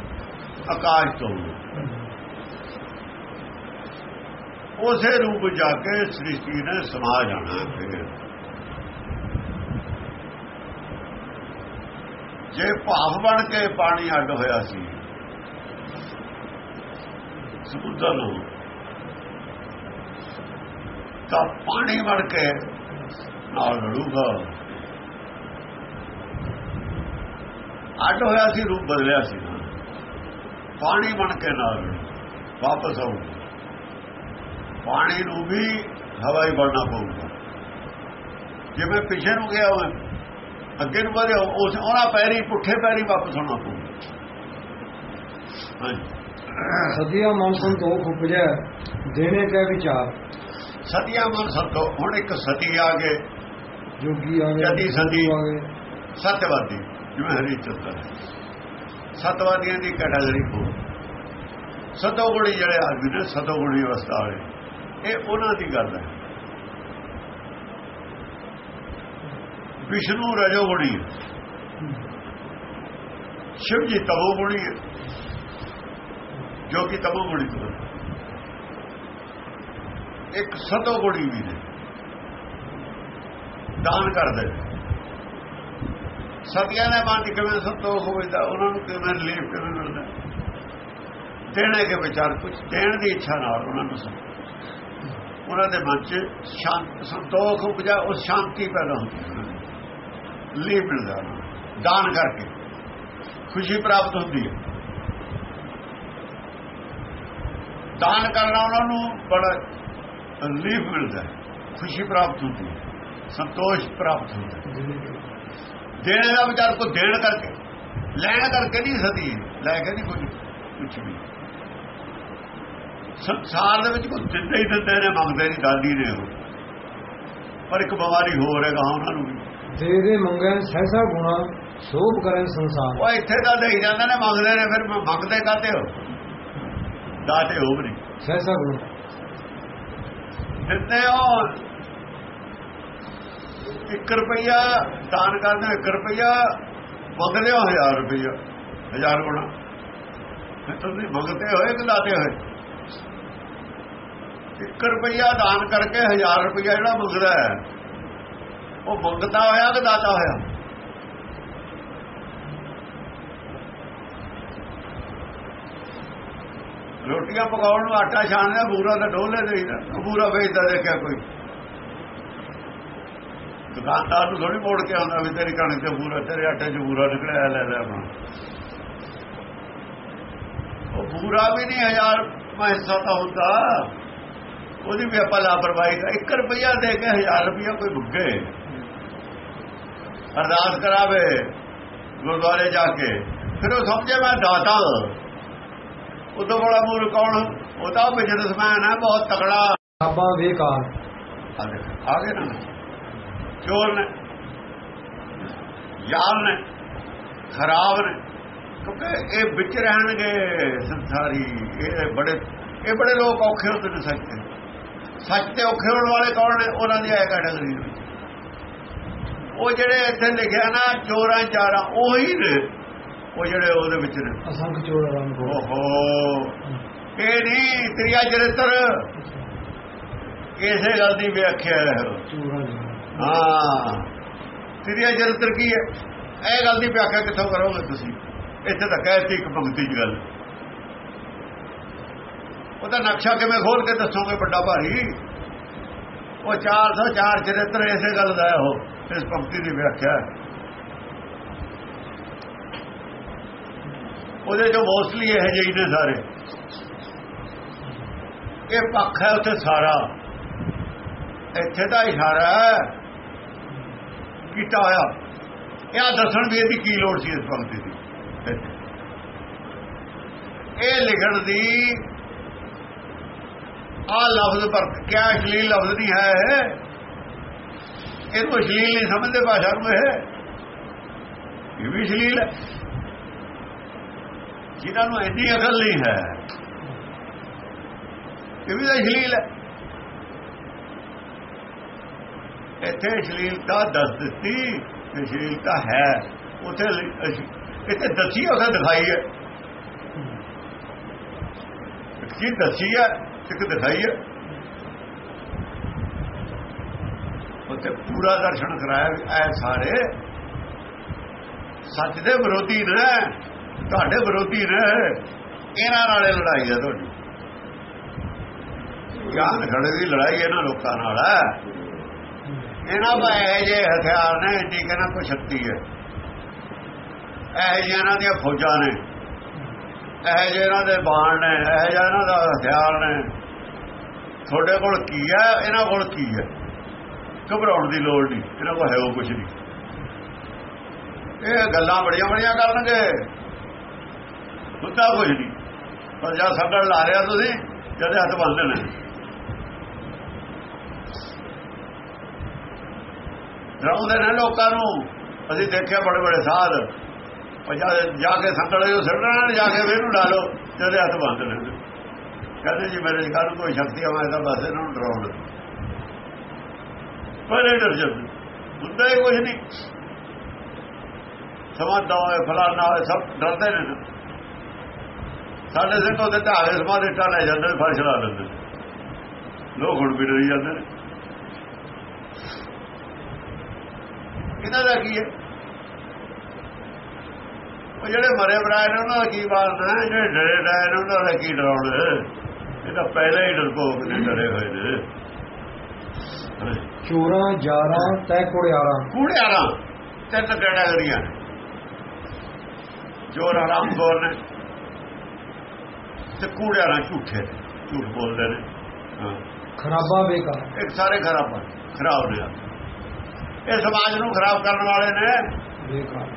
ਆਕਾਸ਼ ਤੋਂ। ਉਸੇ ਰੂਪ ਜਾ ਕੇ ਸ੍ਰਿਸ਼ਟੀ ਨੇ ਸਮਾ ਜਾਣਾ ਫਿਰ। ਜੇ ਭਾਵ ਬਣ ਕੇ ਪਾਣੀ ਅੱਡ ਹੋਇਆ ਸੀ, ਸਮੁੰਦਰ ਨੂੰ, ਤਾਂ ਪਾਣੀ ਬਣ ਕੇ ਨਾਲ ਲੜੂਗਾ ਅੱਡ ਹੋਇਆ ਸੀ, ਰੂਪ ਬਦਲਿਆ ਸੀ ਨਾ। ਪਾਣੀ ਬਣ ਕੇ ਨਾਲ ਵਾਪਸ ਆਊ ਪਾਣੀ ਨੂੰ ਵੀ ਹਵਾ ਹੀ ਬਣਨਾ ਪਊਗਾ। ਜਿਵੇਂ ਪਿੱਛੇ ਨੂੰ ਗਿਆ ਹੋਵੇ ਅੱਗੇ ਨੂੰ ਵਧਿਆ ਉਸ ਉਹਨਾਂ ਪੈਰੀ ਪੁੱਠੇ ਪੈਰੀ ਵਾਪਸ ਆਉਣਾ ਪਊਗਾ। ਸਦੀਆ ਮਨ ਸੰਤੋਖ ਉਪਜੈ ਦੇਣੇ ਕੈ ਵਿਚਾਰ। ਸਤਿਆ ਮਨ ਸਤੋ ਹੁਣ ਇੱਕ ਸਤੀ ਆ ਗਏ। ਜੋਗੀ ਆ ਗਏ ਜਤੀ ਸਦੀ। ਆ ਗਏ। ਸਤਵਾਦੀ ਜਿਵੇਂ ਹਰੀ ਚੰਦਰ। ਸਤਵਾਦੀਆਂ ਦੀ ਕੈਟਾਗਰੀ ਹੋ ਸਤੋਗੁਣੀ ਜਿਹੜੇ ਆਦਮੀ ਨੇ ਸਤੋਗੁਣੀ ਅਵਸਥਾ ਵਾਲੇ। ਇਹ ਉਹਨਾਂ ਦੀ ਗੱਲ ਹੈ। ਵਿਸ਼ਨੂੰ ਰਜੋਗੁਣੀ ਹੈ। ਸ਼ਿਵ ਜੀ ਤਮੋਗੁਣੀ ਹੈ। ਜੋ ਕਿ ਤਮੋ ਗੁਣੀ ਤੋਂ ਇੱਕ ਸਤੋ ਗੁਣੀ ਵੀ ਨੇ। ਦਾਨ ਕਰਦੇ ਨੇ। ਸਤਿਆਂ ਦੇ ਮਨ ਕਿਵੇਂ ਸੰਤੋਖ ਹੋਵੇਦਾ ਉਹਨਾਂ ਨੂੰ ਕਿਵੇਂ ਰਿਲੀਫ ਕਿਵੇਂ ਮਿਲਦਾ ਦੇਣੇ ਕੇ ਵਿਚਾਰ ਕੁਝ ਦੇਣ ਦੀ ਇੱਛਾ ਨਾਲ ਉਹਨਾਂ ਨੂੰ ਸੰ- ਉਹਨਾਂ ਦੇ ਮਨ 'ਚ ਸ਼ਾਂਤ ਸੰਤੋਖ ਉਪਜਾ ਉਸ ਸ਼ਾਂਤੀ ਪੈਦਾ ਹੁੰਦੀ ਹੈ। ਰਿਲੀਫ ਮਿਲਦਾ। ਦਾਨ ਕਰਕੇ ਖੁਸ਼ੀ ਪ੍ਰਾਪਤ ਹੁੰਦੀ ਹੈ। ਦਾਨ ਕਰਨਾ ਉਹਨਾਂ ਨੂੰ ਬੜਾ ਰਿਲੀਫ ਮਿਲਦਾ ਖੁਸ਼ੀ ਪ੍ਰਾਪਤ ਹੁੰਦੀ ਹੈ। ਸੰਤੋਸ਼ ਪ੍ਰਾਪਤ ਹੁੰਦਾ ਦੇਣ ਦਾ ਵਿਚਾਰ ਕੋ ਦੇਣ ਕਰਕੇ ਲੈਣ ਕਰਕੇ ਨਹੀਂ ਸਦੀ। ਲੈ ਕੇ ਨਹੀਂ ਕੁਝ ਕੁਝ ਵੀ। ਸੰਸਾਰ ਦੇ ਵਿੱਚ ਕੋਈ ਦਿੰਦੇ ਹੀ ਦਿੰਦੇ ਨੇ ਮੰਗਦੇ ਨਹੀਂ ਦਾਦੀ ਨੇ ਉਹ। ਪਰ ਇੱਕ ਬਿਮਾਰੀ ਹੋ ਰਹੇਗਾ ਉਹਨਾਂ ਨੂੰ ਦੇ ਦੇ ਮੰਗੈ ਸਹਿਸਾ ਗੁਣਾ ਸੋਭ ਕਰੇ ਸੰਸਾਰ। ਉਹ ਇੱਥੇ ਤਾਂ ਦੇਈ ਜਾਂਦੇ ਨੇ ਮੰਗਦੇ ਨੇ ਫਿਰ ਮੰਗਦੇ ਕਾਤੇ ਹੋ? ਦਾਤੇ ਹੋ ਨਹੀਂ। ਸਹਿਸਾ ਗੁਣਾ। ਦਿੰਦੇ ਹੋ। 1 ਰੁਪਈਆ ਦਾਨ ਕਰਦੇ ਹੋ 1 ਰੁਪਈਆ ਮੰਗਦੇ ਹੋ 1000 ਰੁਪਈਆ। 1000 ਗੁਣਾ। ਫਿਰ ਤੁਸੀਂ ਮੰਗਦੇ ਹੋਏ ਕਿ ਦਾਤੇ ਹੋਏ? 1 ਰੁਪਈਆ ਦਾਨ ਕਰਕੇ 1000 ਰੁਪਈਆ ਜਿਹੜਾ ਮੰਗਦਾ ਹੈ, ਉਹ ਮੰਗਦਾ ਹੋਇਆ ਕਿ ਦਾਤਾ ਹੋਇਆ? ਰੋਟੀਆਂ ਪਕਾਉਣ ਨੂੰ ਆਟਾ ਛਾਣਦਾ, ਬੂਰਾ ਦਾ ਢੋਲੇ ਦੇਈਦਾ ਬੂਰਾ ਵੇਚਦਾ ਦੇਖਿਆ ਕੋਈ। ਦੁਕਾਨਦਾਰ ਨੂੰ ਥੋੜੀ ਮੋੜ ਕੇ ਆਉਂਦਾ ਵੀ ਤੇਰੀ ਕਣਕ ਤੇ ਬੂਰਾ, ਤੇਰੇ ਆਟੇ 'ਚ ਬੂਰਾ ਨਿਕਲਿਆ, ਲੈ ਲੈ ਆਪਣਾ। ਉਹ ਬੂਰਾ ਵੀ ਨਹੀਂ, ਹਜ਼ਾਰ ਮੈਂ ਹਿੱਸਾ ਤਾਂ ਹੁੰਦਾ। ਉਹਦੀ ਵੀ ਆਪਾਂ ਲਾਪਰਵਾਹੀ ਕਰ 1 ਰੁਪਿਆ ਦੇ ਕੇ 1000 ਰੁਪਿਆ ਕੋਈ ਭੁੱਗੇ ਅਰਦਾਸ ਕਰਾਵੇ ਗੁਰਦੁਆਰੇ ਜਾ ਕੇ। ਫਿਰ ਉਹ ਸਮਝੇ ਮੈਂ ਦਾਤਾ ਉਹ ਤੋਂ ਬੜਾ ਮੂਰ ਕੌਣ ਉਹ ਤਾਂ ਬਿਜ਼ਨਸਮੈਨ ਹੈ ਬਹੁਤ ਤਕੜਾ। ਆਬਾ ਵੇਕਾਰ ਆ ਗਏ ਨਾ। ਚੋਰ ਨੇ। ਯਾਰ ਨੇ। ਖਰਾਬ ਨੇ। ਕਿਉਂਕਿ ਇਹ ਵਿੱਚ ਰਹਿਣਗੇ ਸੰਸਾਰੀ। ਇਹ ਬੜੇ ਇਹ ਬੜੇ ਲੋਕ ਔਖੇ ਹੁੰਦੇ ਨੇ ਸੱਚ। ਸੱਚ ਤੇ ਔਖੇ ਹੋਣ ਵਾਲੇ ਕੌਣ ਨੇ? ਉਹਨਾਂ ਦੀ ਆਇਆ ਕੈਟਾਗਰੀ ਨੇ। ਉਹ ਜਿਹੜੇ ਇੱਥੇ ਲਿਖਿਆ ਨਾ ਚੋਰਾਂ ਚਾਰਾਂ ਉਹੀ ਨੇ। ਉਹ ਜਿਹੜੇ ਉਹਦੇ ਵਿੱਚ ਨੇ। ਅਸੰਖ ਚੋਰ ਓਹੋ। ਇਹ ਨਹੀਂ ਤ੍ਰਿਆ ਚਰਿੱਤਰ। ਇਸੇ ਗੱਲ ਦੀ ਵਿਆਖਿਆ ਹੈ। ਹਾਂ। ਤ੍ਰਿਆ ਚਰਿੱਤਰ ਕੀ ਹੈ? ਇਹ ਗੱਲ ਦੀ ਵਿਆਖਿਆ ਕਿੱਥੋਂ ਕਰੋਗੇ ਤੁਸੀਂ? ਇੱਥੇ ਤਾਂ ਕਹਿਤੀ ਇੱਕ ਪੰਕਤੀ ਦੀ ਗੱਲ। ਉਹਦਾ ਨਕਸ਼ਾ ਕਿਵੇਂ ਖੋਲ ਕੇ ਦੱਸੋਗੇ ਵੱਡਾ ਭਾਰੀ ਉਹ 404 ਚਰਿੱਤਰ ਇਸੇ ਗੱਲ ਦਾ ਉਹ, ਇਸ ਪੰਕਤੀ ਦੀ ਵਿਆਖਿਆ ਉਹਦੇ ਜੋ ਮੋਸਟਲੀ ਇਹ ਜਿਹੇ ਨੇ ਸਾਰੇ। ਇਹ ਪੱਖ ਹੈ ਉੱਥੇ ਸਾਰਾ। ਇੱਥੇ ਦਾ ਇਸ਼ਾਰਾ ਕੀਤਾ ਹੋਇਆ। ਇਹ ਦੱਸਣ ਦੀ ਇਹਦੀ ਕੀ ਲੋੜ ਸੀ ਇਸ ਪੰਕਤੀ ਦੀ? ਇਹ ਲਿਖਣ ਦੀ ਆ ਲਫ਼ਜ਼ ਪਰ ਕਿਆ ਅਸ਼ਲੀਲ ਲਫ਼ਜ਼ ਨਹੀਂ ਹੈ ਇਹਨੂੰ ਅਸ਼ਲੀਲ ਨਹੀਂ ਸਮਝਦੇ, ਭਾਸ਼ਾ ਨੂੰ ਇਹ। ਇਹ ਵੀ ਅਸ਼ਲੀਲ ਹੈ। ਜਿਨ੍ਹਾਂ ਨੂੰ ਇੰਨੀ ਅਕਲ ਨਹੀਂ ਹੈ, ਇਹ ਵੀ ਅਸ਼ਲੀਲ ਹੈ। ਇੱਥੇ ਅਸ਼ਲੀਲਤਾ ਦੱਸ ਦਿੱਤੀ, ਅਸ਼ਲੀਲਤਾ ਹੈ। ਉਥੇ ਇੱਥੇ ਦੱਸੀ ਉਹਦਾ ਦਿਖਾਈ ਹੈ। ਇੱਕ ਦੱਸੀ ਹੈ ਇੱਕ ਦਿਖਾਈ ਹੈ ਉੱਥੇ ਪੂਰਾ ਦਰਸ਼ਨ ਕਰਾਇਆ ਵੀ ਇਹ ਸਾਰੇ। ਸੱਚ ਦੇ ਵਿਰੋਧੀ ਨੇ, ਤੁਹਾਡੇ ਵਿਰੋਧੀ ਨੇ, ਇਹਨਾਂ ਨਾਲੇ ਲੜਾਈ ਹੈ ਤੁਹਾਡੀ। ਗਿਆਨ ਖੜੇ ਦੀ ਲੜਾਈ ਇਹਨਾਂ ਲੋਕਾਂ ਨਾਲ ਹੈ ਇਹਨਾਂ ਦਾ ਇਹ ਜੇ ਹਥਿਆਰ ਨੇ, ਇੰਨੀ ਕਹਿੰਦਾ ਕੋਈ ਸ਼ਕਤੀ ਹੈ ਇਹ ਜਿਹੇ ਇਹਨਾਂ ਦੀਆਂ ਫੌਜਾਂ ਨੇ। ਇਹ ਜਿਹੇ ਇਹਨਾਂ ਦੇ ਬਾਣ ਨੇ, ਇਹ ਜਿਹੇ ਇਹਨਾਂ ਦਾ ਹਥਿਆਰ ਨੇ। ਤੁਹਾਡੇ ਕੋਲ ਕੀ ਹੈ? ਇਹਨਾਂ ਕੋਲ ਕੀ ਹੈ? ਘਬਰਾਉਣ ਦੀ ਲੋੜ ਨਹੀਂ, ਇਹਨਾਂ ਕੋਲ ਹੈ ਉਹ ਕੁਝ ਨਹੀਂ। ਇਹ ਗੱਲਾਂ ਬੜੀਆਂ ਬੜੀਆਂ ਕਰਨਗੇ। ਹੁੰਦਾ ਕੁਝ ਨਹੀਂ। ਪਰ ਜਾਂ ਸੰਗਲ ਲਾ ਰਿਆ ਤੁਸੀਂ, ਜਦੇ ਹੱਥ ਬੰਨ ਲੈਣੇ। ਡਰਾਉਂਦੇ ਨੇ ਲੋਕਾਂ ਨੂੰ। ਅਸੀਂ ਦੇਖਿਆ ਬੜੇ ਬੜੇ ਸਾਧ। ਜਾ ਜਾ ਕੇ ਸੰਗਲ ਉਹ ਸੜਨਾ ਜਾ ਕੇ ਵੇਨੂੰ ਲਾ ਲਓ ਜਦੇ ਹੱਥ ਬੰਦ ਲੈਣੇ ਕਹਿੰਦੇ ਜੀ, ਮੇਰੇ ਘਰ ਕੋਈ ਸ਼ਕਤੀ ਆਵੇ ਤਾਂ ਬਸ ਇਹਨਾਂ ਨੂੰ ਡਰਾਉਣ ਪਰ ਇਹ ਡਰ ਜਾਂਦੇ। ਹੁੰਦਾ ਹੀ ਕੁਝ ਨਹੀਂ। ਸਮਾਦਾ ਹੋਏ ਫਲਾਣਾ ਹੋਏ ਸਭ ਡਰਦੇ ਨੇ ਨਾ। ਸਾਡੇ ਸਿੰਘ ਉਹਦੇ ਢਾਲੇ ਸਮਾਦੇ ਟਾ ਲੈ ਜਾਂਦੇ ਨੇ, ਫਰਸ਼ ਲਾ ਲੈਂਦੇ ਨੇ। ਲੋਕ ਹੁਣ ਵੀ ਡਰੀ ਜਾਂਦੇ ਨੇ। ਇਹਨਾਂ ਦਾ ਕੀ ਹੈ? ਜਿਹੜੇ ਮਰੇ ਬਰਾਏ ਨੇ ਉਹਨਾਂ ਦਾ ਕੀ ਬਾਤ ਹੈ? ਜਿਹੜੇ ਡਰੇ ਡਰਾਏ ਨੇ ਉਹਨਾਂ ਦਾ ਕੀ ਡਰਾਉਣ ਇਹ ਤਾਂ ਪਹਿਲਾਂ ਹੀ ਡਰਪੋਕ ਨੇ ਡਰੇ ਹੋਏ ਨੇ। ਚੋਰਾਂ ਜਾਰਾਂ ਤੈ ਕੁੜਿਆਰਾਂ ਕੂੜਿਆਰਾਂ ਤਿੰਨ ਕੈਟਾਗਰੀਆਂ ਚੋਰ ਆਰਾਮ ਖੋਰ ਨੇ ਤੇ ਕੂੜਿਆਰਾਂ ਝੂਠੇ ਝੂਠ ਬੋਲਦੇ ਨੇ। ਖਰਾਬਾ ਬੇਕਾਰ। ਇੱਕ ਸਾਰੇ ਖਰਾਬ ਖਰਾਬ ਨੇ। ਇਹ ਸਮਾਜ ਨੂੰ ਖਰਾਬ ਕਰਨ ਵਾਲੇ ਨੇ। ਬੇਕਾਰ।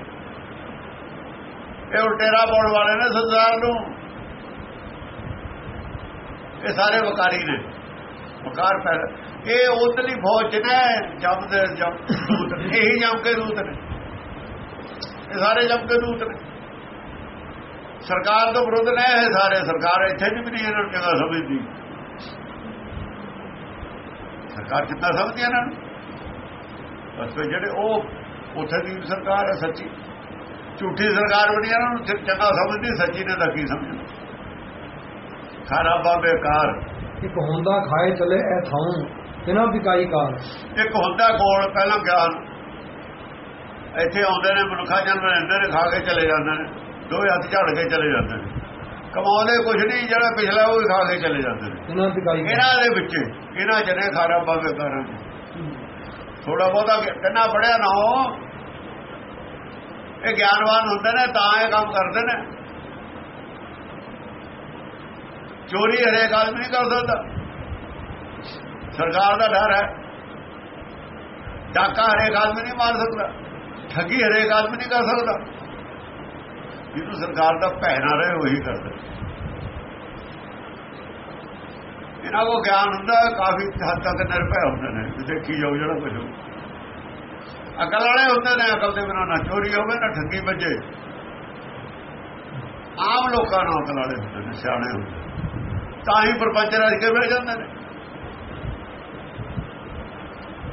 ਇਹ ਉਲਟੇਰਾ ਪਾਉਣ ਵਾਲੇ ਨੇ ਸੰਸਾਰ ਨੂੰ। ਇਹ ਸਾਰੇ ਵਕਾਰੀ ਨੇ। ਵਕਾਰ ਪੈ ਇਹ ਉਤਲੀ ਫੌਜ ਨੇ ਜੰਮ ਦੇ ਜੰਮ ਦੂਤ ਇਹੀ ਜਮ ਕੇ ਦੂਤ ਨੇ। ਇਹ ਸਾਰੇ ਜਮ ਕੇ ਦੂਤ ਨੇ। ਸਰਕਾਰ ਤੋਂ ਵਿਰੁੱਧ ਨੇ ਇਹ ਸਾਰੇ। ਸਰਕਾਰ ਇੱਥੇ ਵੀ ਨਹੀਂ ਇਹਨਾਂ ਨੂੰ ਜਗ੍ਹਾ ਸਮਝਦੀ। ਸਰਕਾਰ ਕਿੱਦਾਂ ਸਮਝਦੀ ਇਹਨਾਂ ਨੂੰ? ਬਸ ਜਿਹੜੇ ਉਹ, ਉੱਥੇ ਦੀ ਸਰਕਾਰ ਹੈ ਸੱਚੀ। ਝੂਠੀ ਸਰਕਾਰ ਬਣੀ ਇਹਨਾਂ ਨੂੰ ਚ- ਚੰਗਾ ਸਮਝਦੀ ਸੱਚੀ ਨੇ ਤਾਂ ਕੀ ਸਮਝਣਾ? ਖਰਾਬਾ ਬੇਕਾਰ। ਇੱਕ ਹੁੰਦਾ ਖਾਏ ਚਲੇ ਐ ਥਾਉ ਤਿਨਾ ਬਿਕਾਈ ਕਾਰ ਇੱਕ ਹੁੰਦਾ ਕੋਲ ਪਹਿਲਾਂ ਗਿਆਨ। ਇੱਥੇ ਆਉਂਦੇ ਨੇ ਮਨੁੱਖਾ ਜਨਮ ਲੈਂਦੇ ਨੇ ਖਾ ਕੇ ਚਲੇ ਜਾਂਦੇ ਨੇ ਦੋਵੇਂ ਹੱਥ ਝਾੜ ਕੇ ਚਲੇ ਜਾਂਦੇ ਨੇ। ਕਮਾਉਂਦੇ ਕੁਝ ਨਹੀਂ ਜਿਹੜਾ ਪਿਛਲਾ ਉਹ ਖਾ ਕੇ ਚਲੇ ਜਾਂਦੇ ਨੇ। ਬਿਕਾਈ ਕਾਰ ਇਹਨਾਂ ਦੇ ਵਿੱਚ ਇਹਨਾਂ ਜਨੇ ਖਰਾਬਾ ਬੇਕਾਰਾਂ ਥੋੜਾ ਬਹੁਤਾ ਕਿੰਨਾ ਪੜਿਆ ਨਾ ਹੋ ਇਹ ਗਿਆਨਵਾਨ ਹੁੰਦੇ ਨੇ, ਤਾਂ ਇਹ ਕੰਮ ਕਰਦੇ ਨੇ। ਚੋਰੀ ਹਰੇਕ ਆਦਮੀ ਨਹੀਂ ਕਰ ਸਕਦਾ। ਸਰਕਾਰ ਦਾ ਡਰ ਹੈ। ਡਾਕਾ ਹਰੇਕ ਆਦਮੀ ਨਹੀਂ ਮਾਰ ਸਕਦਾ। ਠੱਗੀ ਹਰੇਕ ਆਦਮੀ ਨਹੀਂ ਕਰ ਸਕਦਾ। ਜਿਹਨੂੰ ਸਰਕਾਰ ਦਾ ਭੈ ਨਾ ਰਹੇ, ਉਹੀ ਕਰਦਾ। ਇਹਨਾਂ ਕੋ ਗਿਆਨ ਹੁੰਦਾ, ਕਾਫੀ ਹੱਦ ਤੱਕ ਨਿਰਭੈ ਹੁੰਦੇ ਨੇ। ਵੀ ਦੇਖੀ ਜਾਓ ਜਿਹੜਾ ਕੁਝ ਹੋਊ। ਅਕਲ ਵਾਲੇ ਹੁੰਦੇ ਨੇ, ਅਕਲ ਦੇ ਬਿਨਾਂ ਨਾ ਚੋਰੀ ਹੋਵੇ, ਨਾ ਠੱਗੀ ਵੱਜੇ। ਆਮ ਲੋਕਾਂ ਨਾਲ ਅਕਲ ਵਾਲੇ ਹੁੰਦੇ ਨੇ, ਸਿਆਣੇ ਹੁੰਦੇ ਨੇ। ਤਾਂ ਹੀ ਪ੍ਰਪੰਚ ਰਜ ਕੇ ਬਹਿ ਜਾਂਦੇ ਨੇ।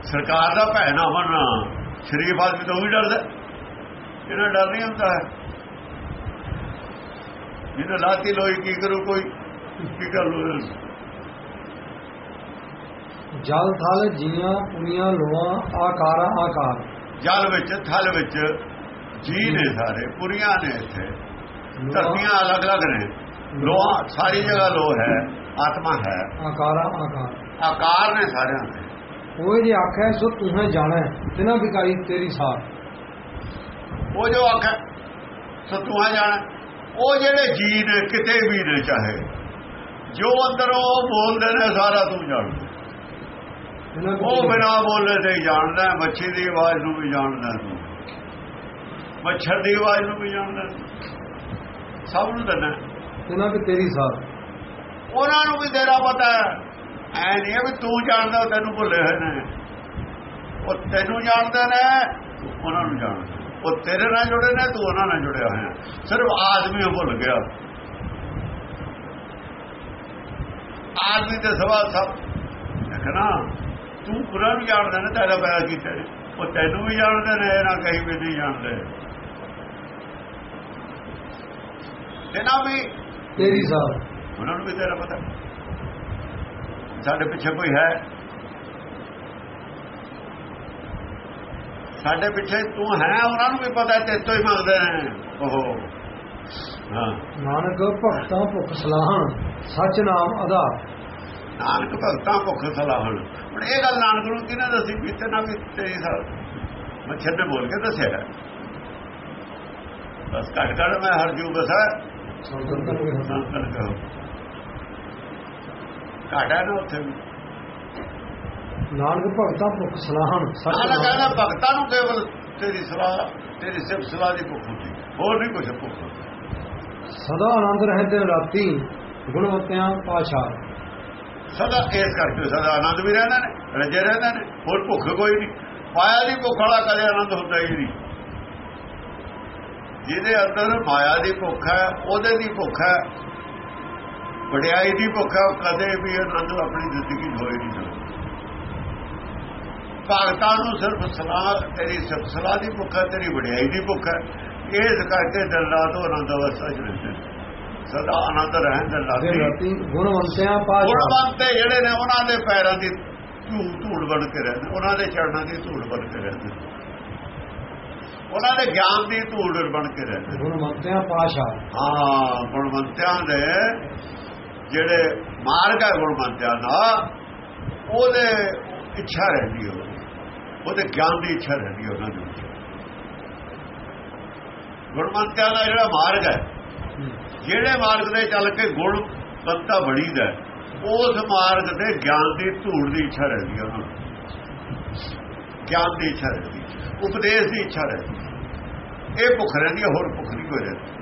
ਸਰਕਾਰ ਦਾ ਭੈ ਨਾ ਮੰਨਣਾ, ਸ਼ਰੀਫ ਆਦਮੀ ਤੋਂ ਵੀ ਡਰਦਾ। ਇਹਨਾਂ ਡਰ ਨਹੀਂ ਹੁੰਦਾ। ਹੈ ਜਿਹਨੇ ਲਾਤੀ ਲੋਈ ਕੀ ਕਰੂ ਕੋਈ? ਕੀ ਕਰ ਲੂ ਜਲ ਥਲ ਜੀਆਂ ਪੁਨੀਆਂ ਲੋਆਂ ਆਕਾਰਾਂ ਆਕਾਰ। ਜਲ ਵਿੱਚ ਥਲ ਵਿੱਚ ਜੀ ਨੇ ਸਾਰੇ ਪੁਰੀਆਂ ਨੇ ਇੱਥੇ। ਧਰਤੀਆਂ ਅਲੱਗ-ਅਲੱਗ ਨੇ। ਲੋਹਾ ਸਾਰੀ ਜਗ੍ਹਾ ਲੋ ਹੈ ਆਤਮਾ ਹੈ। ਆਕਾਰਾਂ ਆਕਾਰ। ਆਕਾਰ ਨੇ ਸਾਰਿਆਂ ਦੇ ਉਹ ਜੇ ਆਖੈ ਸੋ ਤੂੰ ਜਾਣੈ ਤਿਨਾ ਬਿਕਾਈ ਤੇਰੀ ਸਾਰ। ਉਹ ਜੋ ਅੱਖ ਸਤੂਆ ਜਾਣ ਉਹ ਜਿਹੜੇ ਜੀ ਨੇ ਕਿਤੇ ਵੀ ਨੇ ਚਾਹੇ ਜੋ ਅੰਦਰੋਂ ਬੋਲਦੇ ਨੇ ਸਾਰਾ ਤੂੰ ਜਾਣਦਾ ਉਹ ਬਿਨਾ ਬੋਲੇ ਤੇ ਜਾਣਦਾ ਹੈ, ਮੱਛੀ ਦੀ ਆਵਾਜ਼ ਨੂੰ ਵੀ ਜਾਣਦਾ ਤੂੰ। ਮੱਛਰ ਦੀ ਆਵਾਜ਼ ਨੂੰ ਵੀ ਜਾਣਦਾ। ਸਭ ਨੂੰ ਦੰਨਾ ਤਿਨਾ ਵੀ ਤੇਰੀ ਸਾਰ। ਉਹਨਾਂ ਨੂੰ ਵੀ ਤੇਰਾ ਪਤਾ ਹੈ। ਐ ਨਹੀਂ ਵੀ ਤੂੰ ਜਾਣਦਾ ਤੈਨੂੰ ਭੁੱਲੇ ਹੋਏ ਨੇ। ਉਹ ਤੈਨੂੰ ਜਾਣਦੇ ਨੇ ਤੂੰ ਉਹਨਾਂ ਨੂੰ ਜਾਣਦਾ ਉਹ ਤੇਰੇ ਨਾਲ ਜੁੜੇ ਨੇ ਤੂੰ ਉਹਨਾਂ ਨਾਲ ਜੁੜਿਆ ਹੋਇਆ। ਸਿਰਫ ਆਦਮੀ ਭੁੱਲ ਗਿਆ। ਆਦਮੀ ਦੇ ਸਵਾ ਸਭ ਦੇਖਣਾ। ਤੂੰ ਪੂਰਾ ਵੀ ਜਾਣਦਾ ਨਾ ਤੇਰਾ ਪੈਦਾ ਕੀਤਾ ਨੇ। ਉਹ ਤੈਨੂੰ ਵੀ ਜਾਣਦੇ ਨੇ ਨਾ ਕਹੀਂ ਵੀ ਨਹੀਂ ਜਾਣਦੇ। ਇਹਨਾਂ ਵੀ ਤੇਰੀ ਸਾਰ। ਉਹਨਾਂ ਨੂੰ ਵੀ ਤੇਰਾ ਪਤਾ। ਸਾਡੇ ਪਿੱਛੇ ਕੋਈ ਹੈ? ਸਾਡੇ ਪਿੱਛੇ ਤੂੰ ਹੈ ਉਹਨਾਂ ਨੂੰ ਵੀ ਪਤਾ ਤੇ ਤੋਂ ਹੀ ਮੰਗਦੇ ਨੇ। ਉਹ ਹਾਂ। ਨਾਨਕ ਭਗਤਾਂ ਭੁਖ ਸਲਾਹਣ ਸੱਚ ਨਾਮ ਆਧਾਰ। ਨਾਨਕ ਭਗਤਾਂ ਭੁੱਖ ਸਲਾਹਣ। ਹੁਣ ਇਹ ਗੱਲ ਨਾਨਕ ਨੂੰ ਕਿਹਨੇ ਦੱਸੀ? ਵੀ ਤੇ ਨਾ ਵੀ ਤੇਰੀ ਸਾਲ ਮੱਛਰ ਨੇ ਬੋਲ ਕੇ ਦੱਸਿਆ। ਬਸ ਘਟ ਘਟ ਮੈਂ ਹਰ ਜੂ ਬਸਾ ਸੰਤਨ ਘਾਟਾ ਨਾ ਉੱਥੇ। ਨਾਨਕ ਭਗਤਾਂ ਭੁਖ ਸਲਾਹਣ ਸੱਚ ਕਹਿੰਦਾ ਭਗਤਾਂ ਨੂੰ ਕੇਵਲ ਤੇਰੀ ਸਲਾਹ ਤੇਰੀ ਸਿਫਤ ਸਲਾਹ ਦੀ ਭੁੱਖ ਹੁੰਦੀ ਹੋਰ ਨਹੀਂ ਕੁਝ ਭੁੱਖ। ਸਦਾ ਆਨੰਦ ਰਹੇ ਦਿਨ ਰਾਤੀ ਗੁਣਵਤਿਆਂ ਪਾਸ਼ਾ ਸਦਾ ਇਸ ਕਰਕੇ ਸਦਾ ਆਨੰਦ ਵੀ ਰਹਿੰਦਾ ਨੇ, ਰਜੇ ਰਹਿੰਦਾ ਨੇ, ਹੋਰ ਭੁੱਖ ਕੋਈ ਨਹੀਂ। ਮਾਇਆ ਦੀ ਭੁੱਖ ਵਾਲਾ ਕਦੇ ਆਨੰਦ ਹੁੰਦਾ ਹੀ ਨਹੀਂ। ਜਿਹਦੇ ਅੰਦਰ ਮਾਇਆ ਦੀ ਭੁੱਖ ਹੈ, ਉਹਦੇ ਦੀ ਭੁੱਖ ਹੈ, ਵਡਿਆਈ ਦੀ ਭੁੱਖ ਹੈ, ਉਹ ਕਦੇ ਵੀ ਆਨੰਦ ਆਪਣੀ ਜ਼ਿੰਦਗੀ ਹੋਏ ਨਹੀਂ ਸਕਦਾ ਭਗਤਾਂ ਨੂੰ ਸਿਰਫ ਸਲਾਹ, ਤੇਰੀ ਸਿਰਫ ਸਲਾਹ ਦੀ ਭੁੱਖ ਹੈ, ਤੇਰੀ ਵਡਿਆਈ ਦੀ ਭੁੱਖ ਹੈ। ਇਸ ਕਰਕੇ ਦਿਲ ਰਾਤ ਉਹ ਆਨੰਦ ਅਵਸਥਾ 'ਚ ਰਹਿੰਦੇ ਨੇ। ਸਦਾ ਆਨੰਦ ਰਹਿਣ ਰਾਤੀ ਰਾਤੀ ਗੁਣਵੰਤਿਆਂ ਪਾਸ ਗੁਣਵੰਤੇ ਜਿਹੜੇ ਨੇ ਉਹਨਾਂ ਦੇ ਪੈਰਾਂ ਦੀ ਧੂੜ ਧੂੜ ਬਣ ਕੇ ਰਹਿੰਦੇ। ਉਹਨਾਂ ਦੇ ਚਰਨਾਂ ਦੀ ਧੂੜ ਬਣ ਕੇ ਰਹਿੰਦੇ। ਉਹਨਾਂ ਦੇ ਗਿਆਨ ਦੀ ਧੂੜ ਬਣ ਕੇ ਰਹਿੰਦੇ। ਗੁਣਵੰਤਿਆਂ ਪਾਸ਼ਾ ਹਾਂ ਗੁਣਵੰਤਿਆਂ ਦੇ ਜਿਹੜੇ ਮਾਰਗ ਹੈ ਗੁਣਵੰਤਿਆਂ ਦਾ ਉਹਦੇ ਇੱਛਾ ਰਹਿੰਦੀ ਹੋ ਉਹਦੇ। ਗਿਆਨ ਦੀ ਇੱਛਾ ਰਹਿੰਦੀ ਉਹਨਾਂ ਦੇ ਗੁਣਵੰਤਿਆਂ ਦਾ ਜਿਹੜਾ ਮਾਰਗ ਹੈ ਜਿਹੜੇ ਮਾਰਗ ਤੇ ਚੱਲ ਕੇ ਗੁਣ ਬੰਤਾ ਬਣੀਦਾ ਉਸ ਮਾਰਗ ਤੇ ਗਿਆਨ ਦੀ ਧੂੜ ਦੀ ਇੱਛਾ ਰਹਿੰਦੀ ਹੈ ਉਹਨਾਂ ਗਿਆਨ ਦੀ ਇੱਛਾ ਰਹਿੰਦੀ ਹੈ, ਉਪਦੇਸ਼ ਦੀ ਇੱਛਾ ਰਹਿੰਦੀ ਇਹ ਭੁੱਖ ਰਹਿੰਦੀ ਹੈ, ਹੋਰ ਭੁੱਖ ਨਹੀਂ ਕੋਈ ਰਹਿੰਦੀ।